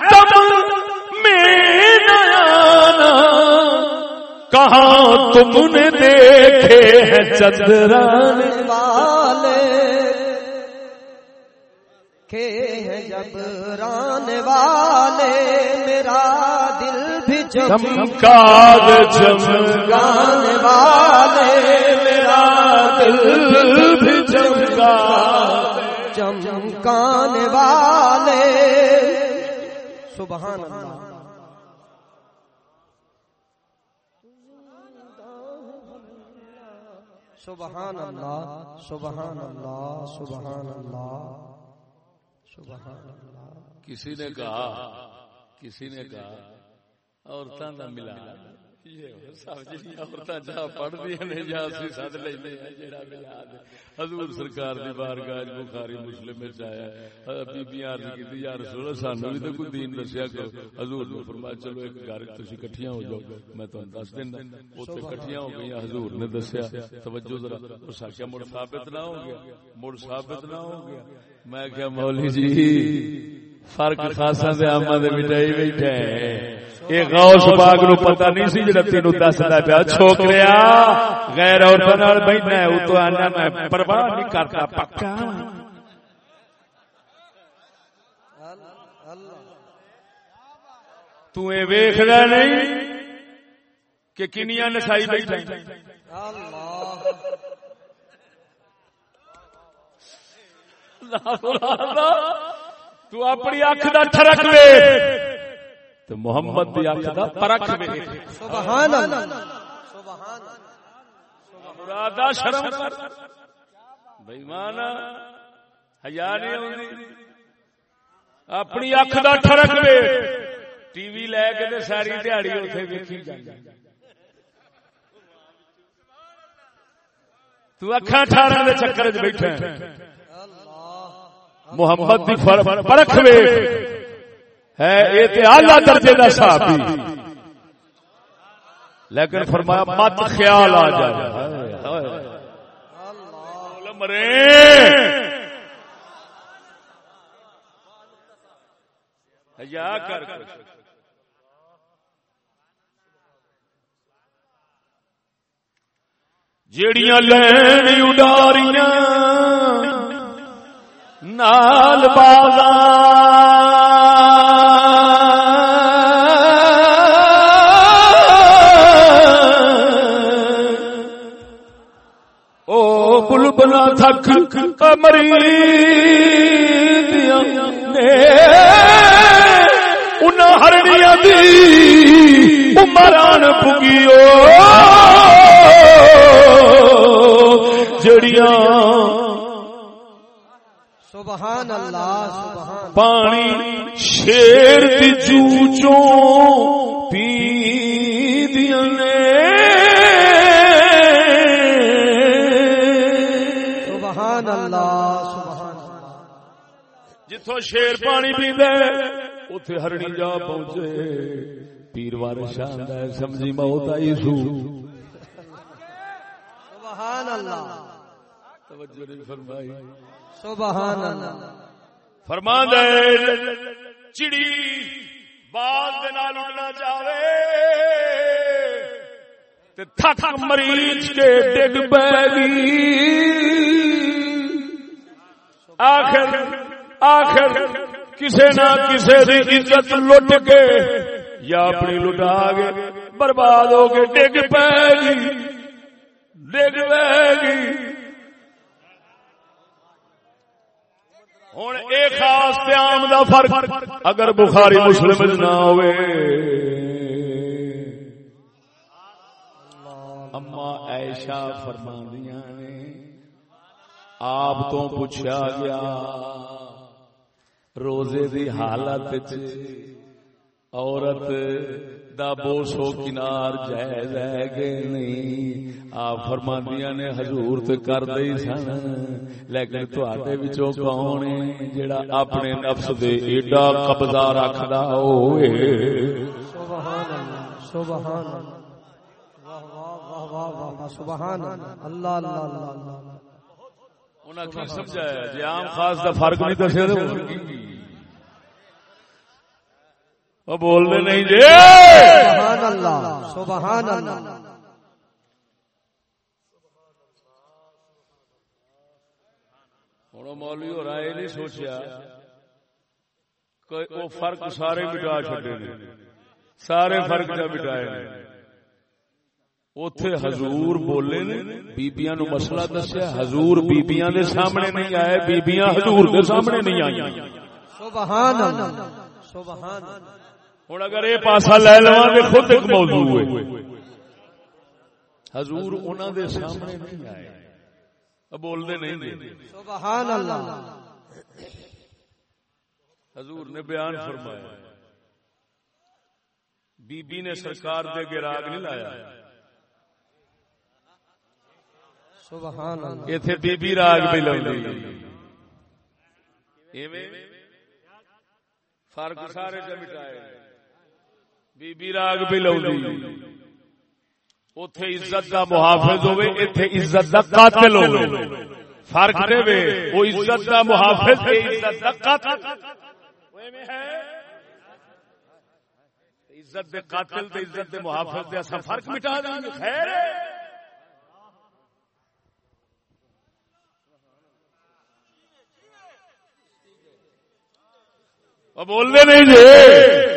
میں کہاں تم نے دیکھے ہیں چندران کے ہیں جب رانے والے میرا دل بھی جم چمکا دے چمکا گانے والے میرا دل بھی چمکا چمکانے والے۔ سبحان اللہ سبحان اللہ۔ سبحان اللہ سبحان اللہ سبحان اللہ۔ کسی نے کہا کسی نے کہا عورتوں کا ملا حضور سرکار دی بارگاہ بخاری مسلم وچ آیا عرض کیتی یا رسول اللہ سانو بھی تے کوئی دین دسیا کرو۔ حضور نے فرمایا چلو ایک گھر وچ تسی اکٹھیاں ہو جاؤ۔ میں تانوں دس دیندا اوتھے اکٹھیاں ہو گئیاں حضور نے دسیا۔ توجہ ذرا آکھیا مڑ ثابت نہ ہو گیا۔ مڑ ثابت نہ ہو گیا۔ میں کہیا مولوی جی۔ فرق خاصا دے آما دے مٹائی بیٹھے اے غوث پاک نو پتہ نہیں سی جڑا تینو دسدا پیا چھوکریا غیر عورتاں نال بیٹھنا ہے او تو آنا میں پرواہ نہیں کرتا پکا۔ تو اے ویکھدا نہیں کہ کنیاں نسائی بیٹھے تو اپنی اکھ دا ٹھرک وے۔ تو محمد دی اکھ دا پرکھ وے۔ سبحان اللہ۔ مرادا شرم کر۔ بے ایمان حیا نہیں ہوندی اپنی اکھ دا ٹھرک وے۔ ٹی وی لے کے تے ساری دیہڑی اوتھے ویکھی جاندی۔ تو اکھاں ٹھارن دے چکر وچ بیٹھا۔ محمد دی پرکھ وے ہے اے تے اعلی درجے دا صحابی۔ لیکن فرمایا مت خیال آ جائے مرے۔ حیا کر۔ جیڑیاں لین اڈاریاں نال بازاں۔ او بلبلا تھک مری ان ہرنیاں دی عمران پگیو جڑیاں سبحان اللہ سبحان پانی شیر دی چوچوں پی دیاں نے سبحان اللہ سبحان شیر پانی پیندے اوتھے ہرنی جا پہنچے۔ پیر وار شان ہے سمجھی موت آئی سو۔ سبحان اللہ۔ توجہ نہیں فرمائی۔ سبحان اللہ فرما دے، چڑی باز نال اڑنا چاہے تھک مریض کے ڈگ پی آخر آخر کسے نہ کسے دی عزت لٹ کے یا اپنی لٹا گے برباد ہو کے ڈگ پے ڈگ پے گی ہوں ایک خاص عام دا فرق اگر بخاری مسلم نہ ہوئے۔ اما ایشا فرماندیاں نے، آپ تو پوچھا گیا، روزے دی حالت عورت دا بوسو کنار جائز ہے کہ نہیں آپ فرماندیاں نے حضور تے کر دئی سن لیکن تواڈے وچوں کون ہے جڑا اپنے نفس دے ایڈا قبضہ رکھدا ہوئے سبحان اللہ سبحان اللہ واہ واہ واہ واہ واہ سبحان اللہ اللہ اللہ اللہ انہاں کی سمجھایا جی عام خاص دا فرق نہیں دسیا تے وہ بول دے نہیں جی۔ سبحان اللہ سبحان اللہ ہوں مولوی ہو رہا یہ نہیں سوچیا کہ وہ فرق سارے مٹا چڈے نے۔ سارے فرق جا مٹائے نے۔ اتے حضور بولے نے بیبیاں نو مسئلہ دسیا حضور بیبیاں دے سامنے نہیں آئے بیبیاں حضور دے سامنے نہیں آئی سبحان اللہ سبحان اللہ ہوں اگر یہ پاسا لے لوا تو خود ایک موضوع ہے حضور انہوں دے سامنے نہیں آئے۔ بولتے نہیں سبحان اللہ۔ حضور نے بیان فرمایا۔ بی بی نے سرکار دے گراگ نہیں لایا۔ سبحان اللہ۔ ایتھے بی بی راگ بھی لاؤں فرق سارے چ مٹائے۔ بی بی راگ بھی لاؤں اتے عزت دا محافظ ہوئے اتے عزت دا قاتل ہوئے۔ فرق دے وے وہ عزت دا محافظ ہے عزت دا قاتل۔ عزت دے قاتل تے عزت دے محافظ دے اسا فرق مٹا دیں گے۔ خیر ہے۔ اب بولنے نہیں جی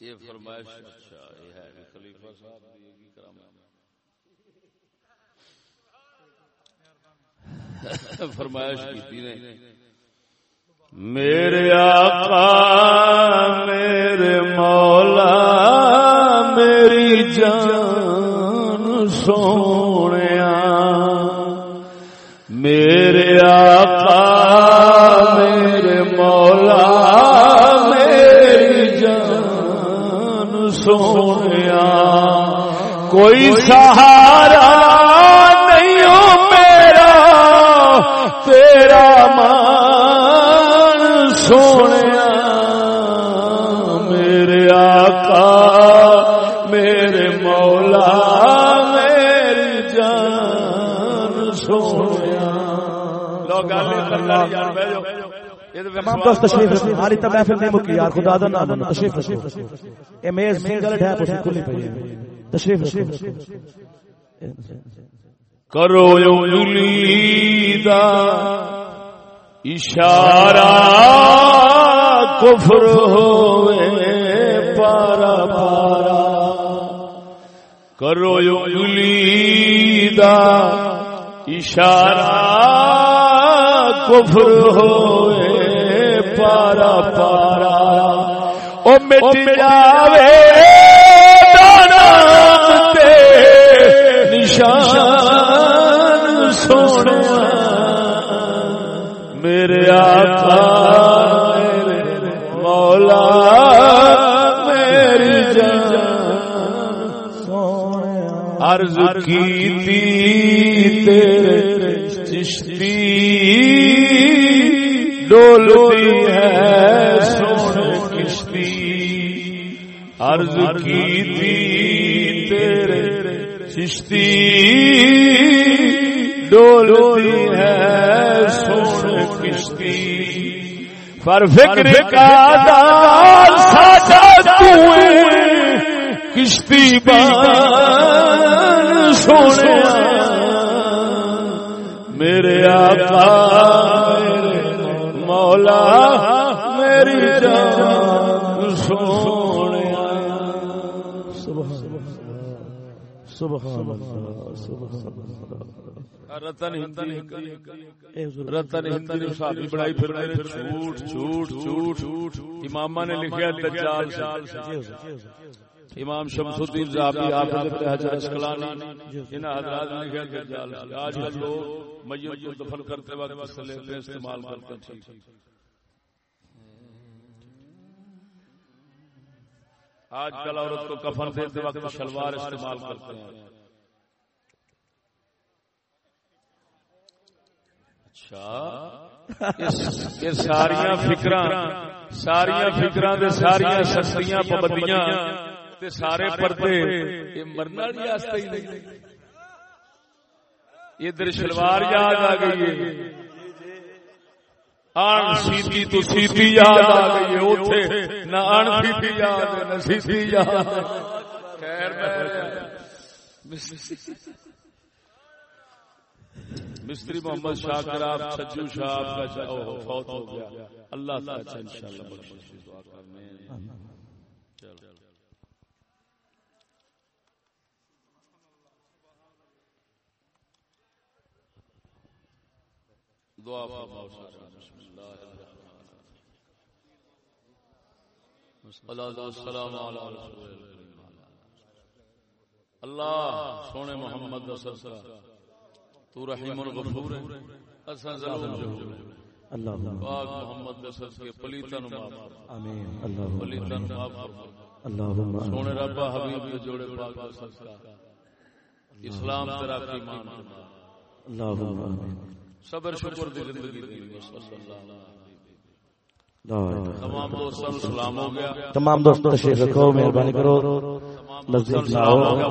یہ فرمائش اچھا یہ ہے کہ خلیفہ صاحب دی کی کرامت فرمائش کی نے۔ سہارا نہیں ہو میرا تیرا مان سونے میرے آقا میرے مولا میری جان سونے تمام دوست تشریف ہماری تو محفل نہیں مکی یار خدا دا نام تشریف رکھیں اے میز سنگل ڈھا پوچھی کھلی پئی ہے۔ تشریف کرو انگلی دا اشارہ کفر ہوئے پارا پارا۔ کرو انگلی دا اشارہ کفر ہوئے پارا پارا۔ او مٹ جاوے عرض کی تھی تیرے چشتی ڈولتی ہے سونے کشتی عرض کی تھی تیرے چشتی ڈولتی ہے پر فکر کا دار ساجا تو کشتی بان سونے۔ میرے آقا، مولا، میری جان سونے۔ رتن ہندی رتن ہندی نے صحابی بڑائی پھر رہے جھوٹ جھوٹ جھوٹ جھوٹ امامہ نے لکھا دجال امام شمس الدین زابی حافظ حجر اسقلانی حضرات نے لکھا دجال۔ آج کل لوگ میت کو دفن کرتے وقت استعمال کرتے ہیں۔ آج کل عورت کو کفن دیتے وقت شلوار استعمال کرتے ہیں۔ اچھا یہ ساریا فکر ساریا فکر ساریا شکتیاں پابندیاں سارے پردے یہ مرنا ادھر شلوار یاد آ گئی ہے۔ آن سیتی تو سیتی یاد آ گئی ہے۔ اوتھے نہ آن سیتی یاد نہ سیتی یاد خیر میں مستری محمد شاکر آپ سچو شاہ آپ کا فوت ہو گیا۔ اللہ تعالی انشاءاللہ بخشش دعا کرنے دعا فرماؤ بسم اللہ السلام علی رسول اللہ۔ سونے محمد تو رحیم الغفور ہے۔ اساں ظلم جو اللہ پاک محمد کے پلیتن معاف آمین۔ اللہ پلیتن معاف فرما اللہم سونے رب حبیب کے جوڑے پاک صدقہ اسلام تیرا ایمان اللہم آمین۔ صبر شکر دی زندگی دی صلی اللہ علیہ وسلم۔ لا الہ تمام دوستوں سلام ہو گیا۔ تمام دوستوں تشریف رکھو مہربانی کرو۔ لفظ سلام ہو گیا۔